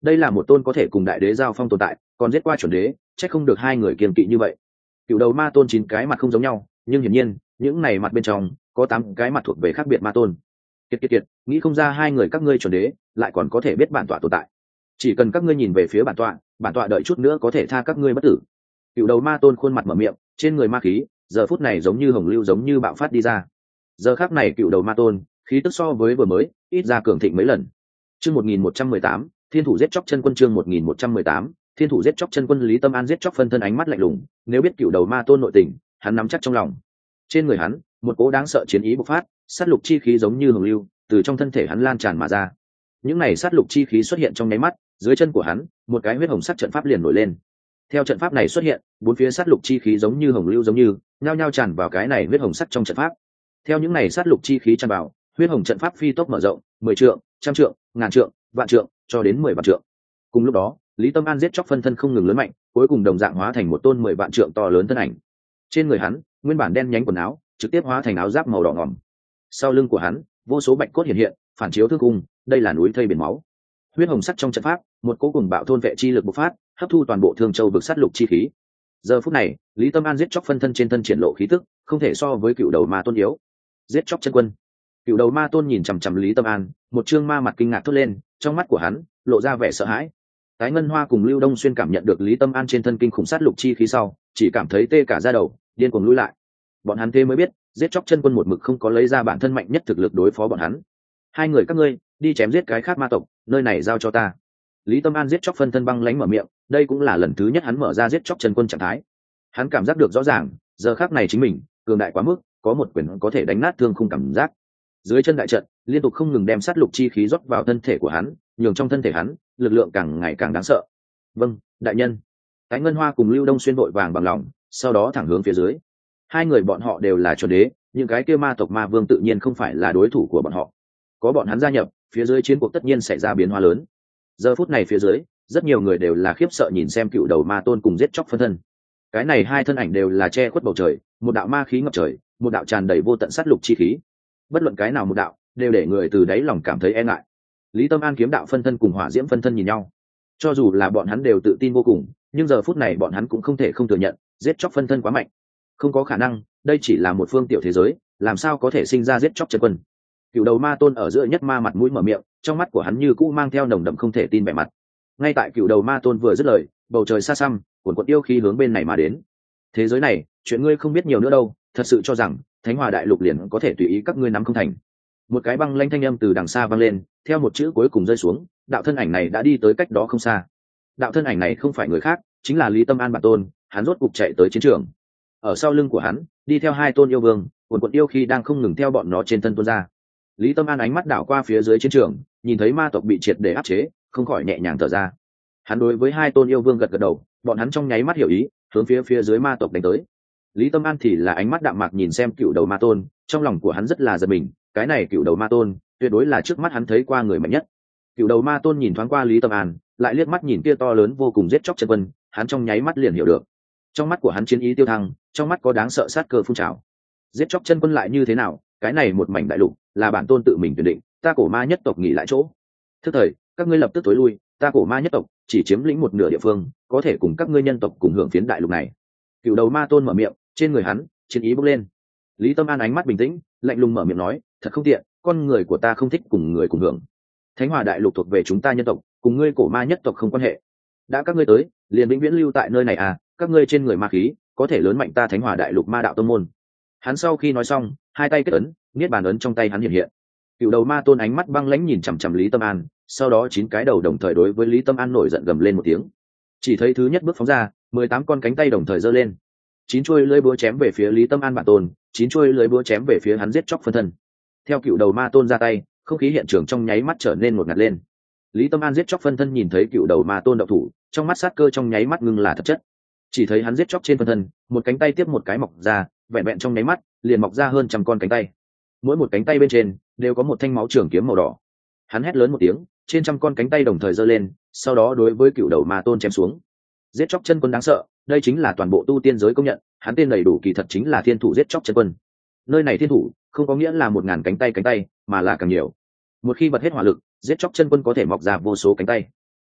đây là một tôn có thể cùng đại đế giao phong tồn tại, còn giết qua chuẩn đế, chắc không được hai người kiềm kỵ như vậy. Cựu đầu ma tôn chín cái mặt không giống nhau, nhưng hiển nhiên, những này mặt bên trong, có tám cái mặt thuộc về khác biệt ma tôn. Kiệt kiệt kiệt, nghĩ không ra hai người các ngươi chuẩn đế, lại còn có thể biết bản tọa tồn tại. Chỉ cần các ngươi nhìn về phía bản tọa bản tọa đợi chút nữa có thể tha các ngươi bất tử. Cựu đầu ma tôn khuôn mặt mở miệng, trên người ma khí, giờ phút này giống như hồng lưu giống như bạo phát đi ra. Giờ khác này cựu đầu ma tôn, khí tức so với vừa mới, ít ra cường thịnh mấy lần. Chương một nghìn một trăm mười tám thiên thủ giết chóc chân quân chương một nghìn một trăm mười tám, thiên thủ giết chóc chân quân lý tâm an giết chóc phân thân ánh mắt lạnh lùng, nếu biết cựu đầu ma tôn nội tình, hắn nắm chắc trong lòng. Trên người hắn, một cố đáng sợ chiến ý bộc phát, sát lục chi khí giống như hồng lưu, từ trong thân thể hắn lan tràn mà ra. Những này sát lục chi khí xuất hiện trong nháy mắt, dưới chân của hắn, một cái huyết hồng sắc trận pháp liền nổi lên. Theo trận pháp này xuất hiện, bốn phía sát lục chi khí giống như hồng lưu giống như, nhao nhao tràn vào cái này huyết hồng sắc trong trận pháp. Theo những này sát lục chi khí tràn vào, huyết hồng trận pháp phi tốc mở rộng, mười trượng, trăm trượng, ngàn trượng, vạn trượng cho đến mười vạn trượng. Cùng lúc đó, lý tâm an giết chóc phân thân không ngừng lớn mạnh, cuối cùng đồng dạng hóa thành một tôn mười vạn trượng to lớn thân ảnh. Trên người hắn, nguyên bản đen nhánh quần áo, trực tiếp hóa thành áo giáp màu đỏ ngỏm. Sau lưng của hắn, vô số bạch cốt hiện hiện, phản chiếu thương cung, đây là núi thây biển máu. Huyết hồng sắt trong trận pháp, một cố cùng bạo thôn vệ chi lực bộc phát, hấp thu toàn bộ thương châu vực sát lục chi khí. Giờ phút này, lý tâm an giết chóc phân thân trên thân triển lộ khí tức, không thể so với cựu đầu ma tôn yếu. Giết chóc chân quân cựu đầu ma tôn nhìn chằm chằm lý tâm an, một chương ma mặt kinh ngạc thốt lên, trong mắt của hắn, lộ ra vẻ sợ hãi. Tái ngân hoa cùng lưu đông xuyên cảm nhận được lý tâm an trên thân kinh khủng sát lục chi khí sau, chỉ cảm thấy tê cả ra đầu, điên cuồng lui lại. Bọn hắn thế mới biết, giết chóc chân quân một mực không có lấy ra bản thân mạnh nhất thực lực đối phó bọn hắn. Hai người các ngươi, đi chém giết cái khác ma tộc, nơi này giao cho ta. Lý tâm an giết chóc phân thân băng lánh mở miệng, đây cũng là lần thứ nhất hắn mở ra giết chóc chân quân trạng thái. Hắn cảm giác được rõ ràng, giờ khác này chính mình, cường đại quá mức, có một quyền có thể đánh nát thương không cảm giác dưới chân đại trận, liên tục không ngừng đem sát lục chi khí rót vào thân thể của hắn, nhường trong thân thể hắn, lực lượng càng ngày càng đáng sợ. Vâng đại nhân. Cái ngân hoa cùng lưu đông xuyên vội vàng bằng lòng, sau đó thẳng hướng phía dưới. Hai người bọn họ đều là chuẩn đế, những cái kia ma tộc ma vương tự nhiên không phải là đối thủ của bọn họ. Có bọn hắn gia nhập, phía dưới chiến cuộc tất nhiên xảy ra biến hóa lớn. Giờ phút này phía dưới, rất nhiều người đều là khiếp sợ nhìn xem cựu đầu ma tôn cùng giết chóc phân thân. Cái này hai thân ảnh đều là che khuất bầu trời, một đạo ma khí ngập trời, một đạo tràn đầy vô tận sát lục chi khí bất luận cái nào một đạo, đều để người từ đáy lòng cảm thấy e ngại. Lý tâm an kiếm đạo phân thân cùng hỏa diễm phân thân nhìn nhau. Cho dù là bọn hắn đều tự tin vô cùng, nhưng giờ phút này bọn hắn cũng không thể không thừa nhận, giết chóc phân thân quá mạnh. Không có khả năng, đây chỉ là một phương tiểu thế giới, làm sao có thể sinh ra giết chóc chân quân? Cựu đầu ma tôn ở giữa nhất ma mặt mũi mở miệng, trong mắt của hắn như cũ mang theo nồng đậm không thể tin vẻ mặt. Ngay tại cựu đầu ma tôn vừa dứt lời, bầu trời xa xăm cuồn cuộn yêu khí hướng bên này mà đến thế giới này, chuyện ngươi không biết nhiều nữa đâu, thật sự cho rằng, thánh hòa đại lục liền có thể tùy ý các ngươi nắm không thành. Một cái băng lanh thanh âm từ đằng xa vang lên, theo một chữ cuối cùng rơi xuống, đạo thân ảnh này đã đi tới cách đó không xa. Đạo thân ảnh này không phải người khác, chính là lý tâm an bản tôn, hắn rốt cục chạy tới chiến trường. Ở sau lưng của hắn, đi theo hai tôn yêu vương, quần quận yêu khi đang không ngừng theo bọn nó trên thân tôn ra. Lý tâm an ánh mắt đảo qua phía dưới chiến trường, nhìn thấy ma tộc bị triệt để áp chế, không khỏi nhẹ nhàng thở ra. Hắn đối với hai tôn yêu vương gật gật đầu, bọn hắn trong nháy mắt hiểu ý hướng phía phía dưới ma tộc đánh tới. Lý tâm an thì là ánh mắt đạm mạc nhìn xem cựu đầu ma tôn trong lòng của hắn rất là giật mình cái này cựu đầu ma tôn tuyệt đối là trước mắt hắn thấy qua người mạnh nhất. Cựu đầu ma tôn nhìn thoáng qua lý tâm an lại liếc mắt nhìn kia to lớn vô cùng giết chóc chân quân, hắn trong nháy mắt liền hiểu được. Trong mắt của hắn chiến ý tiêu thăng trong mắt có đáng sợ sát cơ phun trào. Giết chóc chân quân lại như thế nào cái này một mảnh đại lục là bản tôn tự mình tuyển định ta cổ ma nhất tộc nghỉ lại chỗ. Thức thời các ngươi lập tức tối lui ta cổ ma nhất tộc chỉ chiếm lĩnh một nửa địa phương, có thể cùng các ngươi nhân tộc cùng hưởng phiến đại lục này. Cựu đầu ma tôn mở miệng, trên người hắn, chiến ý bốc lên. Lý tâm an ánh mắt bình tĩnh, lạnh lùng mở miệng nói, thật không tiện, con người của ta không thích cùng người cùng hưởng. Thánh hòa đại lục thuộc về chúng ta nhân tộc, cùng ngươi cổ ma nhất tộc không quan hệ. Đã các ngươi tới, liền vĩnh viễn lưu tại nơi này à các ngươi trên người ma khí, có thể lớn mạnh ta thánh hòa đại lục ma đạo tông môn. Hắn sau khi nói xong, hai tay kết ấn, niết bàn ấn trong tay hắn hiện hiện. Cựu đầu ma tôn ánh mắt băng lãnh nhìn chằm chằm lý tâm an sau đó chín cái đầu đồng thời đối với lý tâm an nổi giận gầm lên một tiếng. Chỉ thấy thứ nhất bước phóng ra, mười tám con cánh tay đồng thời giơ lên. Chín chuôi lưỡi búa chém về phía lý tâm an bản tôn, chín chuôi lưỡi búa chém về phía hắn giết chóc phân thân. Theo cựu đầu ma tôn ra tay, không khí hiện trường trong nháy mắt trở nên một ngạt lên. Lý tâm an giết chóc phân thân nhìn thấy cựu đầu ma tôn đậu thủ, trong mắt sát cơ trong nháy mắt ngưng là thật chất. Chỉ thấy hắn giết chóc trên phân thân, một cánh tay tiếp một cái mọc ra, vẹn vẹn trong nháy mắt, liền mọc ra hơn trăm con cánh tay. Mỗi một cánh tay bên trên, đều có một thanh máu trường kiếm màu đỏ. Hắn hét lớn một tiếng trên trăm con cánh tay đồng thời giơ lên, sau đó đối với cựu đầu ma tôn chém xuống. Giết chóc chân quân đáng sợ, đây chính là toàn bộ tu tiên giới công nhận, hắn tên đầy đủ kỳ thật chính là thiên thủ giết chóc chân quân. Nơi này thiên thủ, không có nghĩa là một ngàn cánh tay cánh tay, mà là càng nhiều. Một khi bật hết hỏa lực, giết chóc chân quân có thể mọc ra vô số cánh tay.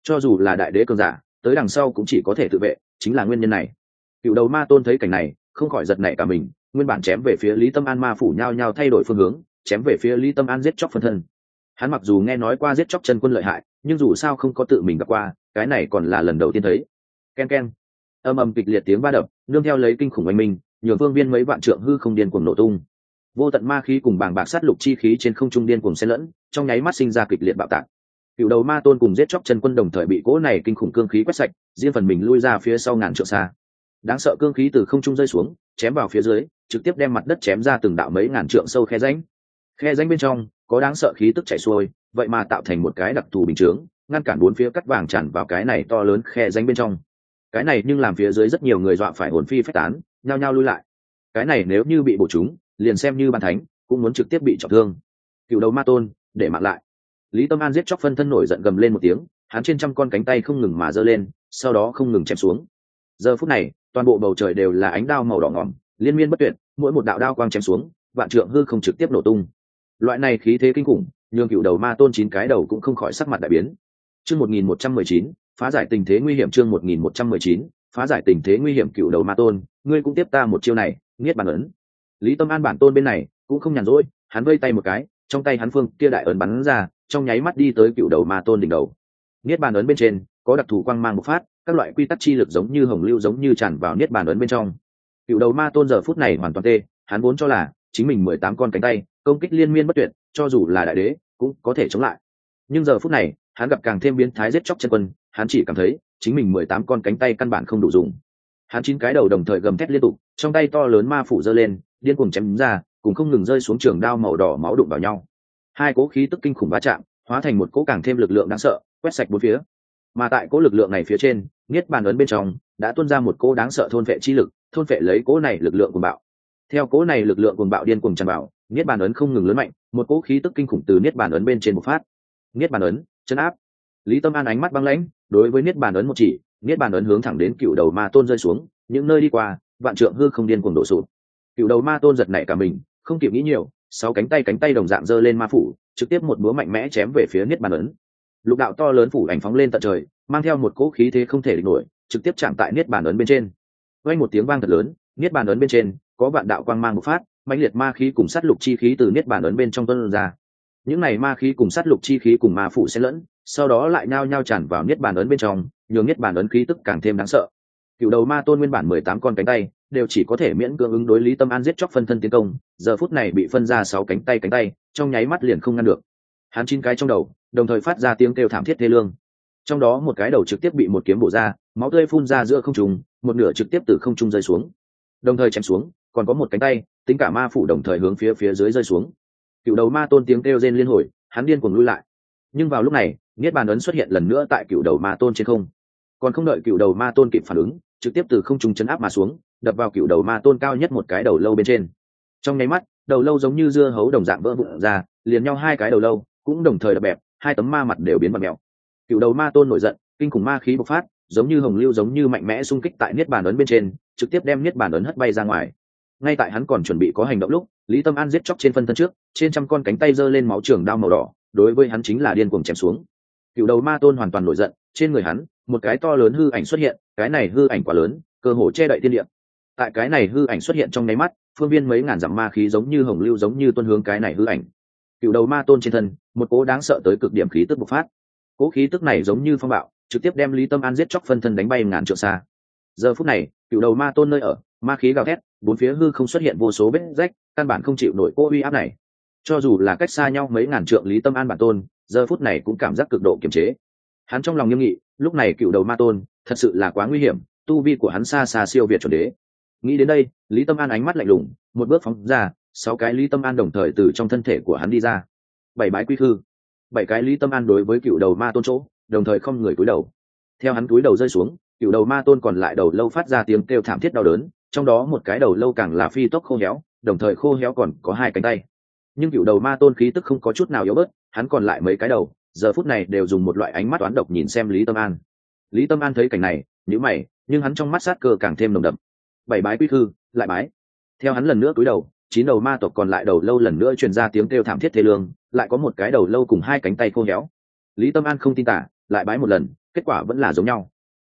Cho dù là đại đế cường giả, tới đằng sau cũng chỉ có thể tự vệ, chính là nguyên nhân này. Cựu đầu ma tôn thấy cảnh này, không khỏi giật nảy cả mình, nguyên bản chém về phía lý tâm an ma phủ nhao nhao thay đổi phương hướng, chém về phía lý tâm an giết chóc phân thân hắn mặc dù nghe nói qua giết chóc chân quân lợi hại, nhưng dù sao không có tự mình gặp qua, cái này còn là lần đầu tiên thấy. K e n k e n âm ầm kịch liệt tiếng ba đập, nương theo lấy kinh khủng oanh minh, nhường vương viên mấy vạn trượng hư không điên cuồng nổ tung. Vô tận ma khí cùng bàng bạc sát lục chi khí trên không trung điên cuồng xen lẫn, trong nháy mắt sinh ra kịch liệt bạo tạc. Cựu đầu ma tôn cùng giết chóc chân quân đồng thời bị cỗ này kinh khủng cương khí quét sạch, riêng phần mình lui ra phía sau ngàn trượng xa. Đáng sợ cương khí từ không trung rơi xuống, chém vào phía dưới, trực tiếp đem mặt đất chém ra từng đạo mấy ngàn trượng sâu khe ránh khe danh bên trong, có đáng sợ khí tức chảy xuôi, vậy mà tạo thành một cái đặc thù bình chướng, ngăn cản bốn phía cắt vàng tràn vào cái này to lớn khe danh bên trong. Cái này nhưng làm phía dưới rất nhiều người dọa phải hồn phi phách tán, nhao nhao lui lại. Cái này nếu như bị bổ chúng, liền xem như ban thánh, cũng muốn trực tiếp bị trọng thương. Cựu đầu ma tôn, để mạng lại. Lý tâm an giết chóc phân thân nổi giận gầm lên một tiếng, hắn trên trăm con cánh tay không ngừng mà giơ lên, sau đó không ngừng chém xuống. Giờ phút này, toàn bộ bầu trời đều là ánh đao màu đỏ ngỏm, liên miên bất tuyệt, mỗi một đạo đao quang chém xuống, vạn trượng hư không trực tiếp nổ tung loại này khí thế kinh khủng, nhường cựu đầu ma tôn chín cái đầu cũng không khỏi sắc mặt đại biến. Chương một nghìn một trăm mười chín, phá giải tình thế nguy hiểm chương một nghìn một trăm mười chín, phá giải tình thế nguy hiểm cựu đầu ma tôn, ngươi cũng tiếp ta một chiêu này, nghiết bản ấn. Lý tâm an bản tôn bên này cũng không nhàn rỗi, hắn vây tay một cái, trong tay hắn phương kia đại ấn bắn ra, trong nháy mắt đi tới cựu đầu ma tôn đỉnh đầu. Niết bàn ấn bên trên, có đặc thù quang mang một phát, các loại quy tắc chi lực giống như hồng lưu giống như tràn vào niết bàn ấn bên trong. Cựu đầu ma tôn giờ phút này hoàn toàn tê, hắn vốn cho là chính mình mười tám con cánh tay, công kích liên miên bất tuyệt, cho dù là đại đế, cũng có thể chống lại. Nhưng giờ phút này, hắn gặp càng thêm biến thái giết chóc chân quân, hắn chỉ cảm thấy chính mình mười tám con cánh tay căn bản không đủ dùng. Hắn chín cái đầu đồng thời gầm thét liên tục, trong tay to lớn ma phủ giơ lên, điên cuồng chém ra, cùng không ngừng rơi xuống trường đao màu đỏ máu đụng vào nhau. Hai cố khí tức kinh khủng va chạm, hóa thành một cố càng thêm lực lượng đáng sợ, quét sạch bốn phía. Mà tại cố lực lượng này phía trên, niết bàn ấn bên trong, đã tuôn ra một cố đáng sợ thôn vệ chi lực, thôn vệ lấy cố này lực lượng của bạo theo cố này lực lượng cuồng bạo điên cuồng tràn vào, niết bàn ấn không ngừng lớn mạnh, một cỗ khí tức kinh khủng từ niết bàn ấn bên trên một phát. Niết bàn ấn, chấn áp. Lý tâm an ánh mắt băng lãnh, đối với niết bàn ấn một chỉ, niết bàn ấn hướng thẳng đến cựu đầu ma tôn rơi xuống, những nơi đi qua, vạn trượng hư không điên cuồng đổ sụp. Cựu đầu ma tôn giật nảy cả mình, không kịp nghĩ nhiều, sáu cánh tay cánh tay đồng dạng giơ lên ma phủ, trực tiếp một búa mạnh mẽ chém về phía niết bàn ấn. Lục đạo to lớn phủ ảnh phóng lên tận trời, mang theo một cỗ khí thế không thể địch nổi, trực tiếp chạm tại niết bàn ấn bên trên. Quanh một tiếng vang thật lớn, niết bàn ấn bên trên có vạn đạo quang mang một phát, mãnh liệt ma khí cùng sát lục chi khí từ niết bàn ấn bên trong tuân ra. Những này ma khí cùng sát lục chi khí cùng ma phụ xen lẫn, sau đó lại nhao nhao tràn vào niết bàn ấn bên trong, nhường niết bàn ấn khí tức càng thêm đáng sợ. Cựu đầu ma tôn nguyên bản mười tám con cánh tay, đều chỉ có thể miễn cưỡng ứng đối lý tâm an giết chóc phân thân tiến công, giờ phút này bị phân ra sáu cánh tay cánh tay, trong nháy mắt liền không ngăn được. Hắn chín cái trong đầu, đồng thời phát ra tiếng kêu thảm thiết thê lương. Trong đó một cái đầu trực tiếp bị một kiếm bổ ra, máu tươi phun ra giữa không trùng một nửa trực tiếp từ không trung rơi xuống. Đồng thời chém xuống còn có một cánh tay, tính cả ma phủ đồng thời hướng phía phía dưới rơi xuống. Cựu đầu ma tôn tiếng kêu rên liên hồi, hắn điên cuồng lui lại. Nhưng vào lúc này, niết bàn ấn xuất hiện lần nữa tại cựu đầu ma tôn trên không. Còn không đợi cựu đầu ma tôn kịp phản ứng, trực tiếp từ không trung chấn áp mà xuống, đập vào cựu đầu ma tôn cao nhất một cái đầu lâu bên trên. Trong nháy mắt, đầu lâu giống như dưa hấu đồng dạng vỡ vụn ra, liền nhau hai cái đầu lâu, cũng đồng thời đập bẹp, hai tấm ma mặt đều biến mặt mèo. Cựu đầu ma tôn nổi giận, kinh khủng ma khí bộc phát, giống như hồng lưu giống như mạnh mẽ xung kích tại niết bàn ấn bên trên, trực tiếp đem niết bàn ấn hất bay ra ngoài ngay tại hắn còn chuẩn bị có hành động lúc, lý tâm an giết chóc trên phân thân trước, trên trăm con cánh tay giơ lên máu trường đao màu đỏ, đối với hắn chính là điên cuồng chém xuống. Cựu đầu ma tôn hoàn toàn nổi giận, trên người hắn, một cái to lớn hư ảnh xuất hiện, cái này hư ảnh quá lớn, cơ hồ che đậy thiên địa. Tại cái này hư ảnh xuất hiện trong nháy mắt, phương viên mấy ngàn dặm ma khí giống như hồng lưu giống như tuân hướng cái này hư ảnh. Cựu đầu ma tôn trên thân, một cố đáng sợ tới cực điểm khí tức bộc phát. Cố khí tức này giống như phong bạo, trực tiếp đem lý tâm an giết chóc phân thân đánh bay ngàn trượng xa. Giờ phút này, cựu đầu ma tôn nơi ở ma khí gào thét, bốn phía hư không xuất hiện vô số vết rách, căn bản không chịu nổi cô uy áp này. Cho dù là cách xa nhau mấy ngàn trượng lý tâm an bản tôn, giờ phút này cũng cảm giác cực độ kiềm chế. Hắn trong lòng nghiêm nghị, lúc này cựu đầu ma tôn, thật sự là quá nguy hiểm, tu vi của hắn xa xa siêu việt chuẩn đế. Nghĩ đến đây, lý tâm an ánh mắt lạnh lùng, một bước phóng ra, sáu cái lý tâm an đồng thời từ trong thân thể của hắn đi ra. Bảy bái quy khư bảy cái lý tâm an đối với cựu đầu ma tôn chỗ, đồng thời không người cúi đầu. Theo hắn cúi đầu rơi xuống, cựu đầu ma tôn còn lại đầu lâu phát ra tiếng kêu thảm thiết đau đớn trong đó một cái đầu lâu càng là phi tốc khô héo, đồng thời khô héo còn có hai cánh tay. Nhưng cựu đầu ma tôn khí tức không có chút nào yếu bớt, hắn còn lại mấy cái đầu, giờ phút này đều dùng một loại ánh mắt toán độc nhìn xem lý tâm an. Lý tâm an thấy cảnh này nhữ mày, nhưng hắn trong mắt sát cơ càng thêm nồng đậm. Bảy bái quy khư lại bái. Theo hắn lần nữa cúi đầu, chín đầu ma tộc còn lại đầu lâu lần nữa truyền ra tiếng kêu thảm thiết thê lương, lại có một cái đầu lâu cùng hai cánh tay khô héo. Lý tâm an không tin tả, lại bái một lần, kết quả vẫn là giống nhau.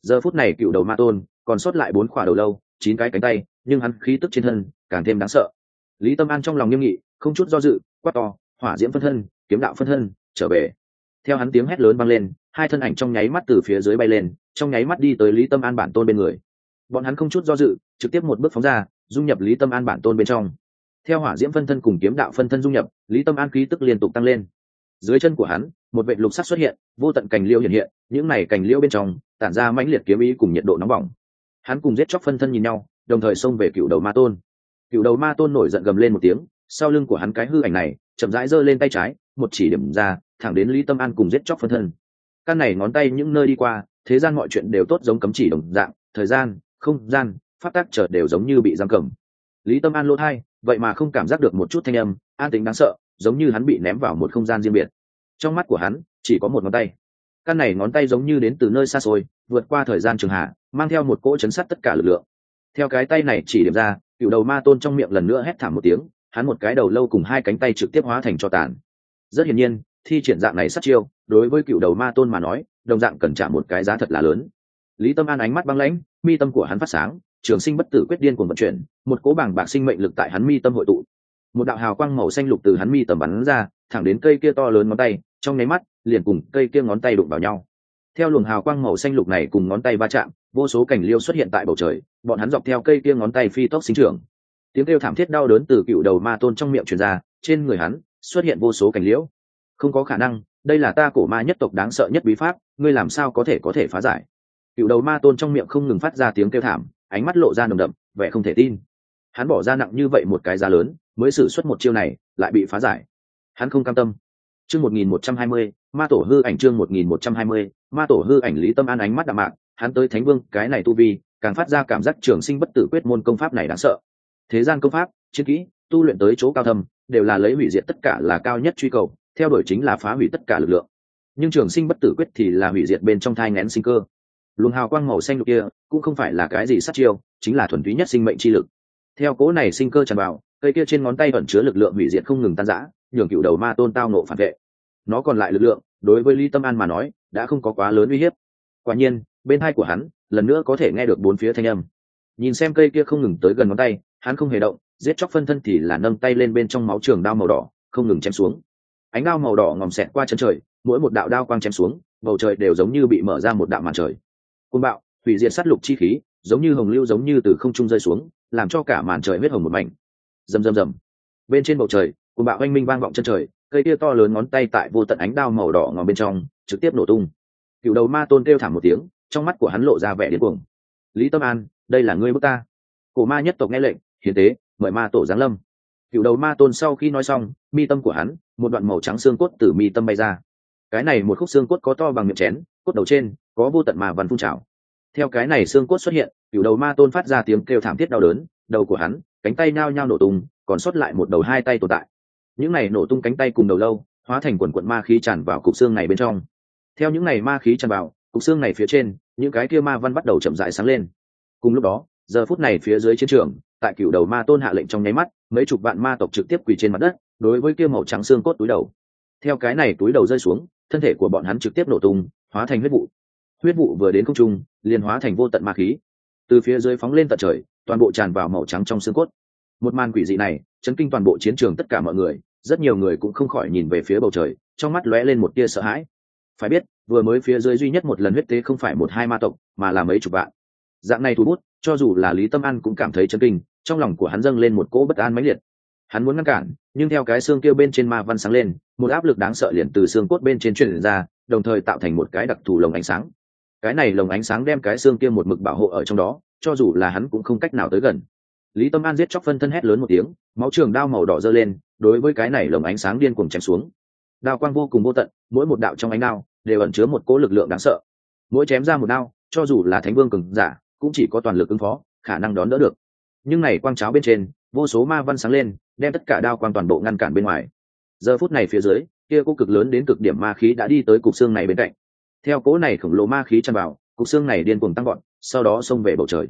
Giờ phút này cựu đầu ma tôn còn sót lại bốn khỏa đầu lâu chín cái cánh tay, nhưng hắn khí tức trên thân càng thêm đáng sợ. Lý tâm an trong lòng nghiêm nghị, không chút do dự, quát to, hỏa diễm phân thân, kiếm đạo phân thân, trở về. Theo hắn tiếng hét lớn vang lên, hai thân ảnh trong nháy mắt từ phía dưới bay lên, trong nháy mắt đi tới lý tâm an bản tôn bên người. Bọn hắn không chút do dự, trực tiếp một bước phóng ra, dung nhập lý tâm an bản tôn bên trong. Theo hỏa diễm phân thân cùng kiếm đạo phân thân dung nhập, lý tâm an khí tức liên tục tăng lên. Dưới chân của hắn, một vệ lục sắc xuất hiện, vô tận cành liêu hiện hiện, những này cành liêu bên trong, tản ra mãnh liệt kiếm ý cùng nhiệt độ nóng bỏng hắn cùng giết chóc phân thân nhìn nhau, đồng thời xông về cựu đầu ma tôn. Cựu đầu ma tôn nổi giận gầm lên một tiếng, sau lưng của hắn cái hư ảnh này, chậm rãi giơ lên tay trái, một chỉ điểm ra, thẳng đến lý tâm an cùng giết chóc phân thân. Căn này ngón tay những nơi đi qua, thế gian mọi chuyện đều tốt giống cấm chỉ đồng dạng, thời gian, không gian phát tác chợt đều giống như bị giam cầm. Lý tâm an lỗ thai, vậy mà không cảm giác được một chút thanh âm, an tính đáng sợ, giống như hắn bị ném vào một không gian riêng biệt. Trong mắt của hắn, chỉ có một ngón tay. Căn này ngón tay giống như đến từ nơi xa xôi, vượt qua thời gian trường hạ mang theo một cỗ chấn sát tất cả lực lượng. Theo cái tay này chỉ điểm ra, cựu đầu ma tôn trong miệng lần nữa hét thảm một tiếng, hắn một cái đầu lâu cùng hai cánh tay trực tiếp hóa thành cho tàn. Rất hiển nhiên, thi triển dạng này sát chiêu, đối với cựu đầu ma tôn mà nói, đồng dạng cần trả một cái giá thật là lớn. Lý tâm an ánh mắt băng lãnh, mi tâm của hắn phát sáng, trường sinh bất tử quyết điên cuồng vận chuyển, một cố bảng bạc sinh mệnh lực tại hắn mi tâm hội tụ. Một đạo hào quang màu xanh lục từ hắn mi tầm bắn ra, thẳng đến cây kia to lớn ngón tay, trong nháy mắt, liền cùng cây kia ngón tay đụng vào nhau theo luồng hào quang màu xanh lục này cùng ngón tay va chạm, vô số cảnh liêu xuất hiện tại bầu trời, bọn hắn dọc theo cây kia ngón tay phi tốc sinh trưởng. Tiếng kêu thảm thiết đau đớn từ cựu đầu ma tôn trong miệng truyền ra, trên người hắn xuất hiện vô số cảnh liễu. Không có khả năng, đây là ta cổ ma nhất tộc đáng sợ nhất bí pháp, ngươi làm sao có thể có thể phá giải? Cựu đầu ma tôn trong miệng không ngừng phát ra tiếng kêu thảm, ánh mắt lộ ra nồng đậm, vẻ không thể tin. Hắn bỏ ra nặng như vậy một cái giá lớn, mới xử suất một chiêu này, lại bị phá giải. Hắn không cam tâm. Chương một nghìn một trăm hai mươi, ma tổ hư ảnh chương một nghìn một trăm hai mươi ma tổ hư ảnh lý tâm an ánh mắt đạm mạc, hắn tới thánh vương, cái này tu vi, càng phát ra cảm giác trường sinh bất tử quyết môn công pháp này đáng sợ. Thế gian công pháp, chiến kỹ, tu luyện tới chỗ cao thâm, đều là lấy hủy diệt tất cả là cao nhất truy cầu, theo đuổi chính là phá hủy tất cả lực lượng. Nhưng trường sinh bất tử quyết thì là hủy diệt bên trong thai ngén sinh cơ. Luồng hào quang màu xanh lục kia, cũng không phải là cái gì sát chiêu, chính là thuần túy nhất sinh mệnh chi lực. Theo cố này sinh cơ tràn vào, cây kia trên ngón tay ẩn chứa lực lượng hủy diệt không ngừng tan rã, nhường cựu đầu ma tôn tao nộ phản vệ. Nó còn lại lực lượng, đối với lý tâm an mà nói đã không có quá lớn uy hiếp. Quả nhiên, bên hai của hắn, lần nữa có thể nghe được bốn phía thanh âm. Nhìn xem cây kia không ngừng tới gần ngón tay, hắn không hề động, giết chóc phân thân thì là nâng tay lên bên trong máu trường đao màu đỏ, không ngừng chém xuống. Ánh đao màu đỏ ngòm xẹt qua chân trời, mỗi một đạo đao quang chém xuống, bầu trời đều giống như bị mở ra một đạo màn trời. Côn bạo, hủy diệt sát lục chi khí, giống như hồng lưu giống như từ không trung rơi xuống, làm cho cả màn trời huyết hồng một mảnh. Rầm rầm rầm. Bên trên bầu trời côn bạo oanh minh vang vọng chân trời, cây kia to lớn ngón tay tại vô tận ánh đao màu đỏ ngòm bên trong trực tiếp nổ tung. Cựu đầu ma tôn kêu thảm một tiếng, trong mắt của hắn lộ ra vẻ điên cuồng. Lý tâm an, đây là ngươi bước ta. Cổ ma nhất tộc nghe lệnh, hiến tế, mời ma tổ giáng lâm. Cựu đầu ma tôn sau khi nói xong, mi tâm của hắn, một đoạn màu trắng xương cốt từ mi tâm bay ra. Cái này một khúc xương cốt có to bằng miệng chén, cốt đầu trên, có vô tận mà vằn phun trào. Theo cái này xương cốt xuất hiện, cựu đầu ma tôn phát ra tiếng kêu thảm thiết đau đớn, đầu của hắn, cánh tay nhao nhao nổ tung, còn sót lại một đầu hai tay tồn tại. Những này nổ tung cánh tay cùng đầu lâu, hóa thành quần quận ma khí tràn vào cục xương này bên trong theo những ngày ma khí tràn vào, cục xương này phía trên, những cái kia ma văn bắt đầu chậm rãi sáng lên. Cùng lúc đó, giờ phút này phía dưới chiến trường, tại cựu đầu ma tôn hạ lệnh trong nháy mắt, mấy chục vạn ma tộc trực tiếp quỳ trên mặt đất, đối với kia màu trắng xương cốt túi đầu. Theo cái này túi đầu rơi xuống, thân thể của bọn hắn trực tiếp nổ tung, hóa thành huyết vụ. Huyết vụ vừa đến không trung, liền hóa thành vô tận ma khí. Từ phía dưới phóng lên tận trời, toàn bộ tràn vào màu trắng trong xương cốt. Một màn quỷ dị này, chấn kinh toàn bộ chiến trường tất cả mọi người, rất nhiều người cũng không khỏi nhìn về phía bầu trời, trong mắt lóe lên một tia sợ hãi phải biết, vừa mới phía dưới duy nhất một lần huyết tế không phải một hai ma tộc, mà là mấy chục vạn. Dạng này thu hút cho dù là lý tâm an cũng cảm thấy chấn kinh, trong lòng của hắn dâng lên một cỗ bất an mãnh liệt. Hắn muốn ngăn cản, nhưng theo cái xương kêu bên trên ma văn sáng lên, một áp lực đáng sợ liền từ xương cốt bên trên truyền ra, đồng thời tạo thành một cái đặc thù lồng ánh sáng. Cái này lồng ánh sáng đem cái xương kia một mực bảo hộ ở trong đó, cho dù là hắn cũng không cách nào tới gần. Lý tâm an giết chóc phân thân hét lớn một tiếng, máu trường đao màu đỏ dơ lên, đối với cái này lồng ánh sáng điên cuồng chém xuống. Đao quang vô cùng vô tận, mỗi một đạo trong ánh đao đều ẩn chứa một cỗ lực lượng đáng sợ. Mỗi chém ra một đao, cho dù là thánh vương cường giả, cũng chỉ có toàn lực ứng phó, khả năng đón đỡ được. Nhưng này quang cháo bên trên, vô số ma văn sáng lên, đem tất cả đao quang toàn bộ ngăn cản bên ngoài. Giờ phút này phía dưới, kia cỗ cực lớn đến cực điểm ma khí đã đi tới cục xương này bên cạnh. Theo cỗ này khổng lồ ma khí chăn vào, cục xương này điên cuồng tăng gọn sau đó xông về bầu trời.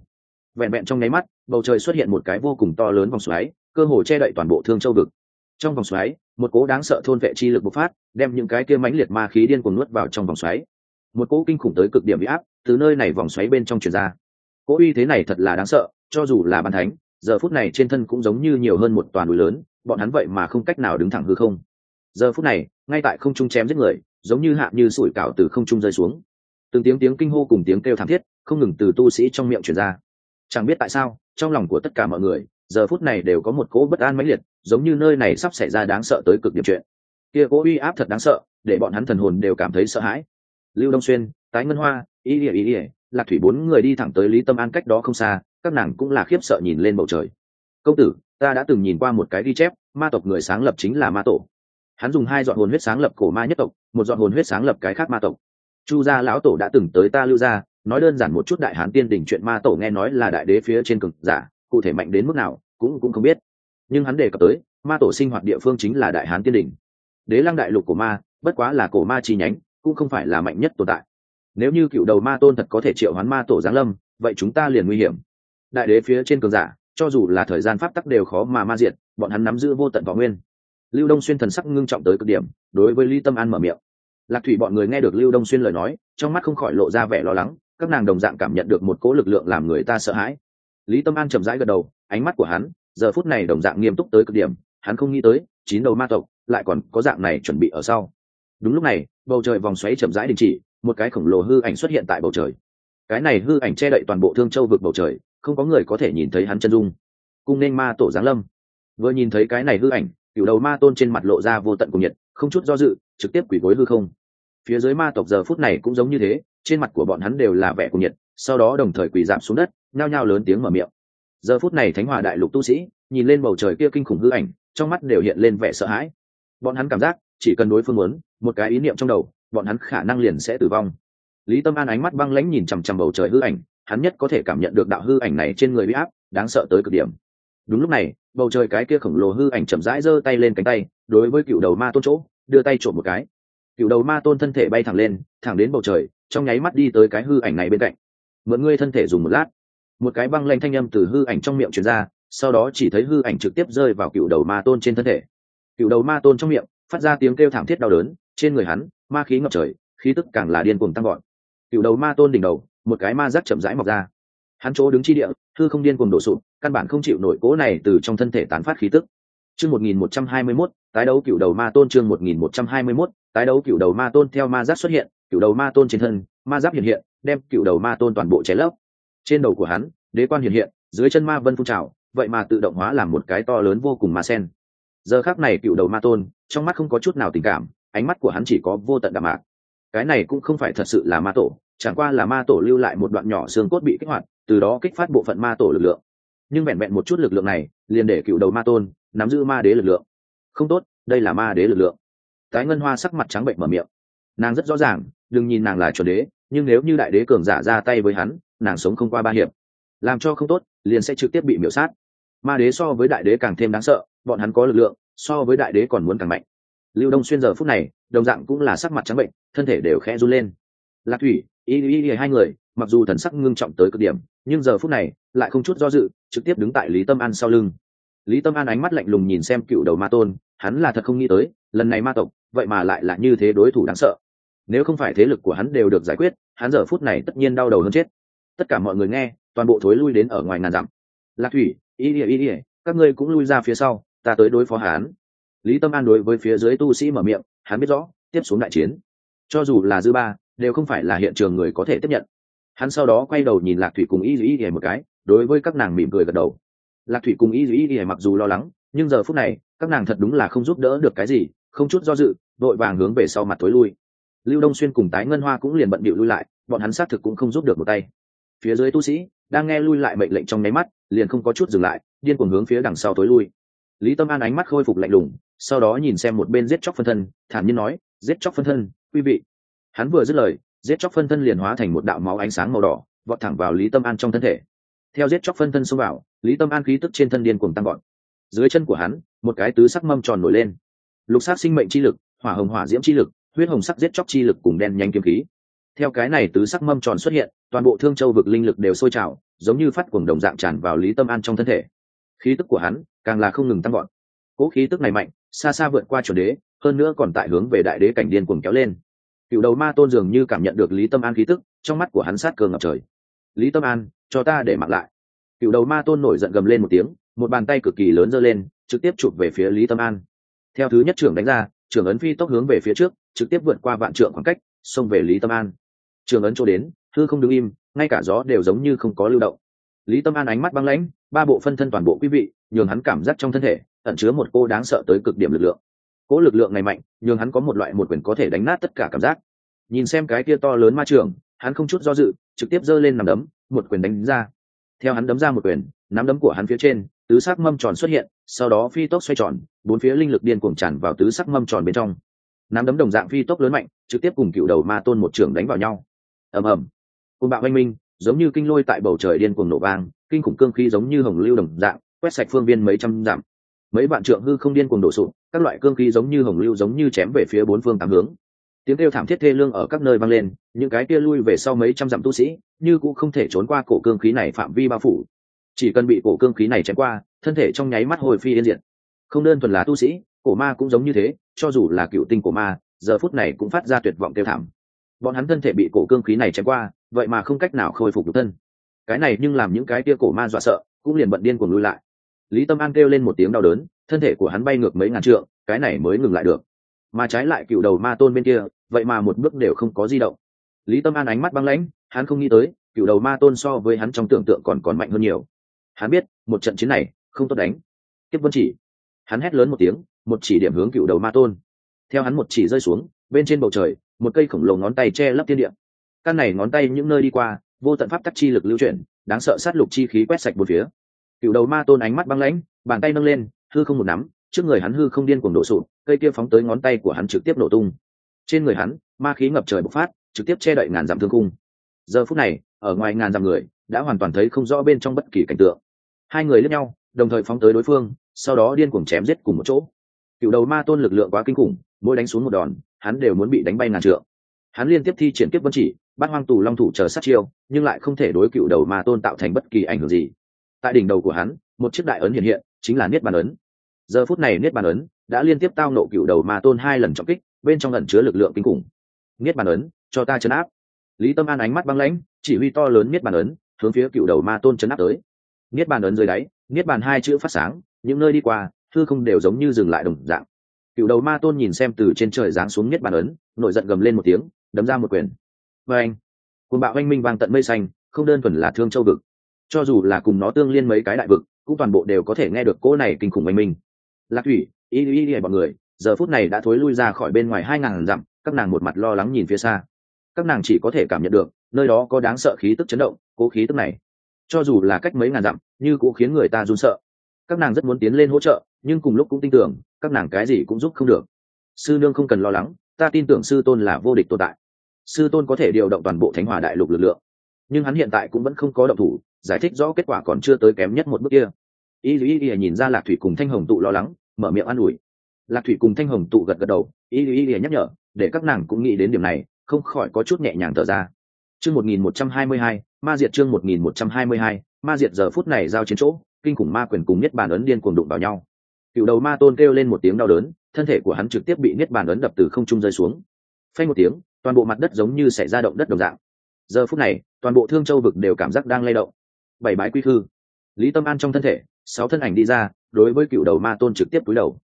Vẹn vẹn trong nháy mắt, bầu trời xuất hiện một cái vô cùng to lớn vòng xoáy, cơ hồ che đậy toàn bộ thương châu vực trong vòng xoáy, một cố đáng sợ thôn vệ chi lực bộc phát, đem những cái kia mãnh liệt ma khí điên cuồng nuốt vào trong vòng xoáy. Một cỗ kinh khủng tới cực điểm bị áp, từ nơi này vòng xoáy bên trong truyền ra. Cỗ uy thế này thật là đáng sợ, cho dù là ban thánh, giờ phút này trên thân cũng giống như nhiều hơn một toàn núi lớn, bọn hắn vậy mà không cách nào đứng thẳng hư không. Giờ phút này, ngay tại không trung chém giết người, giống như hạ như sủi cảo từ không trung rơi xuống. Từng tiếng tiếng kinh hô cùng tiếng kêu thảm thiết, không ngừng từ tu sĩ trong miệng truyền ra. Chẳng biết tại sao, trong lòng của tất cả mọi người giờ phút này đều có một cỗ bất an mãnh liệt, giống như nơi này sắp xảy ra đáng sợ tới cực điểm chuyện. Kia cỗ uy áp thật đáng sợ, để bọn hắn thần hồn đều cảm thấy sợ hãi. Lưu đông xuyên, tái ngân hoa ý ỉa ý ỉa lạc thủy bốn người đi thẳng tới lý tâm an cách đó không xa, các nàng cũng là khiếp sợ nhìn lên bầu trời. Công tử, ta đã từng nhìn qua một cái ghi chép, ma tộc người sáng lập chính là ma tổ. Hắn dùng hai dọn hồn huyết sáng lập cổ ma nhất tộc, một dọn hồn huyết sáng lập cái khác ma tộc. Chu gia lão tổ đã từng tới ta lưu gia, nói đơn giản một chút đại hán tiên đỉnh chuyện ma tổ nghe nói là đại đế phía trên cực giả cụ thể mạnh đến mức nào cũng cũng không biết. Nhưng hắn đề cập tới, ma tổ sinh hoạt địa phương chính là đại hán tiên đỉnh đế lăng đại lục của ma, bất quá là cổ ma chi nhánh, cũng không phải là mạnh nhất tồn tại. Nếu như cựu đầu ma tôn thật có thể triệu hoán ma tổ giáng lâm, vậy chúng ta liền nguy hiểm. Đại đế phía trên cường giả, cho dù là thời gian pháp tắc đều khó mà ma diệt, bọn hắn nắm giữ vô tận võ nguyên. Lưu đông xuyên thần sắc ngưng trọng tới cực điểm, đối với ly tâm an mở miệng. Lạc thủy bọn người nghe được lưu đông xuyên lời nói, trong mắt không khỏi lộ ra vẻ lo lắng, các nàng đồng dạng cảm nhận được một cỗ lực lượng làm người ta sợ hãi lý tâm an chậm rãi gật đầu, ánh mắt của hắn, giờ phút này đồng dạng nghiêm túc tới cực điểm, hắn không nghĩ tới, chín đầu ma tộc lại còn có dạng này chuẩn bị ở sau. Đúng lúc này, bầu trời vòng xoáy chậm rãi đình chỉ, một cái khổng lồ hư ảnh xuất hiện tại bầu trời. Cái này hư ảnh che đậy toàn bộ thương châu vực bầu trời, không có người có thể nhìn thấy hắn chân dung. Cung nên ma tổ giáng lâm. Vừa nhìn thấy cái này hư ảnh cựu đầu ma tôn trên mặt lộ ra vô tận cùng nhiệt, không chút do dự, trực tiếp quỷ gối hư không. Phía dưới ma tộc giờ phút này cũng giống như thế, trên mặt của bọn hắn đều là vẻ cùng nhiệt, sau đó đồng thời quỳ giảm xuống đất nhao nhao lớn tiếng mở miệng. Giờ phút này thánh hòa đại lục tu sĩ, nhìn lên bầu trời kia kinh khủng hư ảnh, trong mắt đều hiện lên vẻ sợ hãi. Bọn hắn cảm giác, chỉ cần đối phương muốn, một cái ý niệm trong đầu, bọn hắn khả năng liền sẽ tử vong. Lý tâm an ánh mắt băng lãnh nhìn chằm chằm bầu trời hư ảnh, hắn nhất có thể cảm nhận được đạo hư ảnh này trên người bị áp, đáng sợ tới cực điểm. Đúng lúc này, bầu trời cái kia khổng lồ hư ảnh chậm rãi giơ tay lên cánh tay, đối với cựu đầu ma tôn chỗ, đưa tay trộm một cái. Cựu đầu ma tôn thân thể bay thẳng lên, thẳng đến bầu trời, trong nháy mắt đi tới cái hư ảnh này bên cạnh. Mượn ngươi thân thể dùng một lát một cái băng lanh thanh âm từ hư ảnh trong miệng truyền ra, sau đó chỉ thấy hư ảnh trực tiếp rơi vào cựu đầu ma tôn trên thân thể. Cựu đầu ma tôn trong miệng, phát ra tiếng kêu thảm thiết đau đớn, trên người hắn, ma khí ngập trời, khí tức càng là điên cuồng tăng gọn cựu đầu ma tôn đỉnh đầu, một cái ma rác chậm rãi mọc ra. Hắn chỗ đứng chi địa, hư không điên cuồng đổ sụp, căn bản không chịu nổi cố này từ trong thân thể tán phát khí tức. Chương một nghìn một trăm hai mươi mốt, tái đấu cựu đầu ma tôn, chương một nghìn một trăm hai mươi mốt, tái đấu cựu đầu ma tôn theo ma giáp xuất hiện, cựu đầu ma tôn trên thân, ma giáp hiện hiện, đem cựu đầu ma tôn toàn bộ cháy lấp trên đầu của hắn, đế quan hiện hiện, dưới chân ma vân phun trào, vậy mà tự động hóa làm một cái to lớn vô cùng ma sen. Giờ khác này cựu đầu ma tôn, trong mắt không có chút nào tình cảm, ánh mắt của hắn chỉ có vô tận đạm mạc. Cái này cũng không phải thật sự là ma tổ, chẳng qua là ma tổ lưu lại một đoạn nhỏ xương cốt bị kích hoạt, từ đó kích phát bộ phận ma tổ lực lượng. Nhưng vẹn vẹn một chút lực lượng này, liền để cựu đầu ma tôn nắm giữ ma đế lực lượng. Không tốt, đây là ma đế lực lượng. Tái ngân hoa sắc mặt trắng bệnh mở miệng. Nàng rất rõ ràng, đừng nhìn nàng là chuẩn đế, nhưng nếu như đại đế cường giả ra tay với hắn nàng sống không qua ba hiệp. Làm cho không tốt, liền sẽ trực tiếp bị miễu sát. Ma đế so với đại đế càng thêm đáng sợ, bọn hắn có lực lượng, so với đại đế còn muốn càng mạnh. Lưu đông xuyên giờ phút này, đồng dạng cũng là sắc mặt trắng bệnh, thân thể đều khẽ run lên. Lạc thủy, y y y hai người, mặc dù thần sắc ngưng trọng tới cực điểm, nhưng giờ phút này, lại không chút do dự, trực tiếp đứng tại lý tâm an sau lưng. Lý tâm an ánh mắt lạnh lùng nhìn xem cựu đầu ma tôn, hắn là thật không nghĩ tới, lần này ma tộc, vậy mà lại là như thế đối thủ đáng sợ. Nếu không phải thế lực của hắn đều được giải quyết, hắn giờ phút này tất nhiên đau đầu hơn chết tất cả mọi người nghe, toàn bộ thối lui đến ở ngoài ngàn dặm. Lạc thủy, y ỉa y ỉa các ngươi cũng lui ra phía sau, ta tới đối phó hắn. Lý tâm an đối với phía dưới tu sĩ mở miệng, hắn biết rõ, tiếp xuống đại chiến. Cho dù là dư ba, đều không phải là hiện trường người có thể tiếp nhận. Hắn sau đó quay đầu nhìn lạc thủy cùng y y ỉa một cái, đối với các nàng mỉm cười gật đầu. Lạc thủy cùng y y ỉa mặc dù lo lắng, nhưng giờ phút này, các nàng thật đúng là không giúp đỡ được cái gì, không chút do dự vội vàng hướng về sau mặt tối lui. Lưu đông xuyên cùng tái ngân hoa cũng liền bận bịu lui lại, bọn hắn xác thực cũng không giúp được một tay phía dưới tu sĩ đang nghe lui lại mệnh lệnh trong nháy mắt, liền không có chút dừng lại, điên cuồng hướng phía đằng sau tối lui. Lý tâm an ánh mắt khôi phục lạnh lùng, sau đó nhìn xem một bên giết chóc phân thân, thản nhiên nói, giết chóc phân thân, quý vị. Hắn vừa dứt lời, giết chóc phân thân liền hóa thành một đạo máu ánh sáng màu đỏ, vọt thẳng vào lý tâm an trong thân thể. Theo giết chóc phân thân xông vào, lý tâm an khí tức trên thân điên cuồng tăng gọn dưới chân của hắn, một cái tứ sắc mâm tròn nổi lên. Lục sắc sinh mệnh chi lực, hỏa hồng hỏa diễm chi lực, huyết hồng sắc giết chóc chi lực cùng đen nhanh kiếm khí theo cái này tứ sắc mâm tròn xuất hiện, toàn bộ thương châu vực linh lực đều sôi trào, giống như phát cuồng đồng dạng tràn vào lý tâm an trong thân thể. Khí tức của hắn càng là không ngừng tăng gọn cỗ khí tức này mạnh, xa xa vượt qua chuẩn đế, hơn nữa còn tại hướng về đại đế cảnh điên cuồng kéo lên. Cựu đầu ma tôn dường như cảm nhận được lý tâm an khí tức, trong mắt của hắn sát cờ ngập trời. Lý tâm an, cho ta để mặc lại. Cựu đầu ma tôn nổi giận gầm lên một tiếng, một bàn tay cực kỳ lớn giơ lên, trực tiếp chụp về phía lý tâm an. Theo thứ nhất trưởng đánh ra, trưởng ấn phi tốc hướng về phía trước, trực tiếp vượt qua vạn trượng khoảng cách, xông về lý tâm an trường ấn chỗ đến thư không đứng im, ngay cả gió đều giống như không có lưu động. Lý tâm an ánh mắt băng lãnh, ba bộ phân thân toàn bộ quý vị, nhường hắn cảm giác trong thân thể, ẩn chứa một cô đáng sợ tới cực điểm lực lượng. Cỗ lực lượng này mạnh, nhường hắn có một loại một quyền có thể đánh nát tất cả cảm giác. Nhìn xem cái kia to lớn ma trường, hắn không chút do dự, trực tiếp giơ lên nằm đấm, một quyền đánh ra. Theo hắn đấm ra một quyền, nắm đấm của hắn phía trên, tứ sắc mâm tròn xuất hiện, sau đó phi tốc xoay tròn, bốn phía linh lực điên cuồng tràn vào tứ sắc mâm tròn bên trong. Nắm đấm đồng dạng phi tốc lớn mạnh, trực tiếp cùng cựu đầu ma tôn một trường đánh vào nhau ầm ầm. Côn bạo oanh minh, giống như kinh lôi tại bầu trời điên cuồng nổ vang, kinh khủng cương khí giống như hồng lưu đồng dạng, quét sạch phương viên mấy trăm dặm. Mấy bạn trượng hư không điên cuồng đổ sụp, các loại cương khí giống như hồng lưu giống như chém về phía bốn phương tám hướng. Tiếng kêu thảm thiết thê lương ở các nơi vang lên, những cái kia lui về sau mấy trăm dặm tu sĩ, như cũng không thể trốn qua cổ cương khí này phạm vi bao phủ. Chỉ cần bị cổ cương khí này chém qua, thân thể trong nháy mắt hồi phi yên diện không đơn thuần là tu sĩ, cổ ma cũng giống như thế, cho dù là cựu tinh cổ ma, giờ phút này cũng phát ra tuyệt vọng kêu thảm bọn hắn thân thể bị cổ cương khí này chém qua, vậy mà không cách nào khôi phục được thân. Cái này nhưng làm những cái kia cổ ma dọa sợ, cũng liền bận điên cuồng lui lại. Lý tâm an kêu lên một tiếng đau đớn, thân thể của hắn bay ngược mấy ngàn trượng, cái này mới ngừng lại được. Mà trái lại cựu đầu ma tôn bên kia, vậy mà một bước đều không có di động. Lý tâm an ánh mắt băng lãnh, hắn không nghĩ tới, cựu đầu ma tôn so với hắn trong tưởng tượng còn còn mạnh hơn nhiều. Hắn biết, một trận chiến này, không tốt đánh. Tiếp vân chỉ. Hắn hét lớn một tiếng, một chỉ điểm hướng cựu đầu ma tôn. Theo hắn một chỉ rơi xuống, bên trên bầu trời một cây khổng lồ ngón tay che lấp thiên địa. Căn này ngón tay những nơi đi qua, vô tận pháp tắc chi lực lưu chuyển, đáng sợ sát lục chi khí quét sạch một phía. Cựu đầu ma tôn ánh mắt băng lãnh, bàn tay nâng lên, hư không một nắm, trước người hắn hư không điên cuồng đổ sụt cây kia phóng tới ngón tay của hắn trực tiếp nổ tung. Trên người hắn, ma khí ngập trời bộc phát, trực tiếp che đậy ngàn dặm thương cung giờ phút này, ở ngoài ngàn dặm người, đã hoàn toàn thấy không rõ bên trong bất kỳ cảnh tượng. Hai người lẫn nhau, đồng thời phóng tới đối phương, sau đó điên cuồng chém giết cùng một chỗ. Cựu đầu ma tôn lực lượng quá kinh khủng mỗi đánh xuống một đòn, hắn đều muốn bị đánh bay ngàn trượng. Hắn liên tiếp thi triển tiếp vân chỉ, bắt hoang tù long thủ chờ sát chiêu, nhưng lại không thể đối cựu đầu ma tôn tạo thành bất kỳ ảnh hưởng gì. Tại đỉnh đầu của hắn, một chiếc đại ấn hiện hiện, chính là niết bàn ấn. Giờ phút này niết bàn ấn đã liên tiếp tao nộ cựu đầu ma tôn hai lần trọng kích, bên trong ẩn chứa lực lượng kinh khủng. Niết bàn ấn, cho ta chấn áp. Lý tâm an ánh mắt băng lãnh, chỉ huy to lớn niết bàn ấn, hướng phía cựu đầu ma tôn chấn áp tới. Niết bàn ấn dưới đáy, niết bàn hai chữ phát sáng, những nơi đi qua, thư không đều giống như dừng lại đồng dạng cựu đầu ma tôn nhìn xem từ trên trời giáng xuống nhất bàn ấn, nổi giận gầm lên một tiếng, đấm ra một quyền. Vê anh cùng bạo oanh minh vang tận mây xanh, không đơn thuần là thương châu vực. Cho dù là cùng nó tương liên mấy cái đại vực, cũng toàn bộ đều có thể nghe được cỗ này kinh khủng oanh minh. Lạc thủy y y y, bọn người, giờ phút này đã thối lui ra khỏi bên ngoài hai ngàn dặm, các nàng một mặt lo lắng nhìn phía xa. Các nàng chỉ có thể cảm nhận được, nơi đó có đáng sợ khí tức chấn động, cố khí tức này. Cho dù là cách mấy ngàn dặm, như cũng khiến người ta run sợ các nàng rất muốn tiến lên hỗ trợ, nhưng cùng lúc cũng tin tưởng, các nàng cái gì cũng giúp không được. Sư nương không cần lo lắng, ta tin tưởng sư tôn là vô địch tồn tại. Sư tôn có thể điều động toàn bộ thánh hòa đại lục lực lượng. Nhưng hắn hiện tại cũng vẫn không có động thủ, giải thích rõ kết quả còn chưa tới kém nhất một bước kia. Y y y nhìn ra lạc thủy cùng thanh hồng tụ lo lắng, mở miệng an ủi. Lạc thủy cùng thanh hồng tụ gật gật đầu, y y y nhắc nhở, để các nàng cũng nghĩ đến điểm này, không khỏi có chút nhẹ nhàng thở ra. Chương một nghìn một trăm hai mươi hai, ma diệt chương một nghìn một trăm hai mươi hai, ma diệt giờ phút này giao chiến chỗ kinh khủng ma quyền cùng nhất bàn ấn điên cuồng đụng vào nhau. Cựu đầu ma tôn kêu lên một tiếng đau đớn thân thể của hắn trực tiếp bị niết bàn ấn đập từ không trung rơi xuống. Phanh một tiếng toàn bộ mặt đất giống như xảy ra động đất đồng dạng. Giờ phút này toàn bộ thương châu vực đều cảm giác đang lay động. Bảy bái quy hư, lý tâm an trong thân thể sáu thân ảnh đi ra đối với cựu đầu ma tôn trực tiếp cúi đầu.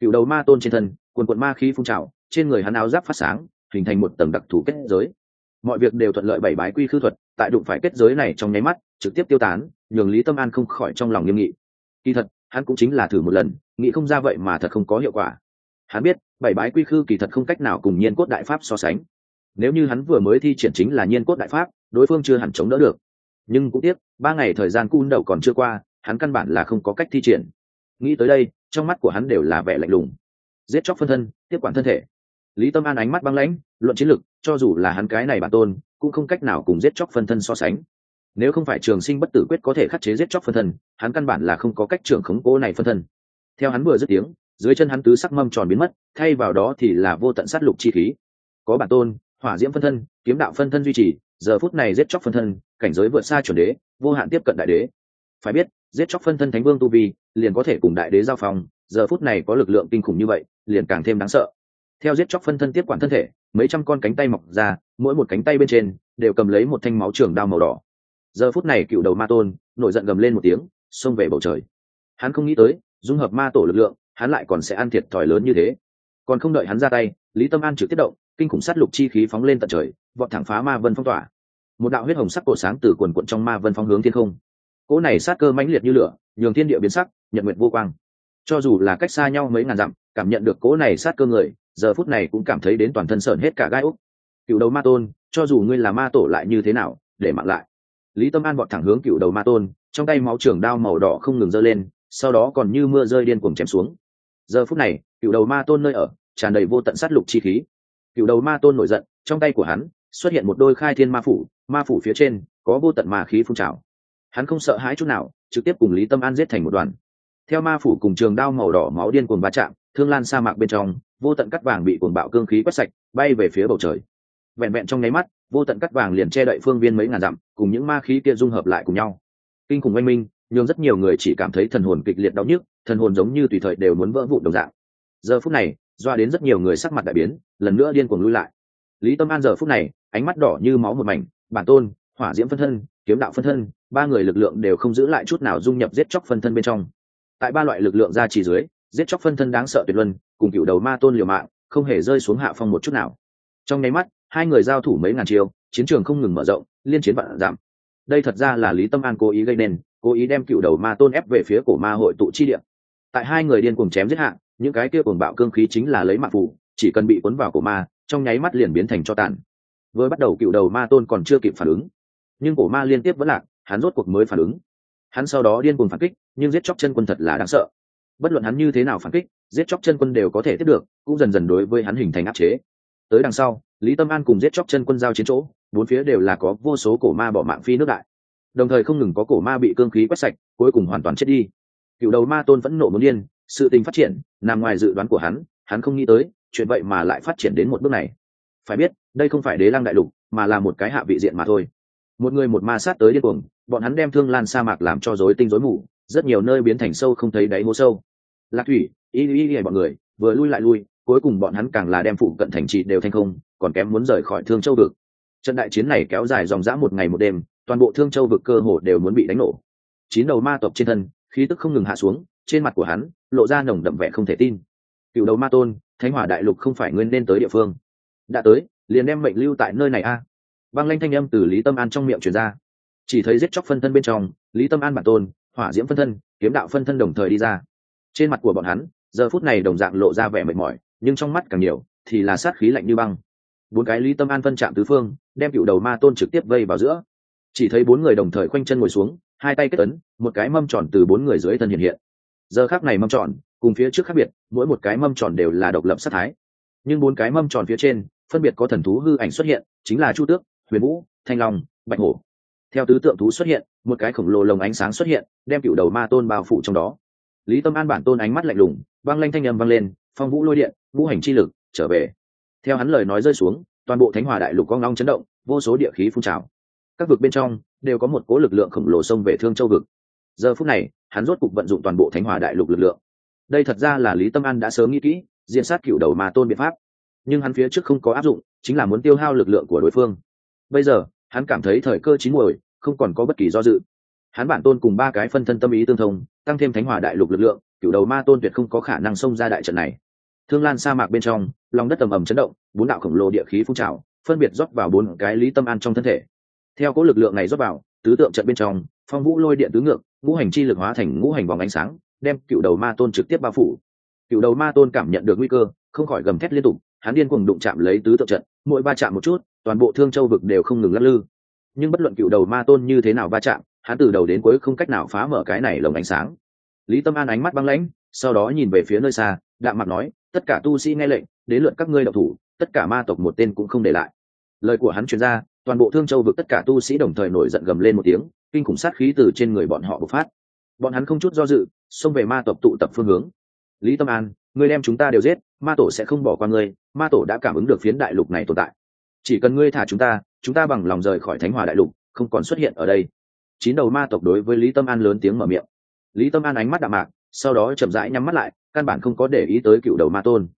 Cựu đầu ma tôn trên thân quần quận ma khí phun trào trên người hắn áo giáp phát sáng hình thành một tầng đặc thù kết giới. Mọi việc đều thuận lợi bảy bái quy khư thuật tại đụng phải kết giới này trong nháy mắt trực tiếp tiêu tán nhường lý tâm an không khỏi trong lòng nghiêm nghị. Kỳ thật hắn cũng chính là thử một lần nghĩ không ra vậy mà thật không có hiệu quả. Hắn biết bảy bái quy khư kỳ thật không cách nào cùng nhiên cốt đại pháp so sánh. Nếu như hắn vừa mới thi triển chính là nhiên cốt đại pháp đối phương chưa hẳn chống đỡ được. Nhưng cũng tiếc ba ngày thời gian cun đầu còn chưa qua hắn căn bản là không có cách thi triển. Nghĩ tới đây trong mắt của hắn đều là vẻ lạnh lùng. Giết chóc phân thân tiếp quản thân thể. Lý tâm an ánh mắt băng lãnh luận chiến lực, cho dù là hắn cái này bản tôn cũng không cách nào cùng giết chóc phân thân so sánh nếu không phải trường sinh bất tử quyết có thể khắc chế giết chóc phân thân, hắn căn bản là không có cách trưởng khống cố này phân thân. Theo hắn vừa dứt tiếng, dưới chân hắn tứ sắc mâm tròn biến mất, thay vào đó thì là vô tận sát lục chi khí. Có bản tôn, hỏa diễm phân thân, kiếm đạo phân thân duy trì, giờ phút này giết chóc phân thân, cảnh giới vượt xa chuẩn đế, vô hạn tiếp cận đại đế. Phải biết, giết chóc phân thân thánh vương tu vi, liền có thể cùng đại đế giao phòng giờ phút này có lực lượng kinh khủng như vậy, liền càng thêm đáng sợ. Theo giết chóc phân thân tiếp quản thân thể, mấy trăm con cánh tay mọc ra, mỗi một cánh tay bên trên, đều cầm lấy một thanh máu trường đao màu đỏ giờ phút này cựu đầu ma tôn nổi giận gầm lên một tiếng, xông về bầu trời. Hắn không nghĩ tới, dung hợp ma tổ lực lượng, hắn lại còn sẽ ăn thiệt thòi lớn như thế. Còn không đợi hắn ra tay, lý tâm an trực tiếp động, kinh khủng sát lục chi khí phóng lên tận trời, vọt thẳng phá ma vân phong tỏa. Một đạo huyết hồng sắc cổ sáng từ quần quận trong ma vân phong hướng thiên không. Cỗ này sát cơ mãnh liệt như lửa, nhường thiên địa biến sắc nhận nguyện vô quang. Cho dù là cách xa nhau mấy ngàn dặm, cảm nhận được cỗ này sát cơ người, giờ phút này cũng cảm thấy đến toàn thân sởn hết cả gai úc. Cựu đầu ma tôn, cho dù ngươi là ma tổ lại như thế nào, để mạng lại lý tâm an vọt thẳng hướng cựu đầu ma tôn, trong tay máu trường đao màu đỏ không ngừng giơ lên, sau đó còn như mưa rơi điên cuồng chém xuống. Giờ phút này, cựu đầu ma tôn nơi ở, tràn đầy vô tận sát lục chi khí. Cựu đầu ma tôn nổi giận, trong tay của hắn, xuất hiện một đôi khai thiên ma phủ ma phủ phía trên, có vô tận ma khí phun trào. Hắn không sợ hãi chút nào, trực tiếp cùng lý tâm an giết thành một đoàn. Theo ma phủ cùng trường đao màu đỏ máu điên cuồng va chạm, thương lan sa mạc bên trong, vô tận cắt vàng bị cuồng bạo cương khí quét sạch, bay về phía bầu trời. Vẹn vẹn trong nháy mắt vô tận cắt vàng liền che đậy phương viên mấy ngàn dặm, cùng những ma khí kia dung hợp lại cùng nhau. Kinh khủng oanh minh nhưng rất nhiều người chỉ cảm thấy thần hồn kịch liệt đau nhức, thần hồn giống như tùy thời đều muốn vỡ vụn đồng dạng. Giờ phút này, doa đến rất nhiều người sắc mặt đại biến, lần nữa điên cuồng lui lại. Lý tâm an giờ phút này, ánh mắt đỏ như máu một mảnh, bản tôn, hỏa diễm phân thân, kiếm đạo phân thân, ba người lực lượng đều không giữ lại chút nào dung nhập giết chóc phân thân bên trong. Tại ba loại lực lượng ra chỉ dưới, giết chóc phân thân đáng sợ tuyệt luân, cùng cựu đầu ma tôn liều mạng, không hề rơi xuống hạ phong một chút nào. Trong nháy mắt hai người giao thủ mấy ngàn chiêu, chiến trường không ngừng mở rộng, liên chiến vạn giảm. Đây thật ra là lý tâm an cố ý gây nên, cố ý đem cựu đầu ma tôn ép về phía cổ ma hội tụ chi điện tại hai người điên cùng chém giết hạ, những cái kia cuồng bạo cương khí chính là lấy mạng phủ chỉ cần bị cuốn vào cổ ma, trong nháy mắt liền biến thành cho tàn. Vừa bắt đầu cựu đầu ma tôn còn chưa kịp phản ứng, nhưng cổ ma liên tiếp vẫn lạc, hắn rốt cuộc mới phản ứng. Hắn sau đó điên cuồng phản kích, nhưng giết chóc chân quân thật là đáng sợ. Bất luận hắn như thế nào phản kích, giết chóc chân quân đều có thể tiếp được, cũng dần dần đối với hắn hình thành áp chế. Tới đằng sau lý tâm an cùng giết chóc chân quân giao chiến chỗ, bốn phía đều là có vô số cổ ma bỏ mạng phi nước đại. Đồng thời không ngừng có cổ ma bị cương khí quét sạch, cuối cùng hoàn toàn chết đi. Cựu đầu ma tôn vẫn nộ muốn điên, sự tình phát triển, nằm ngoài dự đoán của hắn hắn không nghĩ tới, chuyện vậy mà lại phát triển đến một bước này. Phải biết, đây không phải đế lăng đại lục, mà là một cái hạ vị diện mà thôi. Một người một ma sát tới điên cuồng, bọn hắn đem thương lan sa mạc làm cho rối tinh rối mù, rất nhiều nơi biến thành sâu không thấy đáy hố sâu. Lạc thủy y y y bọn người, vừa lui lại lui cuối cùng bọn hắn càng là đem phụ cận thành trì đều thành không, còn kém muốn rời khỏi thương châu vực. Trận đại chiến này kéo dài dòng dã một ngày một đêm, toàn bộ thương châu vực cơ hồ đều muốn bị đánh nổ. Chín đầu ma tộc trên thân, khí tức không ngừng hạ xuống, trên mặt của hắn, lộ ra nồng đậm vẻ không thể tin. Cựu đầu ma tôn, thánh hỏa đại lục không phải nguyên nên tới địa phương. Đã tới, liền đem mệnh lưu tại nơi này a. Băng lanh thanh âm từ lý tâm an trong miệng truyền ra. Chỉ thấy giết chóc phân thân bên trong, lý tâm an bản tôn, hỏa diễm phân thân, kiếm đạo phân thân đồng thời đi ra. Trên mặt của bọn hắn, giờ phút này đồng dạng lộ ra vẻ mệt mỏi nhưng trong mắt càng nhiều, thì là sát khí lạnh như băng. Bốn cái lý tâm an phân chạm tứ phương, đem cựu đầu ma tôn trực tiếp vây vào giữa. Chỉ thấy bốn người đồng thời khoanh chân ngồi xuống, hai tay kết ấn, một cái mâm tròn từ bốn người dưới thân hiện hiện. Giờ khác này mâm tròn, cùng phía trước khác biệt, mỗi một cái mâm tròn đều là độc lập sát thái. Nhưng bốn cái mâm tròn phía trên, phân biệt có thần thú hư ảnh xuất hiện, chính là chu tước, huyền vũ, thanh long, bạch hổ. Theo tứ tượng thú xuất hiện, một cái khổng lồ lồng ánh sáng xuất hiện, đem cựu đầu ma tôn bao phủ trong đó. Lý tâm an bản tôn ánh mắt lạnh lùng, vang lanh thanh â m vang lên, phong vũ lôi điện vũ hành chi lực trở về. Theo hắn lời nói rơi xuống, toàn bộ thánh hòa đại lục con long chấn động, vô số địa khí phun trào. Các vực bên trong đều có một cố lực lượng khổng lồ xông về thương châu vực. Giờ phút này, hắn rốt cục vận dụng toàn bộ thánh hòa đại lục lực lượng. Đây thật ra là lý tâm an đã sớm nghĩ kỹ, diện sát cựu đầu ma tôn biện pháp. Nhưng hắn phía trước không có áp dụng, chính là muốn tiêu hao lực lượng của đối phương. Bây giờ, hắn cảm thấy thời cơ chín muồi, không còn có bất kỳ do dự. Hắn bản tôn cùng ba cái phân thân tâm ý tương thông, tăng thêm thánh hòa đại lục lực lượng, cựu đầu ma tôn tuyệt không có khả năng xông ra đại trận này thương lan sa mạc bên trong, lòng đất tầm ầm chấn động, bốn đạo khổng lồ địa khí phun trào, phân biệt rót vào bốn cái lý tâm an trong thân thể. Theo cỗ lực lượng này rót vào, tứ tượng trận bên trong, phong vũ lôi điện tứ ngược, ngũ hành chi lực hóa thành ngũ hành vòng ánh sáng, đem cựu đầu ma tôn trực tiếp bao phủ. Cựu đầu ma tôn cảm nhận được nguy cơ, không khỏi gầm thét liên tục, hắn điên cuồng đụng chạm lấy tứ tượng trận, mỗi ba chạm một chút, toàn bộ thương châu vực đều không ngừng lắc lư. Nhưng bất luận cựu đầu ma tôn như thế nào va chạm, hắn từ đầu đến cuối không cách nào phá mở cái này lồng ánh sáng. Lý tâm an ánh mắt băng lãnh, sau đó nhìn về phía nơi xa, đạm mặt nói tất cả tu sĩ nghe lệnh, đến lượt các ngươi đậu thủ, tất cả ma tộc một tên cũng không để lại. Lời của hắn truyền ra, toàn bộ thương châu vực tất cả tu sĩ đồng thời nổi giận gầm lên một tiếng, kinh khủng sát khí từ trên người bọn họ bộc phát. Bọn hắn không chút do dự, xông về ma tộc tụ tập phương hướng. Lý tâm an, ngươi đem chúng ta đều giết, ma tổ sẽ không bỏ qua ngươi, ma tổ đã cảm ứng được phiến đại lục này tồn tại. Chỉ cần ngươi thả chúng ta chúng ta bằng lòng rời khỏi thánh hòa đại lục, không còn xuất hiện ở đây. Chín đầu ma tộc đối với lý tâm an lớn tiếng mở miệng. Lý tâm an ánh mắt đạm mạc, sau đó chậm rãi nhắm mắt lại căn bản không có để ý tới cựu đầu ma tôn.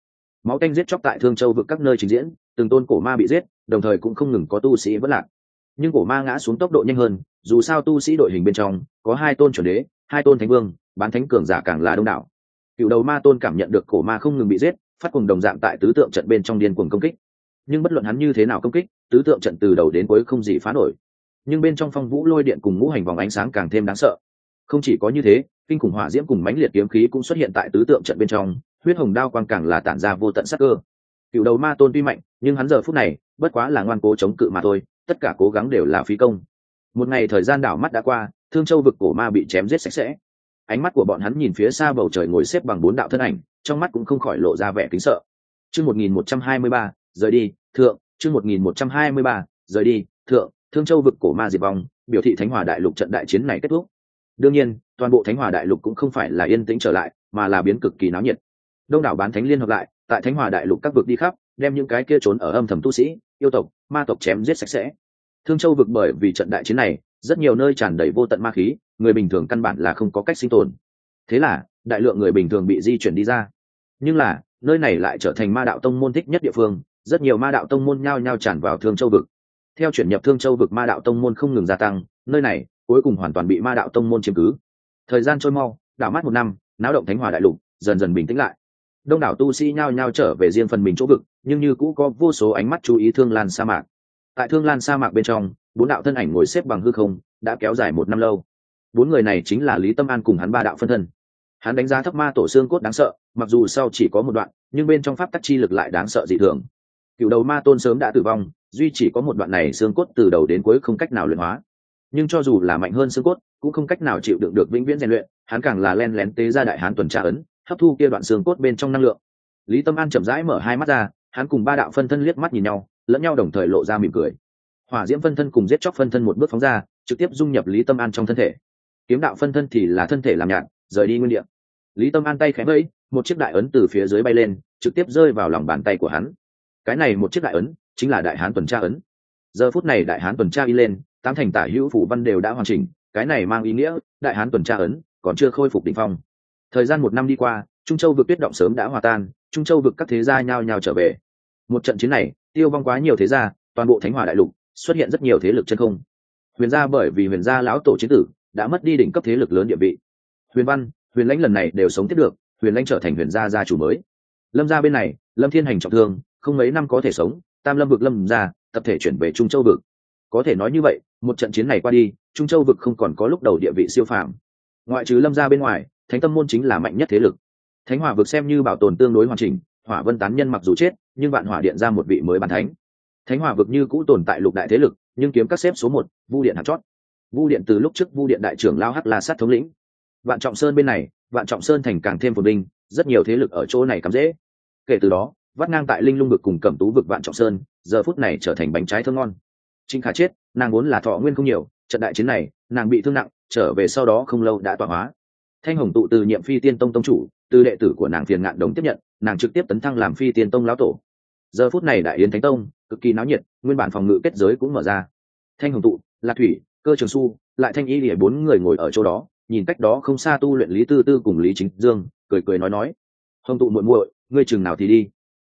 Máu tanh giết chóc tại thương châu vực các nơi trình diễn, từng tôn cổ ma bị giết, đồng thời cũng không ngừng có tu sĩ vẫn lạc. Nhưng cổ ma ngã xuống tốc độ nhanh hơn, dù sao tu sĩ đội hình bên trong, có hai tôn chuẩn đế, hai tôn thánh vương, bán thánh cường giả càng là đông đảo. Cựu đầu ma tôn cảm nhận được cổ ma không ngừng bị giết, phát cùng đồng dạng tại tứ tượng trận bên trong điên cuồng công kích. Nhưng bất luận hắn như thế nào công kích, tứ tượng trận từ đầu đến cuối không gì phá nổi. Nhưng bên trong phong vũ lôi điện cùng ngũ hành vòng ánh sáng càng thêm đáng sợ. Không chỉ có như thế kinh khủng hỏa diễm cùng mãnh liệt kiếm khí cũng xuất hiện tại tứ tượng trận bên trong, huyết hồng đao quang càng là tản ra vô tận sắc cơ. Cựu đầu ma tôn tuy mạnh, nhưng hắn giờ phút này, bất quá là ngoan cố chống cự mà thôi, tất cả cố gắng đều là phí công. Một ngày thời gian đảo mắt đã qua, thương châu vực cổ ma bị chém giết sạch sẽ. Ánh mắt của bọn hắn nhìn phía xa bầu trời ngồi xếp bằng bốn đạo thân ảnh, trong mắt cũng không khỏi lộ ra vẻ kính sợ. Chương một nghìn một trăm hai mươi ba, rời đi, thượng. Chương một nghìn một trăm hai mươi ba, rời đi, thượng. Thương châu vực cổ ma diệt vong, biểu thị thánh hòa đại lục trận đại chiến này kết thúc đương nhiên, toàn bộ thánh hòa đại lục cũng không phải là yên tĩnh trở lại, mà là biến cực kỳ náo nhiệt. Đông đảo bán thánh liên hợp lại, tại thánh hòa đại lục các vực đi khắp, đem những cái kia trốn ở âm thầm tu sĩ, yêu tộc, ma tộc chém giết sạch sẽ. Thương châu vực bởi vì trận đại chiến này, rất nhiều nơi tràn đầy vô tận ma khí, người bình thường căn bản là không có cách sinh tồn. Thế là, đại lượng người bình thường bị di chuyển đi ra. Nhưng là, nơi này lại trở thành ma đạo tông môn thích nhất địa phương, rất nhiều ma đạo tông môn nhao nhao tràn vào thương châu vực. Theo chuyển nhập thương châu vực, ma đạo tông môn không ngừng gia tăng, nơi này cuối cùng hoàn toàn bị ma đạo tông môn chiếm cứ. Thời gian trôi mau, đảo mắt một năm, náo động thánh hòa đại lục dần dần bình tĩnh lại. Đông đảo tu sĩ nhao nhao trở về riêng phần mình chỗ vực, nhưng như cũ có vô số ánh mắt chú ý thương lan sa mạc. Tại thương lan sa mạc bên trong, bốn đạo thân ảnh ngồi xếp bằng hư không, đã kéo dài một năm lâu. Bốn người này chính là lý tâm an cùng hắn ba đạo phân thân. Hắn đánh giá thấp ma tổ xương cốt đáng sợ, mặc dù sau chỉ có một đoạn, nhưng bên trong pháp tắc chi lực lại đáng sợ dị thường. Cựu đầu ma tôn sớm đã tử vong, duy chỉ có một đoạn này xương cốt từ đầu đến cuối không cách nào luyện hóa nhưng cho dù là mạnh hơn xương cốt, cũng không cách nào chịu đựng được vĩnh viễn rèn luyện, hắn càng là len lén tế ra đại hán tuần tra ấn, hấp thu kia đoạn xương cốt bên trong năng lượng. Lý tâm an chậm rãi mở hai mắt ra, hắn cùng ba đạo phân thân liếc mắt nhìn nhau, lẫn nhau đồng thời lộ ra mỉm cười. Hỏa diễm phân thân cùng giết chóc phân thân một bước phóng ra, trực tiếp dung nhập lý tâm an trong thân thể. Kiếm đạo phân thân thì là thân thể làm nhạt, rời đi nguyên địa. Lý tâm an tay khẽ vẫy, một chiếc đại ấn từ phía dưới bay lên, trực tiếp rơi vào lòng bàn tay của hắn. Cái này một chiếc đại ấn, chính là đại hán tuần tra ấn. Giờ phút này đại hán tuần tra y lên tám thành tả hữu phủ văn đều đã hoàn chỉnh, cái này mang ý nghĩa, đại hán tuần tra ấn, còn chưa khôi phục đ ỉ n h phong. Thời gian một năm đi qua, trung châu vực tuyết động sớm đã hòa tan, trung châu vực các thế gia nhao nhao trở về. Một trận chiến này, tiêu vong quá nhiều thế gia, toàn bộ thánh hòa đại lục, xuất hiện rất nhiều thế lực chân không. Huyền gia bởi vì huyền gia lão tổ chiến tử, đã mất đi đỉnh cấp thế lực lớn địa vị. Huyền văn, huyền lãnh lần này đều sống tiếp được, huyền lãnh trở thành huyền gia gia chủ mới. Lâm gia bên này, lâm thiên hành trọng thương, không mấy năm có thể sống, tam lâm vực lâm gia, tập thể chuyển về trung châu vực. Có thể nói như vậy một trận chiến này qua đi, trung châu vực không còn có lúc đầu địa vị siêu phàm. Ngoại trừ lâm ra bên ngoài, thánh tâm môn chính là mạnh nhất thế lực. Thánh hỏa vực xem như bảo tồn tương đối hoàn chỉnh, hỏa vân tán nhân mặc dù chết, nhưng vạn hỏa điện ra một vị mới bàn thánh. Thánh hỏa vực như cũ tồn tại lục đại thế lực, nhưng kiếm các xếp số một, vu điện hạt chót. Vu điện từ lúc trước vu điện đại trưởng lao hắc la sát thống lĩnh. Vạn trọng sơn bên này, vạn trọng sơn thành càng thêm phồn binh rất nhiều thế lực ở chỗ này cắm dễ. Kể từ đó, vắt ngang tại linh lung vực cùng cẩm tú vực vạn trọng sơn, giờ phút này trở thành bánh trái thơm ngon trinh khả chết, nàng vốn là thọ nguyên không nhiều, trận đại chiến này, nàng bị thương nặng, trở về sau đó không lâu đã tọa hóa. Thanh hồng tụ từ nhiệm phi tiên tông tông chủ, từ đệ tử của nàng phiền ngạn đồng tiếp nhận, nàng trực tiếp tấn thăng làm phi tiên tông lão tổ. Giờ phút này đại yến thánh tông, cực kỳ náo nhiệt, nguyên bản phòng ngự kết giới cũng mở ra. Thanh hồng tụ, lạc thủy, cơ trường su, lại thanh y lìa bốn người ngồi ở chỗ đó, nhìn cách đó không xa tu luyện lý tư tư cùng lý chính dương, cười cười nói nói. Hồng tụ muội muội, ngươi chừng nào thì đi?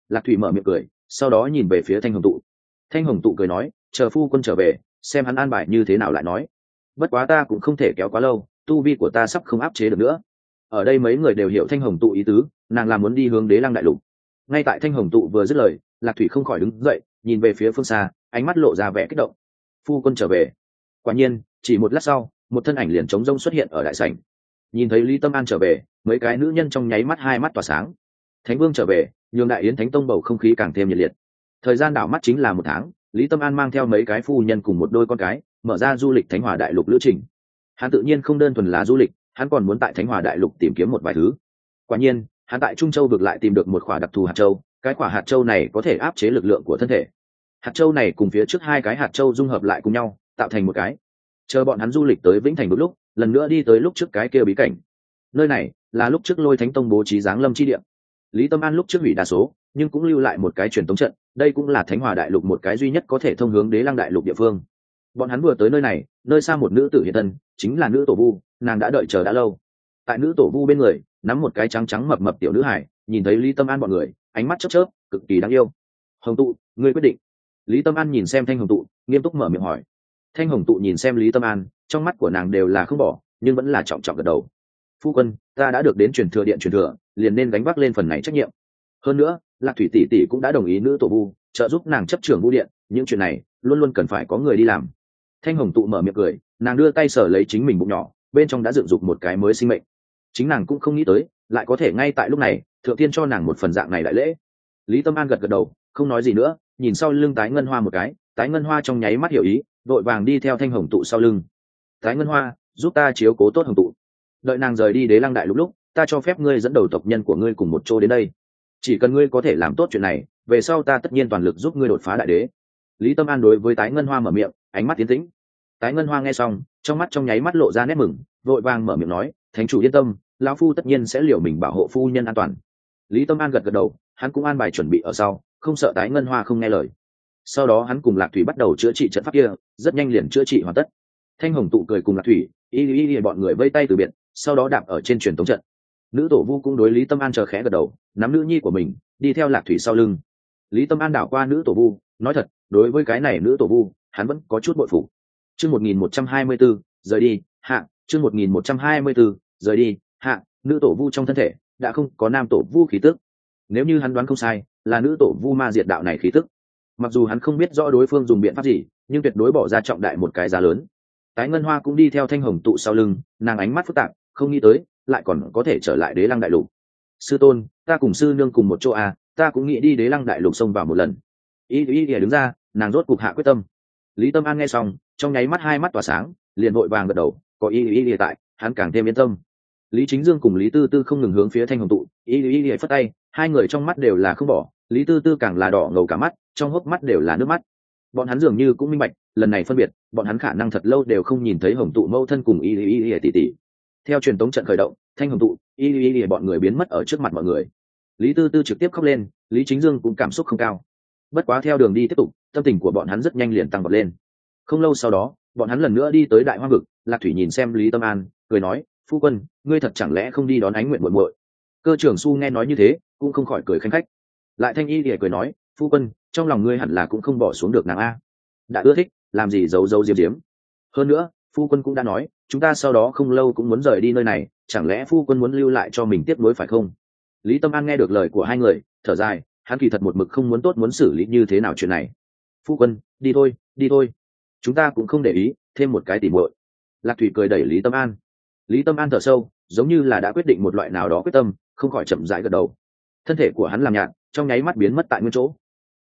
Lạc thủy mở miệng cười, sau đó nhìn về phía thanh hồng tụ. Thanh hồng tụ cười nói chờ phu quân trở về, xem hắn an bài như thế nào lại nói. Bất quá ta cũng không thể kéo quá lâu, tu vi của ta sắp không áp chế được nữa. Ở đây mấy người đều hiểu thanh hồng tụ ý tứ, nàng làm muốn đi hướng đế lăng đại lục. Ngay tại thanh hồng tụ vừa dứt lời, lạc thủy không khỏi đứng dậy, nhìn về phía phương xa, ánh mắt lộ ra vẻ kích động. Phu quân trở về. Quả nhiên, chỉ một lát sau, một thân ảnh liền trống rông xuất hiện ở đại sảnh. Nhìn thấy lý tâm an trở về, mấy cái nữ nhân trong nháy mắt hai mắt tỏa sáng. Thánh vương trở về, nhường đại yến thánh tông bầu không khí càng thêm nhiệt liệt. Thời gian đảo mắt chính là một tháng lý tâm an mang theo mấy cái phu nhân cùng một đôi con cái, mở ra du lịch thánh hòa đại lục lữ trình. Hắn tự nhiên không đơn thuần là du lịch, hắn còn muốn tại thánh hòa đại lục tìm kiếm một vài thứ. Quả nhiên, hắn tại trung châu vực lại tìm được một khỏa đặc thù hạt châu, cái quả hạt châu này có thể áp chế lực lượng của thân thể. Hạt châu này cùng phía trước hai cái hạt châu dung hợp lại cùng nhau, tạo thành một cái. Chờ bọn hắn du lịch tới vĩnh thành một lúc, lần nữa đi tới lúc trước cái kia bí cảnh. Nơi này là lúc trước lôi thánh tông bố trí giáng lâm chi điện lý tâm an lúc trước hủy đa số nhưng cũng lưu lại một cái truyền thống trận, đây cũng là thánh hòa đại lục một cái duy nhất có thể thông hướng đế lăng đại lục địa phương. Bọn hắn vừa tới nơi này, nơi xa một nữ tử hiện thân, chính là nữ tổ vu, nàng đã đợi chờ đã lâu. Tại nữ tổ vu bên người, nắm một cái trắng trắng mập mập tiểu nữ hải, nhìn thấy lý tâm an bọn người, ánh mắt chớp chớp, cực kỳ đáng yêu. Hồng tụ, ngươi quyết định. Lý tâm an nhìn xem thanh hồng tụ, nghiêm túc mở miệng hỏi. Thanh hồng tụ nhìn xem lý tâm an, trong mắt của nàng đều là không bỏ, nhưng vẫn là trọng trọng gật đầu. Phu quân, ta đã được đến truyền thừa điện truyền thừa, liền nên gánh vác lên phần này trách nhiệm. Hơn nữa lạc thủy tỷ tỷ cũng đã đồng ý nữ tổ vu, trợ giúp nàng chấp trưởng vu điện, những chuyện này luôn luôn cần phải có người đi làm. Thanh hồng tụ mở miệng cười, nàng đưa tay sở lấy chính mình bụng nhỏ, bên trong đã dựng dục một cái mới sinh mệnh. Chính nàng cũng không nghĩ tới, lại có thể ngay tại lúc này, thượng tiên cho nàng một phần dạng này đại lễ. Lý tâm an gật gật đầu, không nói gì nữa, nhìn sau lưng tái ngân hoa một cái, tái ngân hoa trong nháy mắt hiểu ý vội vàng đi theo thanh hồng tụ sau lưng. Tái ngân hoa, giúp ta chiếu cố tốt hồng tụ. Đợi nàng rời đi đế lăng đại lúc lúc, ta cho phép ngươi dẫn đầu tộc nhân của ngươi cùng một chỗ đến đây chỉ cần ngươi có thể làm tốt chuyện này, về sau ta tất nhiên toàn lực giúp ngươi đột phá đại đế. Lý tâm an đối với tái ngân hoa mở miệng, ánh mắt tiến tĩnh. Tái ngân hoa nghe xong, trong mắt trong nháy mắt lộ ra nét mừng, vội vàng mở miệng nói, thánh chủ yên tâm, lão phu tất nhiên sẽ liều mình bảo hộ phu nhân an toàn. Lý tâm an gật gật đầu, hắn cũng an bài chuẩn bị ở sau, không sợ tái ngân hoa không nghe lời. Sau đó hắn cùng lạc thủy bắt đầu chữa trị trận pháp kia, rất nhanh liền chữa trị hoàn tất. Thanh hồng tụ cười cùng lạc thủy, y y y bọn người vây tay từ biệt, sau đó đạp ở trên truyền thống trận nữ tổ vu cũng đối lý tâm an chờ khẽ gật đầu, nắm nữ nhi của mình, đi theo lạc thủy sau lưng. Lý tâm an đảo qua nữ tổ vu, nói thật, đối với cái này nữ tổ vu, hắn vẫn có chút bội phụ chương một nghìn một trăm hai mươi b rời đi, hạ, chương một nghìn một trăm hai mươi b rời đi, hạ, nữ tổ vu trong thân thể, đã không có nam tổ vu khí tức. Nếu như hắn đoán không sai, là nữ tổ vu ma diệt đạo này khí tức. Mặc dù hắn không biết rõ đối phương dùng biện pháp gì, nhưng tuyệt đối bỏ ra trọng đại một cái giá lớn. Tái ngân hoa cũng đi theo thanh hồng tụ sau lưng, nàng ánh mắt phức tạp, không nghĩ tới lại còn có thể trở lại đế lăng đại lục. Sư tôn, ta cùng sư nương cùng một chỗ à ta cũng nghĩ đi đế lăng đại lục xông vào một lần. Y y ý đứng ra, nàng rốt cục hạ quyết tâm. Lý tâm an nghe xong, trong nháy mắt hai mắt tỏa sáng, liền vội vàng gật đầu, có ý ý ý tại, hắn càng thêm yên tâm. Lý chính dương cùng lý tư tư không ngừng hướng phía thanh hồng tụ, y y ý phất tay, hai người trong mắt đều là không bỏ, lý tư tư càng là đỏ ngầu cả mắt, trong hốc mắt đều là nước mắt. Bọn hắn dường như cũng minh bạch, lần này phân biệt, bọn hắn khả năng thật lâu đều không nhìn thấy hồng tụ mâu thân cùng y y y tỷ tỷ theo truyền tống trận khởi động, thanh hồng tụ, y y y bọn người biến mất ở trước mặt mọi người. Lý tư tư trực tiếp khóc lên, lý chính dương cũng cảm xúc không cao. Bất quá theo đường đi tiếp tục, tâm tình của bọn hắn rất nhanh liền tăng bật lên. Không lâu sau đó, bọn hắn lần nữa đi tới đại hoa vực, lạc thủy nhìn xem lý tâm an, cười nói, phu quân, ngươi thật chẳng lẽ không đi đón ánh nguyện muộn muội? Cơ trưởng su nghe nói như thế, cũng không khỏi cười khanh khách. Lại thanh y thì cười nói, phu quân, trong lòng ngươi hẳn là cũng không bỏ xuống được nàng a. Đã ưa thích, làm gì giấu giấu diếm diếm hơn nữa, phu quân cũng đã nói chúng ta sau đó không lâu cũng muốn rời đi nơi này, chẳng lẽ phu quân muốn lưu lại cho mình tiếp nối phải không? Lý tâm an nghe được lời của hai người, thở dài, hắn kỳ thật một mực không muốn tốt muốn xử lý như thế nào chuyện này. Phu quân, đi thôi đi thôi. Chúng ta cũng không để ý, thêm một cái tìm muội. Lạc thủy cười đẩy lý tâm an. Lý tâm an thở sâu, giống như là đã quyết định một loại nào đó quyết tâm, không khỏi chậm rãi gật đầu. Thân thể của hắn làm nhạt, trong nháy mắt biến mất tại nguyên chỗ.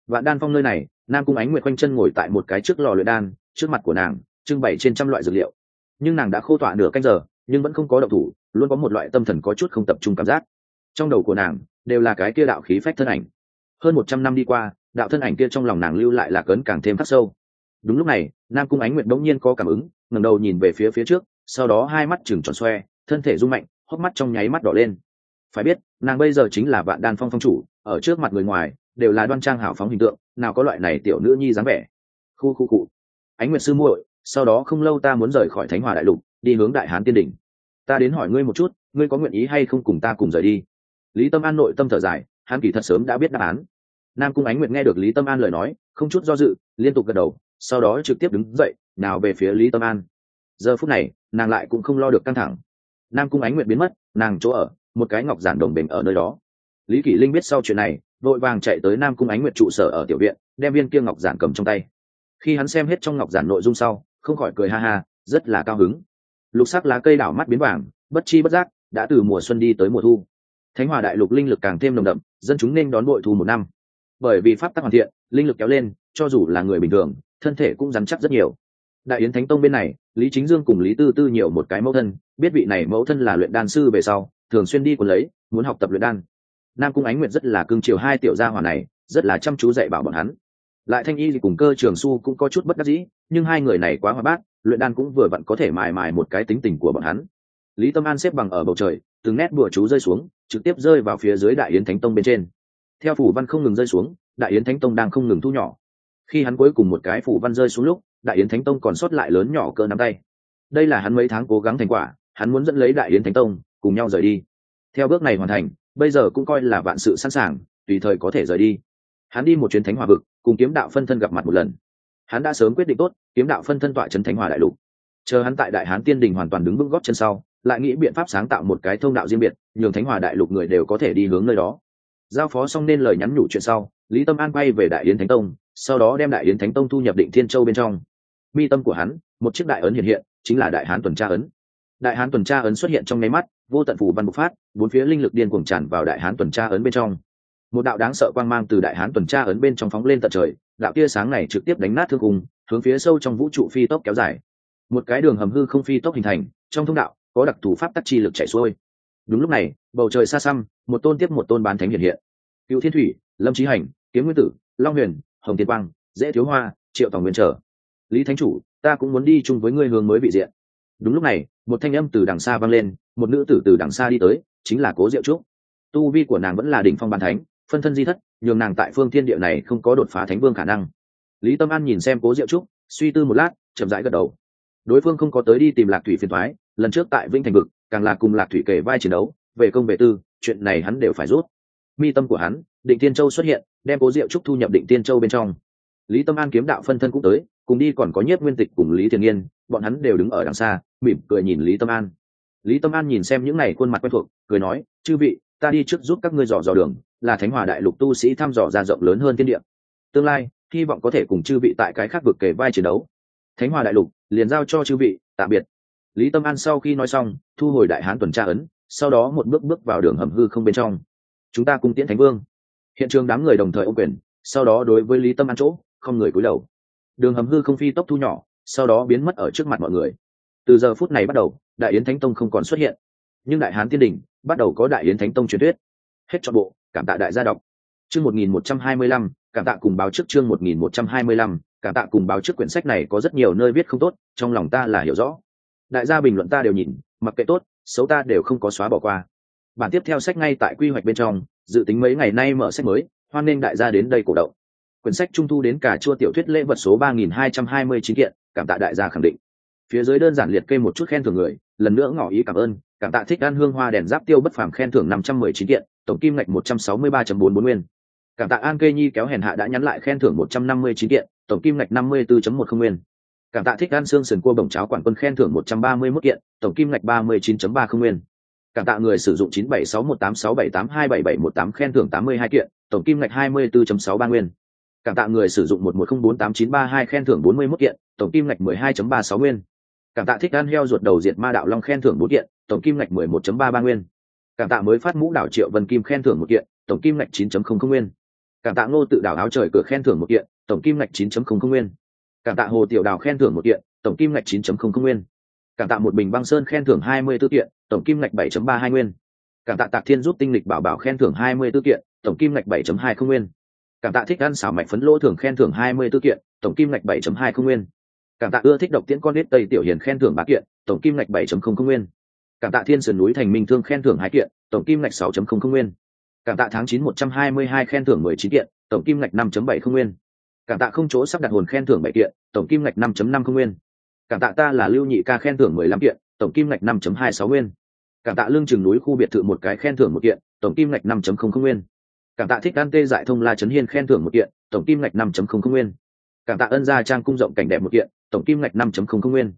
Vạn đan phong nơi này, nam cung ánh nguyệt quanh chân ngồi tại một cái trước lò luyện đan, trước mặt của nàng, trưng bày trên trăm loại dược liệu nhưng nàng đã khô tọa nửa canh giờ, nhưng vẫn không có động thủ, luôn có một loại tâm thần có chút không tập trung cảm giác. Trong đầu của nàng, đều là cái kia đạo khí phách thân ảnh. Hơn một trăm năm đi qua, đạo thân ảnh kia trong lòng nàng lưu lại là cấn càng thêm khắc sâu. Đúng lúc này, nam cung ánh nguyệt đ nhiên có cảm ứng, ngẩng đầu nhìn về phía phía trước, sau đó hai mắt chừng tròn xoe, thân thể rung mạnh, hốc mắt trong nháy mắt đỏ lên. Phải biết, nàng bây giờ chính là vạn đan phong phong chủ, ở trước mặt người ngoài, đều là đoan trang hảo phóng hình tượng, nào có loại này tiểu nữ nhi dáng vẻ. Khu khu cụ. Ánh nguyệt sư muội sau đó không lâu ta muốn rời khỏi thánh hòa đại lục, đi hướng đại hán tiên đỉnh. Ta đến hỏi ngươi một chút, ngươi có nguyện ý hay không cùng ta cùng rời đi? Lý tâm an nội tâm thở dài, hắn kỳ thật sớm đã biết đáp án. Nam cung ánh nguyệt nghe được lý tâm an lời nói, không chút do dự, liên tục gật đầu, sau đó trực tiếp đứng dậy, nào về phía lý tâm an. Giờ phút này, nàng lại cũng không lo được căng thẳng. Nam cung ánh nguyệt biến mất, nàng chỗ ở, một cái ngọc giản đồng bình ở nơi đó. Lý kỷ linh biết sau chuyện này, vội vàng chạy tới nam cung ánh nguyệt trụ sở ở tiểu viện, đem viên kia ngọc giản cầm trong tay. Khi hắn xem hết trong ngọc giản nội dung sau không khỏi cười ha ha, rất là cao hứng. Lục sắc lá cây đảo mắt biến vàng, bất chi bất giác, đã từ mùa xuân đi tới mùa thu. Thánh hòa đại lục linh lực càng thêm nồng đậm, dân chúng nên đón bội thu một năm. Bởi vì pháp tắc hoàn thiện, linh lực kéo lên, cho dù là người bình thường, thân thể cũng rắn chắc rất nhiều. Đại yến thánh tông bên này, lý chính dương cùng lý tư tư nhiều một cái mẫu thân, biết vị này mẫu thân là luyện đan sư về sau, thường xuyên đi còn lấy, muốn học tập luyện đan. Nam cung ánh nguyệt rất là cương triều hai tiểu gia hỏa này, rất là chăm chú dạy bảo bọn hắn lại thanh y thì cùng cơ trường su cũng có chút bất đắc dĩ, nhưng hai người này quá hoa bát, luyện đan cũng vừa vặn có thể mài mài một cái tính tình của bọn hắn. Lý tâm an xếp bằng ở bầu trời, từng nét bùa chú rơi xuống, trực tiếp rơi vào phía dưới đại yến thánh tông bên trên. Theo phủ văn không ngừng rơi xuống, đại yến thánh tông đang không ngừng thu nhỏ. Khi hắn cuối cùng một cái phủ văn rơi xuống lúc, đại yến thánh tông còn sót lại lớn nhỏ cơ nắm tay. Đây là hắn mấy tháng cố gắng thành quả, hắn muốn dẫn lấy đại yến thánh tông, cùng nhau rời đi. Theo bước này hoàn thành, bây giờ cũng coi là vạn sự sẵn sàng, tùy thời có thể rời đi hắn đi một chuyến thánh hòa vực, cùng kiếm đạo phân thân gặp mặt một lần. Hắn đã sớm quyết định tốt, kiếm đạo phân thân tọa trấn thánh hòa đại lục. Chờ hắn tại đại hán tiên đình hoàn toàn đứng vững góp chân sau, lại nghĩ biện pháp sáng tạo một cái thông đạo riêng biệt, nhường thánh hòa đại lục người đều có thể đi hướng nơi đó. Giao phó xong nên lời nhắn nhủ chuyện sau, lý tâm an quay về đại yến thánh tông, sau đó đem đại yến thánh tông thu nhập định thiên châu bên trong. Mi tâm của hắn, một chiếc đại ấn hiện hiện, chính là đại hán tuần tra ấn. Đại hán tuần tra ấn xuất hiện trong nháy mắt, vô tận phủ văn bộc phát, bốn phía linh lực điên cuồng tràn vào đại hán tuần tra ấn bên trong một đạo đáng sợ quang mang từ đại hán tuần tra ấn bên trong phóng lên tận trời, đạo tia sáng này trực tiếp đánh nát thương cung, hướng phía sâu trong vũ trụ phi tốc kéo dài. Một cái đường hầm hư không phi tốc hình thành, trong thông đạo, có đặc thù pháp tắc chi lực chảy xuôi. Đúng lúc này, bầu trời xa xăm, một tôn tiếp một tôn bán thánh hiện hiện. Cựu thiên thủy, lâm trí hành, kiếm nguyên tử, long huyền, hồng tiên quang, dễ thiếu hoa, triệu tổng nguyên trở. Lý thánh chủ, ta cũng muốn đi chung với ngươi hướng mới bị diện. Đúng lúc này, một thanh âm từ đằng xa vang lên, một nữ tử từ đằng xa đi tới, chính là cố diệu trúc. Tu vi của nàng vẫn là đỉnh phong bàn thánh phân thân di thất, nhường nàng tại phương thiên địa này không có đột phá thánh vương khả năng. Lý tâm an nhìn xem cố diệu trúc, suy tư một lát, chậm rãi gật đầu. Đối phương không có tới đi tìm lạc thủy phiền thoái lần trước tại vĩnh thành vực, càng là cùng lạc thủy kể vai chiến đấu, về công về tư, chuyện này hắn đều phải rút. Mi tâm của hắn, định tiên châu xuất hiện, đem cố diệu trúc thu nhập định tiên châu bên trong. Lý tâm an kiếm đạo phân thân cũng tới, cùng đi còn có nhất nguyên tịch cùng lý thiền nghiên, bọn hắn đều đứng ở đằng xa, mỉm cười nhìn lý tâm an. Lý tâm an nhìn xem những n à y khuôn mặt quen thuộc, cười nói, chư vị, ta đi trước giúp các ngươi dò dò đường là thánh hòa đại lục tu sĩ thăm dò ra rộng lớn hơn thiên địa. Tương lai, hy vọng có thể cùng chư vị tại cái khác vực kề vai chiến đấu. Thánh hòa đại lục, liền giao cho chư vị, tạm biệt. Lý tâm an sau khi nói xong, thu hồi đại hán tuần tra ấn, sau đó một bước bước vào đường hầm hư không bên trong. Chúng ta cùng tiễn thánh vương. Hiện trường đám người đồng thời ô quyền, sau đó đối với lý tâm an chỗ, không người cúi đầu. Đường hầm hư không phi tốc thu nhỏ, sau đó biến mất ở trước mặt mọi người. Từ giờ phút này bắt đầu, đại yến thánh tông không còn xuất hiện. Nhưng đại hán tiên đình, bắt đầu có đại yến thánh tông truyền thuyết hết cho bộ, cảm tạ đại gia đọc. Chương một nghìn một trăm hai mươi lăm, cảm tạ cùng báo trước chương một nghìn một trăm hai mươi lăm, cảm tạ cùng báo trước quyển sách này có rất nhiều nơi viết không tốt, trong lòng ta là hiểu rõ. Đại gia bình luận ta đều nhìn, mặc kệ tốt, xấu ta đều không có xóa bỏ qua. Bản tiếp theo sách ngay tại quy hoạch bên trong, dự tính mấy ngày nay mở sách mới, hoan nên đại gia đến đây cổ động. Quyển sách trung thu đến cả chua tiểu thuyết lễ vật số ba nghìn hai trăm hai mươi chín kiện, cảm tạ đại gia khẳng định. Phía dưới đơn giản liệt kê một chút khen thưởng người, lần nữa ngỏ ý cảm ơn, cảm tạ thích ăn hương hoa đèn giáp tiêu bất phàm khen thưởng năm trăm mười chín kiện tổng kim ngạch 163.44 nguyên. Cảm tạ An Kê Nhi kéo hèn hạ đã nhắn lại khen thưởng 159 kiện, tổng kim ngạch 54.10 nguyên. Cảm tạ thích ăn xương sườn cua bổng cháo quản quân khen thưởng 131 kiện, tổng kim ngạch 39.30 nguyên. Cảm tạ người sử dụng 976186782778 khen thưởng 82 kiện, tổng kim ngạch 24.63 nguyên. Cảm tạ người sử dụng 11048932 khen thưởng 41 kiện, tổng kim ngạch 12.36 nguyên. Cảm tạ thích ăn heo ruột đầu diệt ma đạo long khen thưởng 4 kiện, tổng kim ngạch 11.33 nguyên cảm tạ mới phát mũ đảo triệu vân kim khen thưởng một kiện, tổng kim ngạch chín chấm không nguyên. Cảm tạ ngô tự đảo áo trời cửa khen thưởng một kiện, tổng kim ngạch chín chấm không nguyên. Cảm tạ hồ tiểu đảo khen thưởng một kiện, tổng kim ngạch chín chấm không nguyên. Cảm tạ một bình băng sơn khen thưởng hai mươi tư kiện, tổng kim ngạch bảy chấm ba hai nguyên. Cảm tạ tạc thiên giúp tinh lịch bảo bảo khen thưởng hai mươi tư kiện, tổng kim ngạch bảy chấm hai không nguyên. Cảm tạ thích ăn xảo mạch phấn lỗ thưởng khen thưởng hai mươi tư kiện, tổng kim ngạch bảy chấm hai không nguyên. Cảm tạ ưa thích độc tiễn con nết tây tiểu hiền khen thưởng ba kiện, tổng kim ngạch bảy chấm không không nguyên cảm tạ thiên sườn núi thành minh thương khen thưởng hai kiện, tổng kim ngạch sáu chấm không nguyên. Cảm tạ tháng chín một trăm hai mươi hai khen thưởng mười chín kiện, tổng kim ngạch năm chấm bảy không nguyên. Cảm tạ không chỗ sắp đặt hồn khen thưởng bảy kiện, tổng kim ngạch năm chấm năm không nguyên. Cảm tạ ta là lưu nhị ca khen thưởng mười lăm kiện, tổng kim ngạch năm chấm hai sáu nguyên. Cảm tạ lương trường núi khu biệt thự một cái khen thưởng một kiện, tổng kim ngạch năm chấm không không nguyên. Cảm tạ thích an tê dại thông la trấn hiên khen thưởng một kiện, tổng kim ngạch năm chấm không không nguyên. Cảm tạ ân gia trang cung rộng cảnh đẹp một kiện, tổng kim ngạch năm chấm không không nguyên.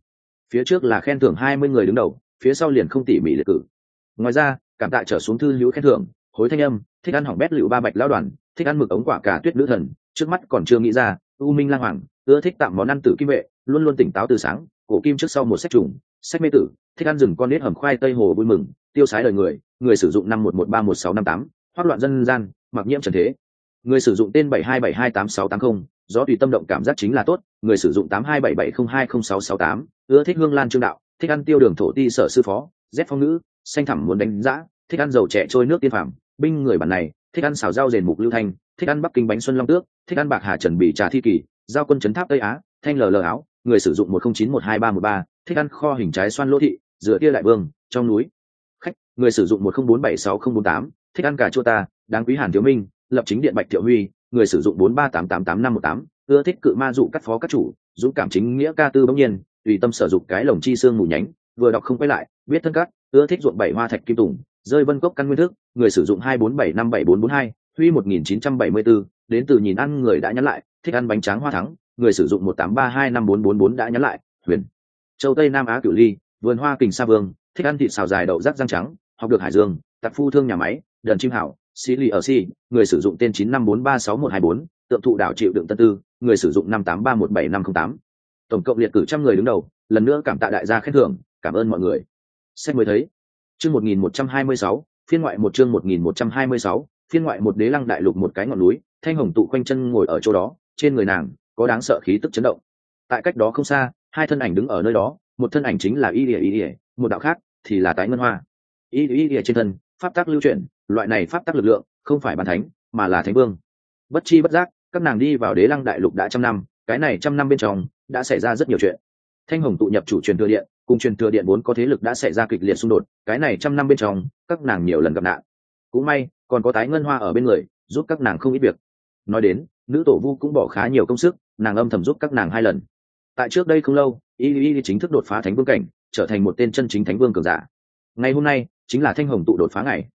Phía trước là khen thưởng hai mươi người đứng đầu phía sau liền không tỉ mỉ liệt cử. Ngoài ra, cảm tạ trở xuống thư hữu khen thưởng, hối thanh âm, thích ăn hỏng bét lựu ba bạch lao đoàn, thích ăn mực ống quả cả tuyết nữ thần, trước mắt còn chưa nghĩ ra, u minh lang hoàng, ưa thích tặng món ăn tử kim vệ, luôn luôn tỉnh táo từ sáng, cổ kim trước sau một sách trùng, sách mê tử, thích ăn rừng con nết hầm khoai tây hồ vui mừng, tiêu sái đời người người sử dụng năm một một ba một sáu năm tám, hoác loạn dân gian, mặc nhiễm trần thế. Người sử dụng tên bảy hai bảy hai tám sáu tám không do tùy tâm động cảm giác chính là tốt, người sử dụng tám hai bảy bảy không hai không sáu sáu tám, ưa thích hương lan trương đạo thích ăn tiêu đường thổ ti sở sư phó rét phong nữ, xanh thẳm muốn đánh giã thích ăn dầu trẻ trôi nước tiên phạm binh người bản này thích ăn xào rau rền mục lưu thanh thích ăn bắc kinh bánh xuân long tước thích ăn bạc hà trần bị trà thi kỳ giao quân chấn tháp tây á thanh lờ lờ áo người sử dụng một không chín một hai ba một ba thích ăn kho hình trái xoan lỗ thị dựa tia đại vương trong núi. Khách người sử dụng một không bốn bảy sáu không bốn tám thích ăn cà chua ta đáng quý hàn thiếu minh lập chính điện bạch thiệu huy người sử dụng bốn ba tám tám tám năm một tám ưa thích cự ma dụ cắt phó các chủ dũng cảm chính nghĩa ca tư bỗng nhiên tùy tâm sở dụng cái lồng chi xương mù nhánh, vừa đọc không quay lại, biết thân cắt ưa thích ruộng bảy hoa thạch kim tùng, rơi vân cốc căn nguyên thức người sử dụng hai bốn bảy năm bảy bốn bốn hai, huy một nghìn chín trăm bảy mươi bốn đến từ nhìn ăn người đã nhắn lại, thích ăn bánh tráng hoa thắng, người sử dụng một tám ba hai năm bốn bốn bốn đã nhắn lại, huyền. Châu tây nam á cửu ly, vườn hoa kình sa vương, thích ăn thịt xào dài đậu rác răng trắng, học được hải dương, tạp phu thương nhà máy, đần chim hảo, xí lì ở si người sử dụng tên chín năm bốn ba sáu một hai bốn, tượng thụ đảo chịu đựng tân tư, người sử dụng năm tám ba một bảy năm không tám tổng cộng liệt cử trăm người đứng đầu, lần nữa cảm tạ đại gia khen thưởng, cảm ơn mọi người. Sách mới thấy. Chương một nghìn một trăm hai mươi sáu, phiên ngoại một chương một nghìn một trăm hai mươi sáu, phiên ngoại một đế lăng đại lục một cái ngọn núi, thanh hồng tụ quanh chân ngồi ở chỗ đó, trên người nàng, có đáng sợ khí tức chấn động. Tại cách đó không xa, hai thân ảnh đứng ở nơi đó, một thân ảnh chính là y ỉa y ỉa một đạo khác thì là tái ngân hoa. Y y ỉa trên thân, pháp tắc lưu chuyển, loại này pháp tắc lực lượng không phải bàn thánh, mà là thánh vương. Bất chi bất giác, các nàng đi vào đế lăng đại lục đã trăm năm, cái này trăm năm bên trong đã xảy ra rất nhiều chuyện. Thanh hồng tụ nhập chủ truyền thừa điện, cùng truyền thừa điện vốn có thế lực đã xảy ra kịch liệt xung đột, cái này trăm năm bên trong, các nàng nhiều lần gặp nạn. Cũng may, còn có tái ngân hoa ở bên người, giúp các nàng không ít việc. Nói đến, nữ tổ vu cũng bỏ khá nhiều công sức, nàng âm thầm giúp các nàng hai lần. Tại trước đây không lâu, y y chính thức đột phá thánh vương cảnh, trở thành một tên chân chính thánh vương cường giả. Ngày hôm nay, chính là thanh hồng tụ đột phá ngày.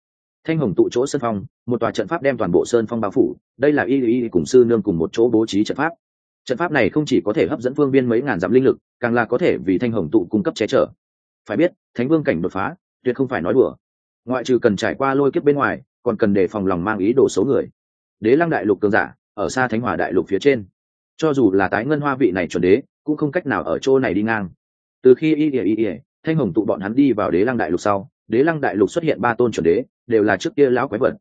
Thanh hồng tụ chỗ sơn phong, một tòa trận pháp đem toàn bộ sơn phong bao phủ, đây là y y cùng sư nương cùng một chỗ bố trí trận pháp trận pháp này không chỉ có thể hấp dẫn phương viên mấy ngàn dặm linh lực, càng là có thể vì thanh hồng tụ cung cấp che chở. Phải biết, thánh vương cảnh đột phá, tuyệt không phải nói đùa. Ngoại trừ cần trải qua lôi kiếp bên ngoài, còn cần đề phòng lòng mang ý đồ số người. Đế lăng đại lục cường giả, ở xa thánh hòa đại lục phía trên. Cho dù là tái ngân hoa vị này chuẩn đế, cũng không cách nào ở chỗ này đi ngang. Từ khi y ỉa y ỉa thanh hồng tụ bọn hắn đi vào đế lăng đại lục sau, đế lăng đại lục xuất hiện ba tôn chuẩn đế, đều là trước kia lão quái vật.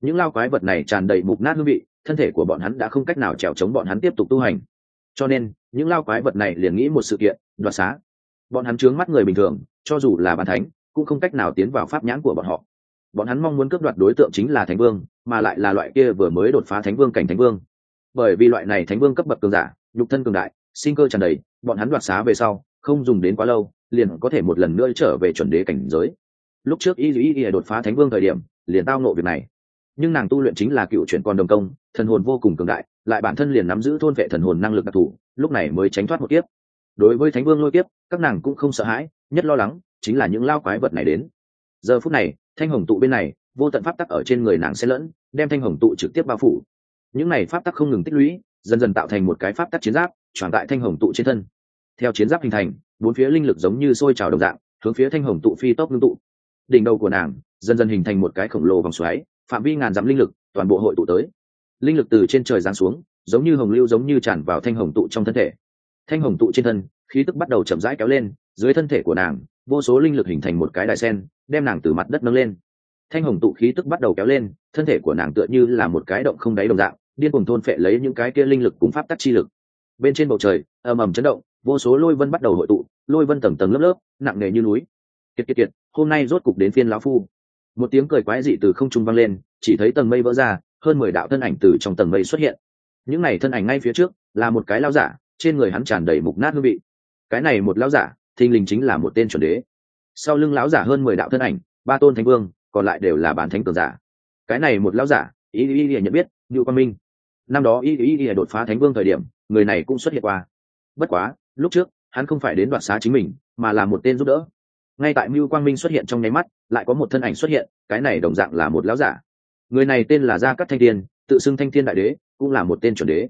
Những lao quái vật này tràn đầy mục nát hương vị thân thể của bọn hắn đã không cách nào trèo chống bọn hắn tiếp tục tu hành. Cho nên, những lao quái vật này liền nghĩ một sự kiện, đoạt xá. Bọn hắn trướng mắt người bình thường, cho dù là bàn thánh, cũng không cách nào tiến vào pháp nhãn của bọn họ. Bọn hắn mong muốn cướp đoạt đối tượng chính là thánh vương, mà lại là loại kia vừa mới đột phá thánh vương cảnh thánh vương. Bởi vì loại này thánh vương cấp bậc cường giả, nhục thân cường đại, sinh cơ tràn đầy, bọn hắn đoạt xá về sau, không dùng đến quá lâu, liền có thể một lần nữa trở về chuẩn đế cảnh giới. Lúc trước y y y đột phá thánh vương thời điểm, liền tao nộ việc này nhưng nàng tu luyện chính là cựu chuyển con đồng công, thần hồn vô cùng cường đại, lại bản thân liền nắm giữ thôn vệ thần hồn năng lực đặc thù, lúc này mới tránh thoát một kiếp. Đối với thánh vương lôi kiếp, các nàng cũng không sợ hãi, nhất lo lắng chính là những lao quái vật này đến. Giờ phút này, thanh hồng tụ bên này, vô tận pháp tắc ở trên người nàng sẽ lẫn, đem thanh hồng tụ trực tiếp bao phủ. Những này pháp tắc không ngừng tích lũy, dần dần tạo thành một cái pháp tắc chiến giáp, tròn tại thanh hồng tụ trên thân. Theo chiến giáp hình thành, bốn phía linh lực giống như sôi trào đồng dạng, hướng phía thanh hồng tụ phi tốc ngưng tụ. Đỉnh đầu của nàng, dần dần hình thành một cái khổng lồ vòng xoáy phạm vi ngàn dặm linh lực, toàn bộ hội tụ tới. Linh lực từ trên trời giáng xuống, giống như hồng lưu giống như tràn vào thanh hồng tụ trong thân thể. Thanh hồng tụ trên thân, khí tức bắt đầu chậm rãi kéo lên, dưới thân thể của nàng, vô số linh lực hình thành một cái đài sen, đem nàng từ mặt đất nâng lên. Thanh hồng tụ khí tức bắt đầu kéo lên, thân thể của nàng tựa như là một cái động không đáy đồng dạng, điên cùng thôn phệ lấy những cái kia linh lực cùng pháp tắc chi lực. Bên trên bầu trời, ầm ầm chấn động, vô số lôi vân bắt đầu hội tụ, lôi vân tầng tầng lớp lớp, nặng nề như núi. Kiệt kiệt kiệt, hôm nay rốt cục đến phiên lão phu một tiếng cười quái dị từ không trung vang lên, chỉ thấy tầng mây vỡ ra, hơn mười đạo thân ảnh từ trong tầng mây xuất hiện. Những này thân ảnh ngay phía trước, là một cái lao giả, trên người hắn tràn đầy mục nát hương vị. Cái này một lão giả, thình lình chính là một tên chuẩn đế. Sau lưng lão giả hơn mười đạo thân ảnh, ba tôn thánh vương, còn lại đều là bán thánh cường giả. Cái này một lão giả, ý ý ý nhận biết như quang minh. Năm đó ý ý ý đột phá thánh vương thời điểm, người này cũng xuất hiện qua. Bất quá, lúc trước, hắn không phải đến đoạt xá chính mình, mà là một tên giúp đỡ ngay tại mưu quang minh xuất hiện trong nháy mắt, lại có một thân ảnh xuất hiện, cái này đồng dạng là một lão giả. Người này tên là gia cắt thanh thiên, tự xưng thanh thiên đại đế, cũng là một tên chuẩn đế.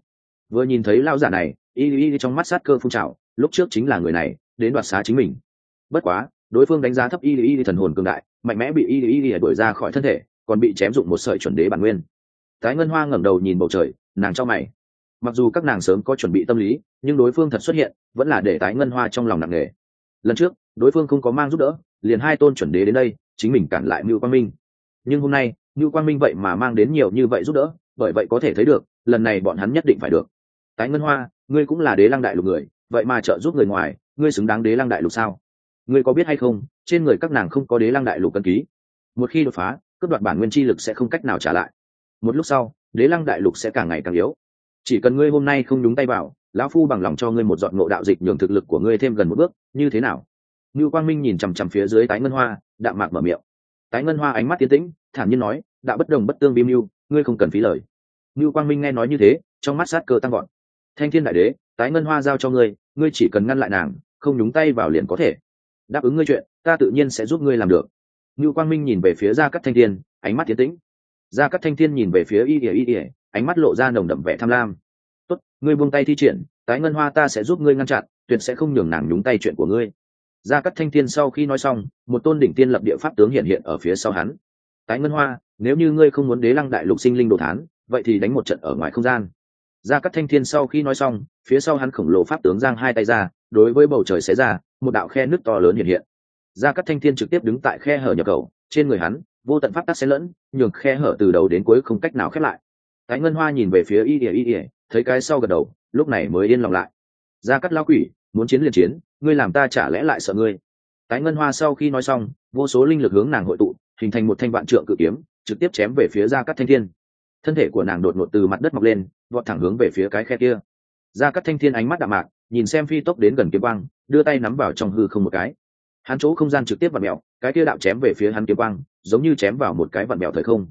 Vừa nhìn thấy lão giả này, y y trong mắt sát cơ phun trào, lúc trước chính là người này, đến đoạt xá chính mình. Bất quá, đối phương đánh giá thấp y y thần hồn cường đại, mạnh mẽ bị y y đuổi ra khỏi thân thể, còn bị chém dụng một sợi chuẩn đế bản nguyên. Tái ngân hoa ngẩng đầu nhìn bầu trời, nàng cho mày. Mặc dù các nàng sớm có chuẩn bị tâm lý, nhưng đối phương thật xuất hiện, vẫn là để tái ngân hoa trong lòng nặng nề. Lần trước đối phương không có mang giúp đỡ, liền hai tôn chuẩn đế đến đây, chính mình cản lại mưu quang minh. Nhưng hôm nay mưu quang minh vậy mà mang đến nhiều như vậy giúp đỡ, bởi vậy có thể thấy được, lần này bọn hắn nhất định phải được. Tái ngân hoa, ngươi cũng là đế lăng đại lục người, vậy mà trợ giúp người ngoài, ngươi xứng đáng đế lăng đại lục sao? Ngươi có biết hay không, trên người các nàng không có đế lăng đại lục cân ký. Một khi đột phá, cướp đoạt bản nguyên chi lực sẽ không cách nào trả lại. Một lúc sau, đế lăng đại lục sẽ càng ngày càng yếu. Chỉ cần ngươi hôm nay không đúng tay vào, lão phu bằng lòng cho ngươi một dọn ngộ đạo dịch nhường thực lực của ngươi thêm gần một bước, như thế nào? Ngưu quang minh nhìn chằm chằm phía dưới tái ngân hoa, đạm mạc mở miệng. Tái ngân hoa ánh mắt tiến tĩnh, thản nhiên nói đã bất đồng bất tương bim mưu ngươi không cần phí lời. Ngưu quang minh nghe nói như thế, trong mắt sát cơ tăng gọn thanh thiên đại đế, tái ngân hoa giao cho ngươi ngươi chỉ cần ngăn lại nàng, không nhúng tay vào liền có thể. Đáp ứng ngươi chuyện, ta tự nhiên sẽ giúp ngươi làm được. Ngưu quang minh nhìn về phía gia cắt thanh thiên, ánh mắt tiến tĩnh. Gia cắt thanh thiên nhìn về phía y ỉa y ỉa ánh mắt lộ ra nồng đậm vẻ tham lam. Tốt, ngươi buông tay thi triển, tái ngân hoa ta sẽ giúp ngươi ngăn chặn, tuyệt sẽ không nhường nàng nhúng tay chuyện của ngươi gia cắt thanh thiên sau khi nói xong một tôn đỉnh tiên lập địa pháp tướng hiện hiện ở phía sau hắn. Tái ngân hoa nếu như ngươi không muốn đế lăng đại lục sinh linh đồ thán vậy thì đánh một trận ở ngoài không gian. Gia cắt thanh thiên sau khi nói xong phía sau hắn khổng lồ pháp tướng giang hai tay ra đối với bầu trời xé ra một đạo khe nước to lớn hiện hiện. Gia cắt thanh thiên trực tiếp đứng tại khe hở nhập cầu, trên người hắn vô tận pháp tắc xen lẫn nhường khe hở từ đầu đến cuối không cách nào khép lại. Tái ngân hoa nhìn về phía y ỉa y ỉa thấy cái sau gật đầu lúc này mới yên lòng lại. Gia cắt lao quỷ muốn chiến liền chiến ngươi làm ta chả lẽ lại sợ ngươi. Tái ngân hoa sau khi nói xong, vô số linh lực hướng nàng hội tụ, hình thành một thanh vạn trượng cự kiếm, trực tiếp chém về phía gia cắt thanh thiên. Thân thể của nàng đột ngột từ mặt đất mọc lên, vọt thẳng hướng về phía cái khe kia. Gia cắt thanh thiên ánh mắt đạm mạc, nhìn xem phi tốc đến gần kiếm quang, đưa tay nắm vào trong hư không một cái. Hắn chỗ không gian trực tiếp vặn mẹo cái kia đạo chém về phía hắn kiếm quang, giống như chém vào một cái vặn mẹo thời không.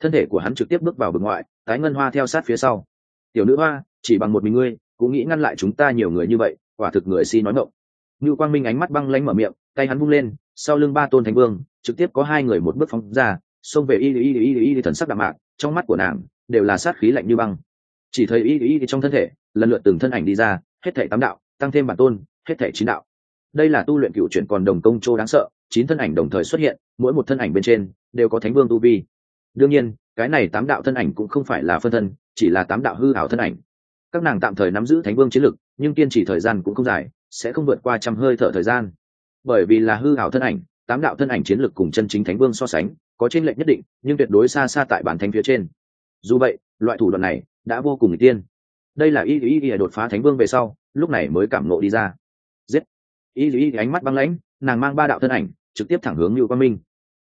Thân thể của hắn trực tiếp bước vào vực ngoại, tái ngân hoa theo sát phía sau. Tiểu nữ hoa, chỉ bằng một mình ngươi, cũng nghĩ ngăn lại chúng ta nhiều người như vậy, quả thực người si nói ngộng Nưu quang minh ánh mắt băng lãnh mở miệng, tay hắn vung lên, sau lưng ba tôn thánh vương, trực tiếp có hai người một bước phóng ra, xông về y y y y y thần sắc đạm mạc, trong mắt của nàng đều là sát khí lạnh như băng. Chỉ thấy y y trong thân thể, lần lượt từng thân ảnh đi ra, hết thảy tám đạo, tăng thêm bản tôn, hết thảy chín đạo. Đây là tu luyện cựu chuyển còn đồng công châu đáng sợ, chín thân ảnh đồng thời xuất hiện, mỗi một thân ảnh bên trên đều có thánh vương tu vi. Đương nhiên, cái này tám đạo thân ảnh cũng không phải là phân thân, chỉ là tám đạo hư ảo thân ảnh. Các nàng tạm thời nắm giữ thánh vương chiến lực, nhưng kiên trì thời gian cũng không dài sẽ không vượt qua trăm hơi thở thời gian. Bởi vì là hư hảo thân ảnh, tám đạo thân ảnh chiến lược cùng chân chính thánh vương so sánh, có trên lệnh nhất định, nhưng tuyệt đối xa xa tại bản thánh phía trên. Dù vậy, loại thủ đoạn này đã vô cùng tiên. Đây là y y y đột phá thánh vương về sau, lúc này mới cảm nộ đi ra. Giết. Y y ánh mắt băng lãnh, nàng mang ba đạo thân ảnh, trực tiếp thẳng hướng lưu quang minh.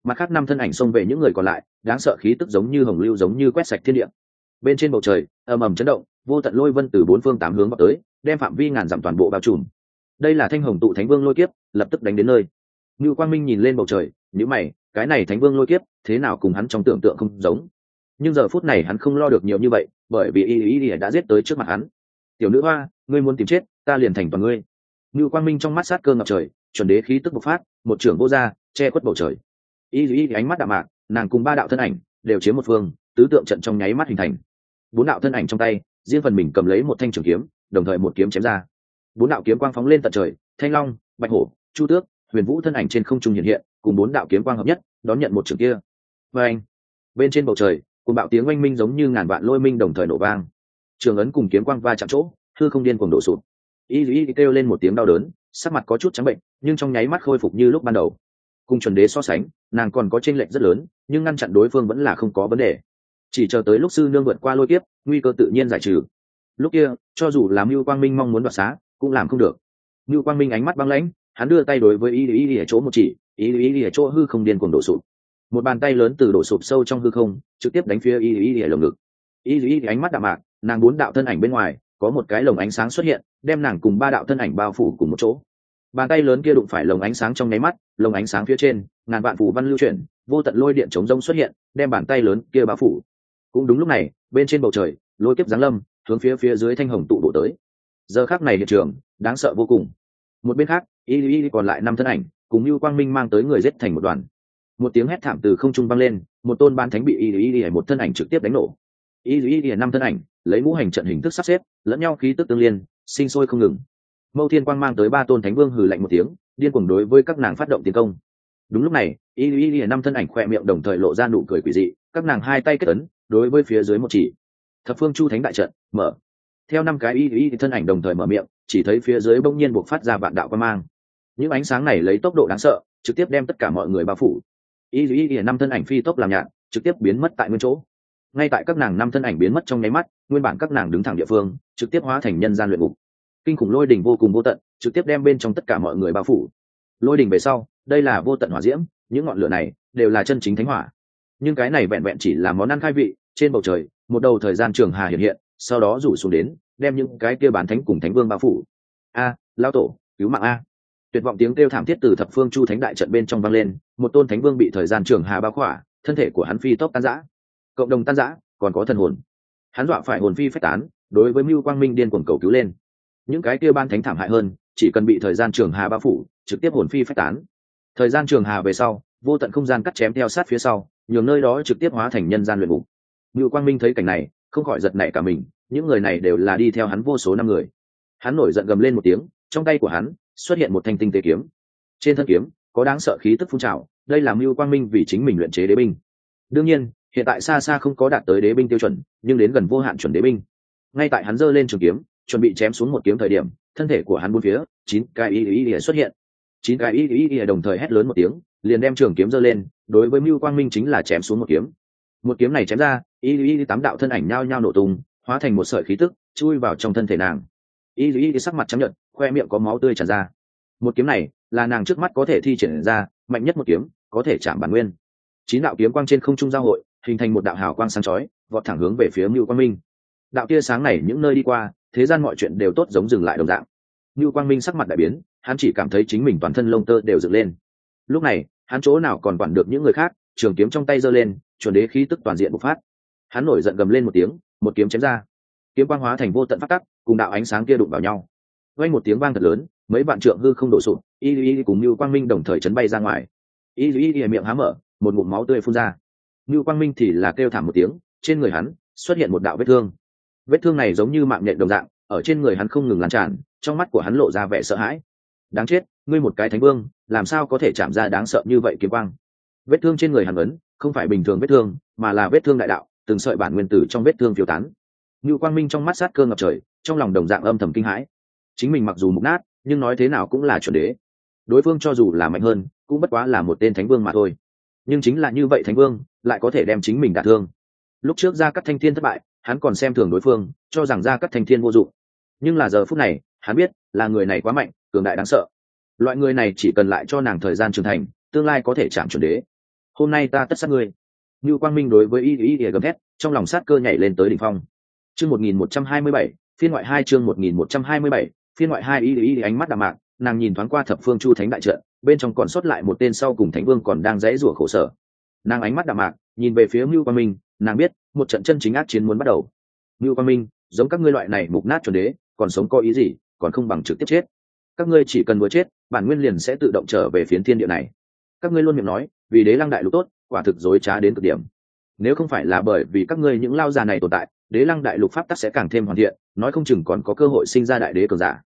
Mặt khác năm thân ảnh xông về những người còn lại, đáng sợ khí tức giống như hồng lưu giống như quét sạch thiên địa. Bên trên bầu trời, ầm ầm chấn động, vô tận lôi vân từ bốn phương tám hướng vào tới, đem phạm vi ngàn dặm toàn bộ bao trùm đây là thanh hồng tụ thánh vương lôi kiếp, lập tức đánh đến nơi. Ngưu quang minh nhìn lên bầu trời nhữ mày, cái này thánh vương lôi kiếp, thế nào cùng hắn trong tưởng tượng không giống? Nhưng giờ phút này hắn không lo được nhiều như vậy, bởi vì y y y đã giết tới trước mặt hắn. Tiểu nữ hoa, ngươi muốn tìm chết, ta liền thành toàn ngươi. Ngưu quang minh trong mắt sát cơ ngập trời, chuẩn đế khí tức bộc phát, một trưởng vô gia, che khuất bầu trời. Y y ánh mắt đạm mạc, nàng cùng ba đạo thân ảnh, đều chiếm một phương, tứ tượng trận trong nháy mắt hình thành. Bốn đạo thân ảnh trong tay, riêng phần mình cầm lấy một thanh trường kiếm, đồng thời một kiếm chém ra bốn đạo kiếm quang phóng lên tận trời, thanh long, bạch hổ, chu tước, huyền vũ thân ảnh trên không trung hiện hiện, cùng bốn đạo kiếm quang hợp nhất, đón nhận một trường kia. Và anh, bên trên bầu trời, cùng bạo tiếng oanh minh giống như ngàn vạn lôi minh đồng thời nổ vang. Trường ấn cùng kiếm quang va chạm chỗ thư không điên cùng đổ sụt y y kêu lên một tiếng đau đớn, sắc mặt có chút trắng bệnh, nhưng trong nháy mắt khôi phục như lúc ban đầu. Cùng chuẩn đế so sánh, nàng còn có tranh lệch rất lớn, nhưng ngăn chặn đối phương vẫn là không có vấn đề. Chỉ chờ tới lúc sư nương vượt qua lôi kiếp, nguy cơ tự nhiên giải trừ. Lúc kia, cho dù làm mưu quang minh mong muốn đoạt xá cũng làm không được. Như quang minh ánh mắt băng lãnh, hắn đưa tay đối với y y y ở chỗ một chỉ, y y y ở chỗ hư không điên cuồng đổ sụp. Một bàn tay lớn từ đổ sụp sâu trong hư không, trực tiếp đánh phía y y y lồng ngực. Y y ánh mắt đạm mạc, nàng bốn đạo thân ảnh bên ngoài, có một cái lồng ánh sáng xuất hiện, đem nàng cùng ba đạo thân ảnh bao phủ cùng một chỗ. Bàn tay lớn kia đụng phải lồng ánh sáng trong nháy mắt, lồng ánh sáng phía trên, ngàn vạn phủ văn lưu chuyển, vô tận lôi điện chống rông xuất hiện, đem bàn tay lớn kia bao phủ. Cũng đúng lúc này, bên trên bầu trời, lôi kiếp giáng lâm, hướng phía phía dưới thanh hồng tụ bộ tới giờ khác này hiện trường, đáng sợ vô cùng. Một bên khác, y y còn lại năm thân ảnh, cùng như quang minh mang tới người giết thành một đoàn. Một tiếng hét thảm từ không trung vang lên, một tôn ban thánh bị y y y một thân ảnh trực tiếp đánh nổ. Y y y năm thân ảnh, lấy ngũ hành trận hình thức sắp xếp, lẫn nhau khí tức tương liên, sinh sôi không ngừng. Mâu thiên quang mang tới ba tôn thánh vương hừ lạnh một tiếng, điên cuồng đối với các nàng phát động tiến công. Đúng lúc này, y y y năm thân ảnh khoe miệng đồng thời lộ ra nụ cười quỷ dị, các nàng hai tay kết ấn, đối với phía dưới một chỉ. Thập phương chu thánh đại trận, mở theo năm cái y y thân ảnh đồng thời mở miệng, chỉ thấy phía dưới bỗng nhiên buộc phát ra vạn đạo quan mang. Những ánh sáng này lấy tốc độ đáng sợ, trực tiếp đem tất cả mọi người bao phủ. Y y y năm thân ảnh phi tốc làm nhạn trực tiếp biến mất tại nguyên chỗ. Ngay tại các nàng năm thân ảnh biến mất trong nháy mắt, nguyên bản các nàng đứng thẳng địa phương, trực tiếp hóa thành nhân gian luyện ngục. Kinh khủng lôi đỉnh vô cùng vô tận, trực tiếp đem bên trong tất cả mọi người bao phủ. Lôi đỉnh về sau, đây là vô tận hỏa diễm, những ngọn lửa này đều là chân chính thánh hỏa. Nhưng cái này vẹn vẹn chỉ là món ăn khai vị, trên bầu trời, một đầu thời gian trường hà hiện hiện sau đó rủ xuống đến, đem những cái kia bán thánh cùng thánh vương bao phủ. A lao tổ, cứu mạng a. Tuyệt vọng tiếng kêu thảm thiết từ thập phương chu thánh đại trận bên trong vang lên, một tôn thánh vương bị thời gian trường hà bao khỏa, thân thể của hắn phi tốc tan giã cộng đồng tan giã còn có thần hồn. Hắn dọa phải hồn phi phách tán, đối với mưu quang minh điên cuồng cầu cứu lên. Những cái kia ban thánh thảm hại hơn, chỉ cần bị thời gian trường hà bao phủ, trực tiếp hồn phi phách tán. Thời gian trường hà về sau, vô tận không gian cắt chém theo sát phía sau, nhường nơi đó trực tiếp hóa thành nhân gian luyện ngục. Mưu quang minh thấy cảnh này không khỏi giật nảy cả mình, những người này đều là đi theo hắn vô số năm người. Hắn nổi giận gầm lên một tiếng, trong tay của hắn xuất hiện một thanh tinh tế kiếm. Trên thân kiếm, có đáng sợ khí tức phun trào, đây là mưu quang minh vì chính mình luyện chế đế binh. Đương nhiên, hiện tại xa xa không có đạt tới đế binh tiêu chuẩn, nhưng đến gần vô hạn chuẩn đế binh. Ngay tại hắn giơ lên trường kiếm, chuẩn bị chém xuống một kiếm thời điểm, thân thể của hắn bốn phía, chín cái y y y xuất hiện. Chín cái y y y đồng thời hét lớn một tiếng, liền đem trường kiếm giơ lên, đối với mưu quang minh chính là chém xuống một kiếm một kiếm này chém ra, y y tám đạo thân ảnh nhao nhao nổ tung, hóa thành một sợi khí tức, chui vào trong thân thể nàng. Y y sắc mặt trắng nhận khoe miệng có máu tươi tràn ra. Một kiếm này, là nàng trước mắt có thể thi triển ra, mạnh nhất một kiếm, có thể chạm bản nguyên. Chín đạo kiếm quang trên không trung giao hội, hình thành một đạo hào quang sáng chói, vọt thẳng hướng về phía mưu quang minh. Đạo tia sáng này những nơi đi qua, thế gian mọi chuyện đều tốt giống dừng lại đồng dạng. Mưu quang minh sắc mặt đại biến, hắn chỉ cảm thấy chính mình toàn thân lông tơ đều dựng lên. Lúc này, hắn chỗ nào còn quản được những người khác, trường kiếm trong tay giơ lên chuẩn đế khí tức toàn diện bộc phát. Hắn nổi giận gầm lên một tiếng, một kiếm chém ra. Kiếm quang hóa thành vô tận phát tắc, cùng đạo ánh sáng kia đụng vào nhau. Quanh một tiếng vang thật lớn, mấy bạn trượng hư không đổ sụp, y y cùng như quang minh đồng thời chấn bay ra ngoài. Y y y miệng há mở, một ngụm máu tươi phun ra. Như quang minh thì là kêu thảm một tiếng, trên người hắn xuất hiện một đạo vết thương. Vết thương này giống như mạng nhện đồng dạng, ở trên người hắn không ngừng lan tràn, trong mắt của hắn lộ ra vẻ sợ hãi. Đáng chết, ngươi một cái thánh vương, làm sao có thể chạm ra đáng sợ như vậy kiếm quang? Vết thương trên người hắn ấn không phải bình thường vết thương, mà là vết thương đại đạo, từng sợi bản nguyên tử trong vết thương phiêu tán. Như quang minh trong mắt sát cơ ngập trời, trong lòng đồng dạng âm thầm kinh hãi. Chính mình mặc dù mục nát, nhưng nói thế nào cũng là chuẩn đế. Đối phương cho dù là mạnh hơn, cũng bất quá là một tên thánh vương mà thôi. Nhưng chính là như vậy thánh vương, lại có thể đem chính mình đả thương. Lúc trước ra các thanh thiên thất bại, hắn còn xem thường đối phương, cho rằng ra các thanh thiên vô dụng. Nhưng là giờ phút này, hắn biết, là người này quá mạnh, cường đại đáng sợ. Loại người này chỉ cần lại cho nàng thời gian trưởng thành, tương lai có thể chạm chuẩn đế hôm nay ta tất sát ngươi. Như quang minh đối với y y y gầm thét, trong lòng sát cơ nhảy lên tới đỉnh phong. Chương một nghìn một trăm hai mươi bảy, phiên ngoại hai chương một nghìn một trăm hai mươi bảy, phiên ngoại hai y y ánh mắt đạm mạc, nàng nhìn thoáng qua thập phương chu thánh đại trận, bên trong còn sót lại một tên sau cùng thánh vương còn đang dãy rủa khổ sở. Nàng ánh mắt đạm mạc, nhìn về phía mưu quang minh, nàng biết, một trận chân chính ác chiến muốn bắt đầu. Mưu quang minh, giống các ngươi loại này mục nát chuẩn đế, còn sống có ý gì, còn không bằng trực tiếp chết. Các ngươi chỉ cần vừa chết, bản nguyên liền sẽ tự động trở về phiến thiên địa này. Các ngươi luôn miệng nói vì đế lăng đại lục tốt, quả thực dối trá đến cực điểm. Nếu không phải là bởi vì các ngươi những lao già này tồn tại, đế lăng đại lục pháp tắc sẽ càng thêm hoàn thiện, nói không chừng còn có cơ hội sinh ra đại đế cường giả.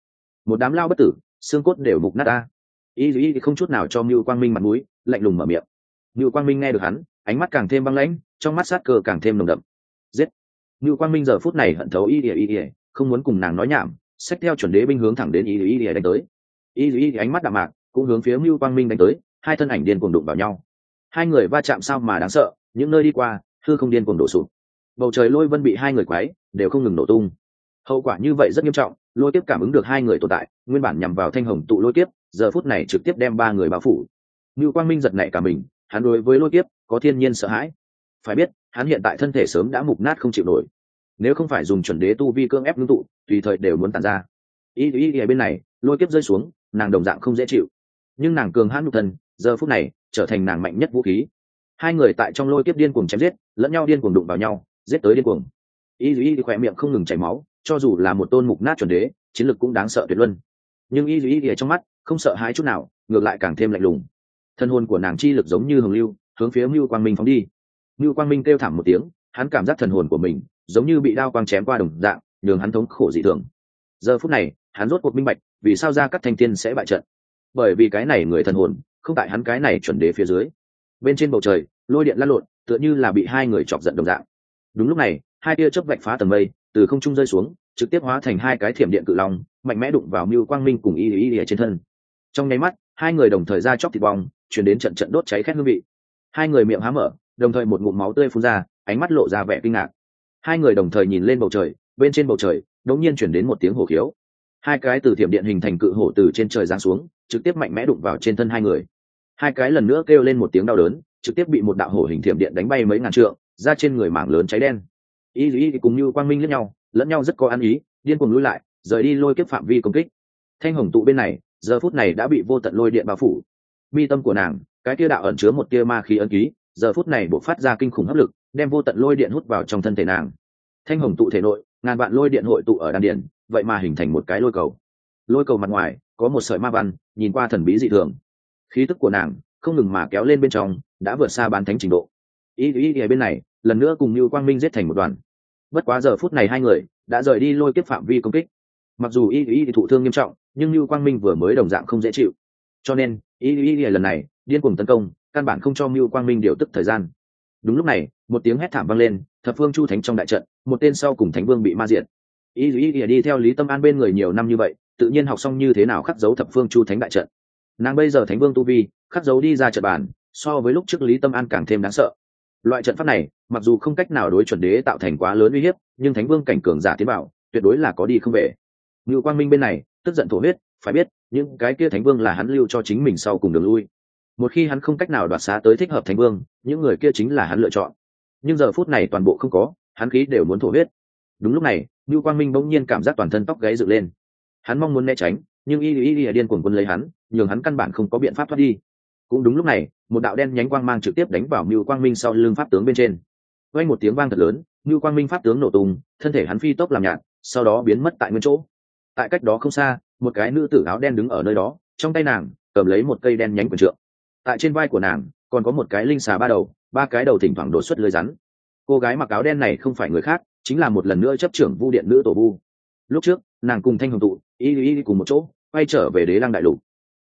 Một đám lao bất tử, xương cốt đều mục nát ta. Y y không chút nào cho mưu quang minh mặt mũi, lạnh lùng mở miệng. Mưu quang minh nghe được hắn, ánh mắt càng thêm băng lãnh, trong mắt sát cơ càng thêm nồng đậm. Giết! Mưu quang minh giờ phút này hận thấu y ỉa y ỉa không muốn cùng nàng nói nhảm, xách theo chuẩn đế binh hướng thẳng đến y y y đánh tới. Y y ánh mắt đạm mạc, cũng hướng phía mưu quang minh đánh tới, hai thân ảnh điên cuồng đụng vào nhau hai người va chạm sao mà đáng sợ, những nơi đi qua thư không điên cuồng đổ sụp. Bầu trời lôi vân bị hai người quái đều không ngừng nổ tung. Hậu quả như vậy rất nghiêm trọng, lôi tiếp cảm ứng được hai người tồn tại, nguyên bản nhằm vào thanh hồng tụ lôi tiếp giờ phút này trực tiếp đem ba người bao phủ. Như quang minh giật nảy cả mình, hắn đối với lôi tiếp có thiên nhiên sợ hãi. Phải biết, hắn hiện tại thân thể sớm đã mục nát không chịu nổi. Nếu không phải dùng chuẩn đế tu vi cưỡng ép ngưng tụ, tùy thời đều muốn tàn ra. Ý ý ý bên này, lôi kiếp rơi xuống, nàng đồng dạng không dễ chịu. Nhưng nàng cường hãn nhục thân, giờ phút này trở thành nàng mạnh nhất vũ khí. Hai người tại trong lôi kiếp điên cuồng chém giết, lẫn nhau điên cuồng đụng vào nhau, giết tới điên cuồng. Y duy khỏe miệng không ngừng chảy máu, cho dù là một tôn mục nát chuẩn đế, chiến lực cũng đáng sợ tuyệt luân. Nhưng y duy trong mắt, không sợ hãi chút nào, ngược lại càng thêm lạnh lùng. Thân hồn của nàng chi lực giống như hồng lưu, hướng phía mưu quang minh phóng đi. Mưu quang minh kêu thảm một tiếng, hắn cảm giác thần hồn của mình giống như bị đao quang chém qua đồng dạng, nhường hắn thống khổ dị thường. Giờ phút này, hắn rốt cuộc minh bạch, vì sao ra các thanh tiên sẽ bại trận. Bởi vì cái này người thần hồn không tại hắn cái này chuẩn đế phía dưới. Bên trên bầu trời, lôi điện lăn lộn, tựa như là bị hai người chọc giận đồng dạng. Đúng lúc này, hai tia chớp vạch phá tầng mây, từ không trung rơi xuống, trực tiếp hóa thành hai cái thiểm điện cự long, mạnh mẽ đụng vào mưu quang minh cùng y y y trên thân. Trong nháy mắt, hai người đồng thời ra chóc thịt bong, chuyển đến trận trận đốt cháy khét hương vị. Hai người miệng há mở, đồng thời một ngụm máu tươi phun ra, ánh mắt lộ ra vẻ kinh ngạc. Hai người đồng thời nhìn lên bầu trời, bên trên bầu trời đột nhiên chuyển đến một tiếng hổ khiếu. Hai cái từ thiểm điện hình thành cự hổ từ trên trời giáng xuống, trực tiếp mạnh mẽ đụng vào trên thân hai người hai cái lần nữa kêu lên một tiếng đau đớn, trực tiếp bị một đạo hổ hình thiểm điện đánh bay mấy ngàn trượng, ra trên người mảng lớn cháy đen. Y y cùng như quang minh lẫn nhau lẫn nhau rất có ăn ý, điên cuồng lui lại, rời đi lôi kiếp phạm vi công kích. Thanh hồng tụ bên này, giờ phút này đã bị vô tận lôi điện bao phủ. Mi tâm của nàng, cái tia đạo ẩn chứa một tia ma khí ấn ký, giờ phút này buộc phát ra kinh khủng hấp lực, đem vô tận lôi điện hút vào trong thân thể nàng. Thanh hồng tụ thể nội, ngàn vạn lôi điện hội tụ ở đan điện vậy mà hình thành một cái lôi cầu. Lôi cầu mặt ngoài, có một sợi ma văn, nhìn qua thần bí dị thường khí tức của nàng không ngừng mà kéo lên bên trong, đã vượt xa bán thánh trình độ. Ý ý ý bên này, lần nữa cùng như quang minh giết thành một đoàn. Bất quá giờ phút này hai người đã rời đi lôi kiếp phạm vi công kích. Mặc dù ý ý thụ thương nghiêm trọng, nhưng như quang minh vừa mới đồng dạng không dễ chịu. Cho nên, ý ý lần này, điên cuồng tấn công, căn bản không cho mưu quang minh điều tức thời gian. Đúng lúc này, một tiếng hét thảm vang lên, thập phương chu thánh trong đại trận, một tên sau cùng thánh vương bị ma diện y ý ý, đi theo lý tâm an bên người nhiều năm như vậy, tự nhiên học xong như thế nào khắc dấu thập phương chu thánh đại trận nàng bây giờ thánh vương tu vi khắc dấu đi ra trận bàn so với lúc trước lý tâm an càng thêm đáng sợ. Loại trận pháp này mặc dù không cách nào đối chuẩn đế tạo thành quá lớn uy hiếp nhưng thánh vương cảnh cường giả tiến bảo tuyệt đối là có đi không về. Ngự quang minh bên này tức giận thổ huyết phải biết những cái kia thánh vương là hắn lưu cho chính mình sau cùng đường lui. Một khi hắn không cách nào đoạt xá tới thích hợp thánh vương những người kia chính là hắn lựa chọn. Nhưng giờ phút này toàn bộ không có hắn khí đều muốn thổ huyết. Đúng lúc này ngự Quang Minh bỗng nhiên cảm giác toàn thân tóc gáy dựng lên. Hắn mong muốn né tránh, nhưng Y Y Y điên cuồng quân lấy hắn, nhường hắn căn bản không có biện pháp thoát đi. Cũng đúng lúc này, một đạo đen nhánh quang mang trực tiếp đánh vào Mưu Quang Minh sau lưng pháp tướng bên trên. Vang một tiếng vang thật lớn, Mưu Quang Minh pháp tướng nổ tung, thân thể hắn phi tốc làm nhạt, sau đó biến mất tại nguyên chỗ. Tại cách đó không xa, một cái nữ tử áo đen đứng ở nơi đó, trong tay nàng cầm lấy một cây đen nhánh quyền trượng. Tại trên vai của nàng còn có một cái linh xà ba đầu, ba cái đầu thỉnh thoảng đổ xuất lưới rắn. Cô gái mặc áo đen này không phải người khác, chính là một lần nữa chấp trưởng vu điện nữ tổ vu lúc trước nàng cùng thanh hồng tụ y y cùng một chỗ quay trở về đế lăng đại lục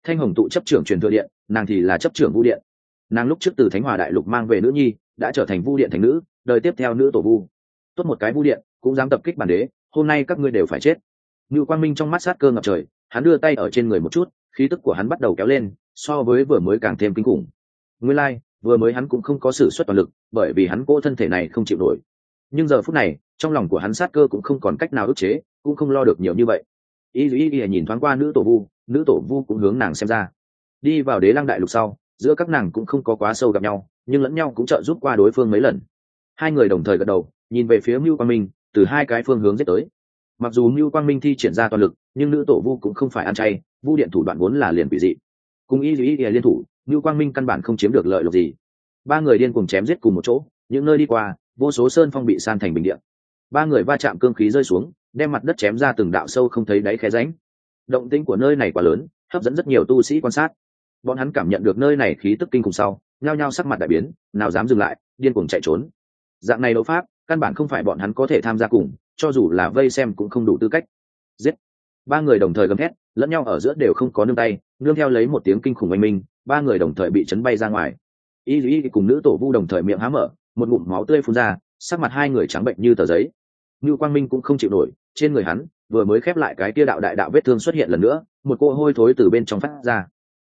thanh hồng tụ chấp trưởng truyền thừa điện nàng thì là chấp trưởng vu điện. Nàng lúc trước từ thánh hòa đại lục mang về nữ nhi đã trở thành vu điện thành nữ đời tiếp theo nữ tổ vu. Tốt một cái vu điện cũng dám tập kích bản đế hôm nay các ngươi đều phải chết. Ngự quang minh trong mắt sát cơ ngập trời hắn đưa tay ở trên người một chút khí tức của hắn bắt đầu kéo lên so với vừa mới càng thêm kinh khủng. Nguyên lai、like, vừa mới hắn cũng không có sự xuất toàn lực bởi vì hắn cỗ thân thể này không chịu nổi. Nhưng giờ phút này trong lòng của hắn sát cơ cũng không còn cách nào ức chế cũng không lo được nhiều như vậy. Y y y nhìn thoáng qua nữ tổ vu nữ tổ vu cũng hướng nàng xem ra. Đi vào đế lăng đại lục sau, giữa các nàng cũng không có quá sâu gặp nhau, nhưng lẫn nhau cũng trợ giúp qua đối phương mấy lần. Hai người đồng thời gật đầu, nhìn về phía mưu quang minh, từ hai cái phương hướng giết tới. Mặc dù mưu quang minh thi triển ra toàn lực, nhưng nữ tổ vu cũng không phải ăn chay, vu điện thủ đoạn vốn là liền bị dị. Cùng y dĩ y liên thủ, mưu quang minh căn bản không chiếm được lợi lộc gì. Ba người điên cùng chém giết cùng một chỗ, những nơi đi qua, vô số sơn phong bị san thành bình điện ba người va chạm cương khí rơi xuống, đem mặt đất chém ra từng đạo sâu không thấy đáy khe ránh động tĩnh của nơi này quá lớn, hấp dẫn rất nhiều tu sĩ quan sát. Bọn hắn cảm nhận được nơi này khí tức kinh khủng sau, nhao nhao sắc mặt đại biến, nào dám dừng lại, điên cuồng chạy trốn. Dạng này đấu pháp, căn bản không phải bọn hắn có thể tham gia cùng, cho dù là vây xem cũng không đủ tư cách. Giết. Ba người đồng thời gầm hét lẫn nhau ở giữa đều không có nương tay, nương theo lấy một tiếng kinh khủng oanh minh, ba người đồng thời bị chấn bay ra ngoài. Y y cùng nữ tổ vu đồng thời miệng há mở, một ngụm máu tươi phun ra, sắc mặt hai người trắng bệnh như tờ giấy. Như quang minh cũng không chịu nổi, trên người hắn vừa mới khép lại cái kia đạo đại đạo vết thương xuất hiện lần nữa một cô hôi thối từ bên trong phát ra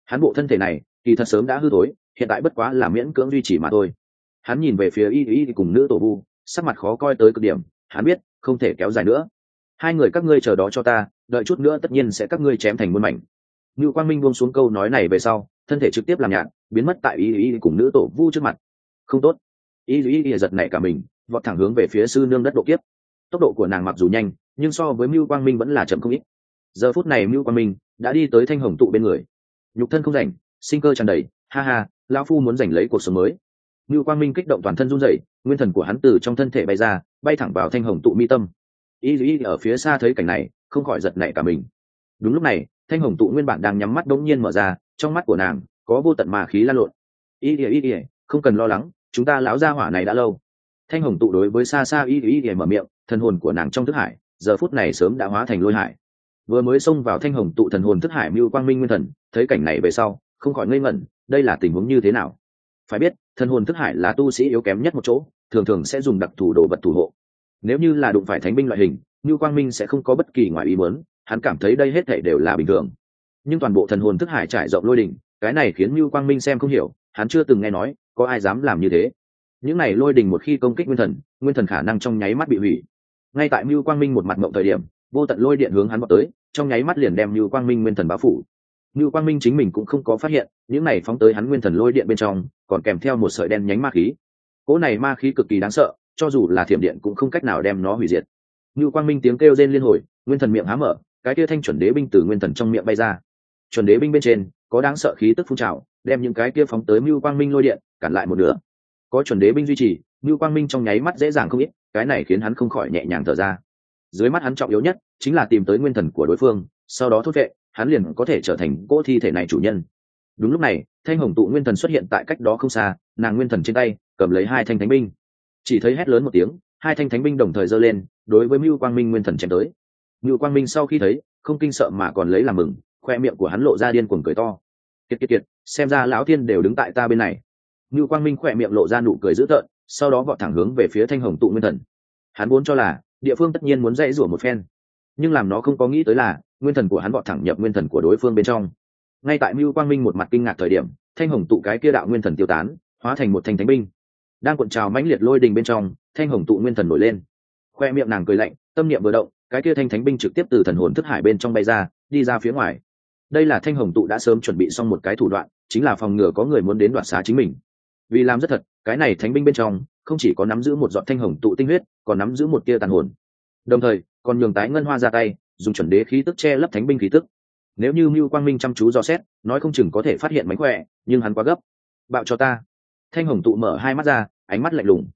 hắn bộ thân thể này kỳ thật sớm đã hư thối hiện tại bất quá là miễn cưỡng duy trì mà thôi hắn nhìn về phía y y cùng nữ tổ vu sắc mặt khó coi tới cực điểm hắn biết không thể kéo dài nữa hai người các ngươi chờ đó cho ta đợi chút nữa tất nhiên sẽ các ngươi chém thành muôn mảnh Ngưu Quang Minh buông xuống câu nói này về sau, thân thể trực tiếp làm nhạt, biến mất tại Y Y cùng nữ tổ vu trước mặt. Không tốt. Y Y Y giật nảy cả mình, vọt thẳng hướng về phía sư nương đất độ kiếp. Tốc độ của nàng mặc dù nhanh, nhưng so với Mưu Quang Minh vẫn là chậm không ít. Giờ phút này Mưu Quang Minh đã đi tới thanh hồng tụ bên người. Nhục thân không rảnh, sinh cơ tràn đầy, ha ha, lão phu muốn giành lấy cuộc sống mới. Mưu Quang Minh kích động toàn thân run rẩy, nguyên thần của hắn từ trong thân thể bay ra, bay thẳng vào thanh hồng tụ mi tâm. Y Y ở phía xa thấy cảnh này, không khỏi giật nảy cả mình. Đúng lúc này, thanh hồng tụ nguyên bản đang nhắm mắt đống nhiên mở ra trong mắt của nàng có vô tận mà khí lan lộn y ỉa y ỉa không cần lo lắng chúng ta lão gia hỏa này đã lâu thanh hồng tụ đối với xa xa y ỉa y mở miệng thần hồn của nàng trong thức hải giờ phút này sớm đã hóa thành lôi hải. Vừa mới xông vào thanh hồng tụ thần hồn thức hải mưu quang minh nguyên thần, thấy cảnh này về sau, không khỏi ngây ngẩn, đây là tình huống như thế nào? Phải biết, thần hồn thức hải là tu sĩ yếu kém nhất một chỗ, thường thường sẽ dùng đặc thù đồ vật thủ hộ. Nếu như là đụng phải thánh binh loại hình, mưu quang minh sẽ không có bất kỳ ngoài ý muốn, hắn cảm thấy đây hết thảy đều là bình thường. Nhưng toàn bộ thần hồn thức hải trải rộng lôi đỉnh, cái này khiến mưu quang minh xem không hiểu, hắn chưa từng nghe nói, có ai dám làm như thế. Những này lôi đỉnh một khi công kích nguyên thần nguyên thần khả năng trong nháy mắt bị hủy ngay tại mưu quang minh một mặt mộng thời điểm, vô tận lôi điện hướng hắn vào tới, trong nháy mắt liền đem mưu quang minh nguyên thần báo phủ. Mưu quang minh chính mình cũng không có phát hiện, những này phóng tới hắn nguyên thần lôi điện bên trong, còn kèm theo một sợi đen nhánh ma khí. Cỗ này ma khí cực kỳ đáng sợ, cho dù là thiểm điện cũng không cách nào đem nó hủy diệt. Mưu quang minh tiếng kêu rên liên hồi, nguyên thần miệng há mở, cái kia thanh chuẩn đế binh từ nguyên thần trong miệng bay ra. Chuẩn đế binh bên trên, có đáng sợ khí tức phun trào, đem những cái kia phóng tới mưu quang minh lôi điện, cản lại một nửa. Có chuẩn đế binh duy trì mưu quang minh trong nháy mắt dễ dàng không ít, cái này khiến hắn không khỏi nhẹ nhàng thở ra. Dưới mắt hắn trọng yếu nhất chính là tìm tới nguyên thần của đối phương, sau đó thốt vệ, hắn liền có thể trở thành cỗ thi thể này chủ nhân. Đúng lúc này, thanh hồng tụ nguyên thần xuất hiện tại cách đó không xa, nàng nguyên thần trên tay, cầm lấy hai thanh thánh binh. Chỉ thấy hét lớn một tiếng, hai thanh thánh binh đồng thời giơ lên, đối với mưu quang minh nguyên thần chém tới. Mưu quang minh sau khi thấy, không kinh sợ mà còn lấy làm mừng, khoe miệng của hắn lộ ra điên cuồng cười to. Kiệt kiệt kiệt, xem ra lão thiên đều đứng tại ta bên này. Mưu quang minh khoe miệng lộ ra nụ cười dữ tợn sau đó vọt thẳng hướng về phía thanh hồng tụ nguyên thần. Hắn vốn cho là, địa phương tất nhiên muốn dãy rủa một phen. Nhưng làm nó không có nghĩ tới là, nguyên thần của hắn vọt thẳng nhập nguyên thần của đối phương bên trong. Ngay tại mưu quang minh một mặt kinh ngạc thời điểm, thanh hồng tụ cái kia đạo nguyên thần tiêu tán, hóa thành một thanh thánh binh. Đang cuộn trào mãnh liệt lôi đình bên trong, thanh hồng tụ nguyên thần nổi lên. Khoe miệng nàng cười lạnh, tâm niệm vừa động, cái kia thanh thánh binh trực tiếp từ thần hồn thức hải bên trong bay ra, đi ra phía ngoài. Đây là thanh hồng tụ đã sớm chuẩn bị xong một cái thủ đoạn, chính là phòng ngừa có người muốn đến đoạt xá chính mình. Vì làm rất thật cái này thánh binh bên trong, không chỉ có nắm giữ một giọt thanh hồng tụ tinh huyết, còn nắm giữ một tia tàn hồn. Đồng thời, còn nhường tái ngân hoa ra tay, dùng chuẩn đế khí tức che lấp thánh binh khí tức. Nếu như mưu quang minh chăm chú dò xét, nói không chừng có thể phát hiện mánh khỏe, nhưng hắn quá gấp. Bạo cho ta. Thanh hồng tụ mở hai mắt ra, ánh mắt lạnh lùng.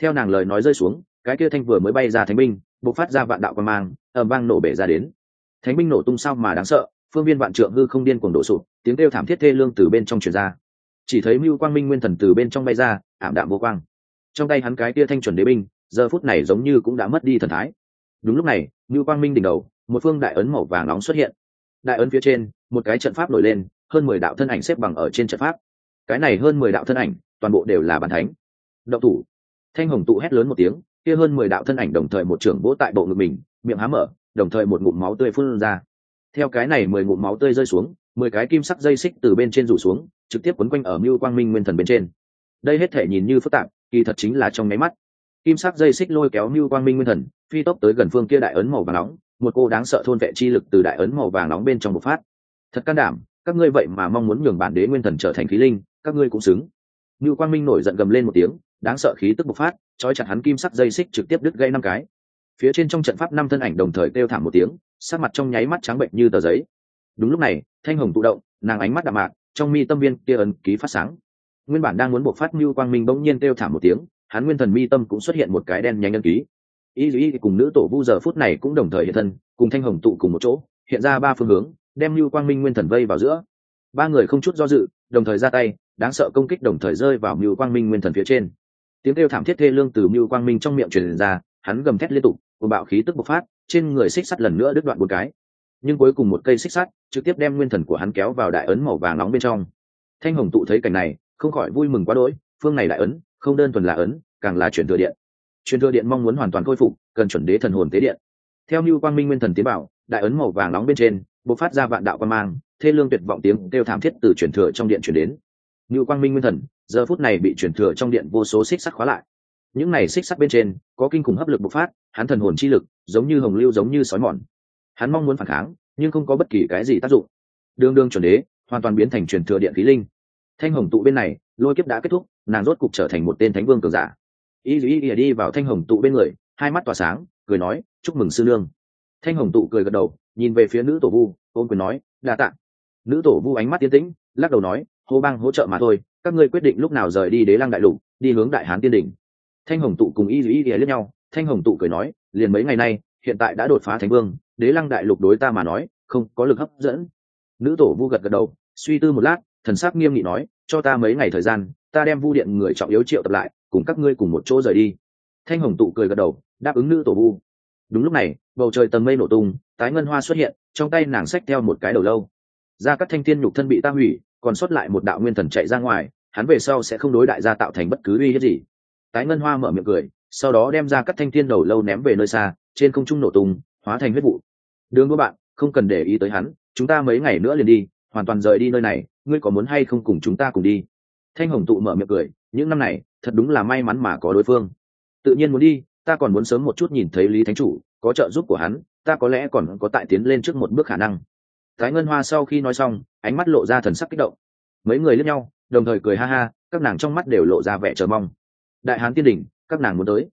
Theo nàng lời nói rơi xuống, cái kia thanh vừa mới bay ra thánh binh, bộc phát ra vạn đạo quan mang ẩm vang nổ bể ra đến. Thánh binh nổ tung sao mà đáng sợ, phương viên vạn trượng hư không điên cuồng đổ sụp, tiếng kêu thảm thiết thê lương từ bên trong truyền ra chỉ thấy mưu quang minh nguyên thần từ bên trong bay ra, ảm đạm vô quang. Trong tay hắn cái tia thanh chuẩn đế binh, giờ phút này giống như cũng đã mất đi thần thái. Đúng lúc này, mưu quang minh đỉnh đầu, một phương đại ấn màu vàng nóng xuất hiện. Đại ấn phía trên, một cái trận pháp nổi lên, hơn mười đạo thân ảnh xếp bằng ở trên trận pháp. Cái này hơn mười đạo thân ảnh, toàn bộ đều là bản thánh. Động thủ. Thanh hồng tụ hét lớn một tiếng, kia hơn mười đạo thân ảnh đồng thời một trưởng vỗ tại bộ ngực mình, miệng há mở, đồng thời một ngụm máu tươi phun ra. Theo cái này mười ngụm máu tươi rơi xuống, mười cái kim sắc dây xích từ bên trên rủ xuống trực tiếp quấn quanh ở mưu quang minh nguyên thần bên trên. Đây hết thể nhìn như phức tạp, kỳ thật chính là trong nháy mắt. Kim sắc dây xích lôi kéo mưu quang minh nguyên thần, phi tốc tới gần phương kia đại ấn màu vàng nóng, một cô đáng sợ thôn vệ chi lực từ đại ấn màu vàng nóng bên trong bộc phát. Thật can đảm, các ngươi vậy mà mong muốn nhường bản đế nguyên thần trở thành khí linh, các ngươi cũng xứng. Mưu quang minh nổi giận gầm lên một tiếng, đáng sợ khí tức bộc phát, trói chặt hắn kim sắc dây xích trực tiếp đứt gây năm cái. Phía trên trong trận pháp năm thân ảnh đồng thời kêu thảm một tiếng, sắc mặt trong nháy mắt trắng bệnh như tờ giấy. Đúng lúc này, thanh hồng tụ động, nàng ánh mắt đạm mạc trong mi tâm viên kia ấn ký phát sáng. Nguyên bản đang muốn buộc phát như quang minh bỗng nhiên kêu thảm một tiếng, hắn nguyên thần mi tâm cũng xuất hiện một cái đen nhanh ấn ký. Y duy cùng nữ tổ vu giờ phút này cũng đồng thời hiện thân, cùng thanh hồng tụ cùng một chỗ, hiện ra ba phương hướng, đem như quang minh nguyên thần vây vào giữa. Ba người không chút do dự, đồng thời ra tay, đáng sợ công kích đồng thời rơi vào mưu quang minh nguyên thần phía trên. Tiếng kêu thảm thiết thê lương từ mưu quang minh trong miệng truyền ra, hắn gầm thét liên tục bạo khí tức bộc phát, trên người xích sắt lần nữa đứt đoạn một cái nhưng cuối cùng một cây xích sắt trực tiếp đem nguyên thần của hắn kéo vào đại ấn màu vàng nóng bên trong. Thanh hồng tụ thấy cảnh này, không khỏi vui mừng quá đỗi, phương này đại ấn, không đơn thuần là ấn, càng là chuyển thừa điện. Truyền thừa điện mong muốn hoàn toàn khôi phục, cần chuẩn đế thần hồn tế điện. Theo như quang minh nguyên thần tiến bảo, đại ấn màu vàng nóng bên trên, bộc phát ra vạn đạo quan mang, thê lương tuyệt vọng tiếng kêu thảm thiết từ truyền thừa trong điện chuyển đến. Như quang minh nguyên thần, giờ phút này bị truyền thừa trong điện vô số xích sắt khóa lại. Những này xích sắt bên trên, có kinh khủng hấp lực bộc phát, hắn thần hồn chi lực, giống như hồng lưu giống như sói mòn hắn mong muốn phản kháng, nhưng không có bất kỳ cái gì tác dụng. Đương đương chuẩn đế, hoàn toàn biến thành truyền thừa điện khí linh. Thanh hồng tụ bên này, lôi kiếp đã kết thúc, nàng rốt cục trở thành một tên thánh vương cường giả. Y dù y ỉa đi vào thanh hồng tụ bên người, hai mắt tỏa sáng, cười nói, chúc mừng sư lương. thanh hồng tụ cười gật đầu, nhìn về phía nữ tổ vu ôm quyền nói, đa tạ. Nữ tổ vu ánh mắt tiến tĩnh, lắc đầu nói, hô bang hỗ trợ mà thôi, các ngươi quyết định lúc nào rời đi đế lăng đại lục, đi hướng đại hán tiên đỉnh. Thanh hồng tụ cùng y dù y ỉa lẫn nhau, thanh hồng tụ cười nói, liền mấy ngày nay, hiện tại đã đột phá thánh vương đế lăng đại lục đối ta mà nói, không có lực hấp dẫn. Nữ tổ vu gật gật đầu, suy tư một lát, thần sắc nghiêm nghị nói, cho ta mấy ngày thời gian, ta đem vu điện người trọng yếu triệu tập lại, cùng các ngươi cùng một chỗ rời đi. Thanh hồng tụ cười gật đầu, đáp ứng nữ tổ vu. Đúng lúc này, bầu trời tầng mây nổ tung, tái ngân hoa xuất hiện, trong tay nàng xách theo một cái đầu lâu. Ra các thanh thiên nhục thân bị ta hủy, còn sót lại một đạo nguyên thần chạy ra ngoài, hắn về sau sẽ không đối đại gia tạo thành bất cứ uy hiếp gì. Tái ngân hoa mở miệng cười, sau đó đem ra các thanh thiên đầu lâu ném về nơi xa, trên không trung nổ tung hóa thành huyết vụ. Đường đua bạn, không cần để ý tới hắn, chúng ta mấy ngày nữa liền đi, hoàn toàn rời đi nơi này, ngươi có muốn hay không cùng chúng ta cùng đi? Thanh hồng tụ mở miệng cười, những năm này, thật đúng là may mắn mà có đối phương. Tự nhiên muốn đi, ta còn muốn sớm một chút nhìn thấy lý thánh chủ, có trợ giúp của hắn, ta có lẽ còn có tại tiến lên trước một bước khả năng. Thái ngân hoa sau khi nói xong, ánh mắt lộ ra thần sắc kích động. Mấy người liếc nhau, đồng thời cười ha ha, các nàng trong mắt đều lộ ra vẻ chờ mong. Đại hán tiên đình, các nàng muốn tới.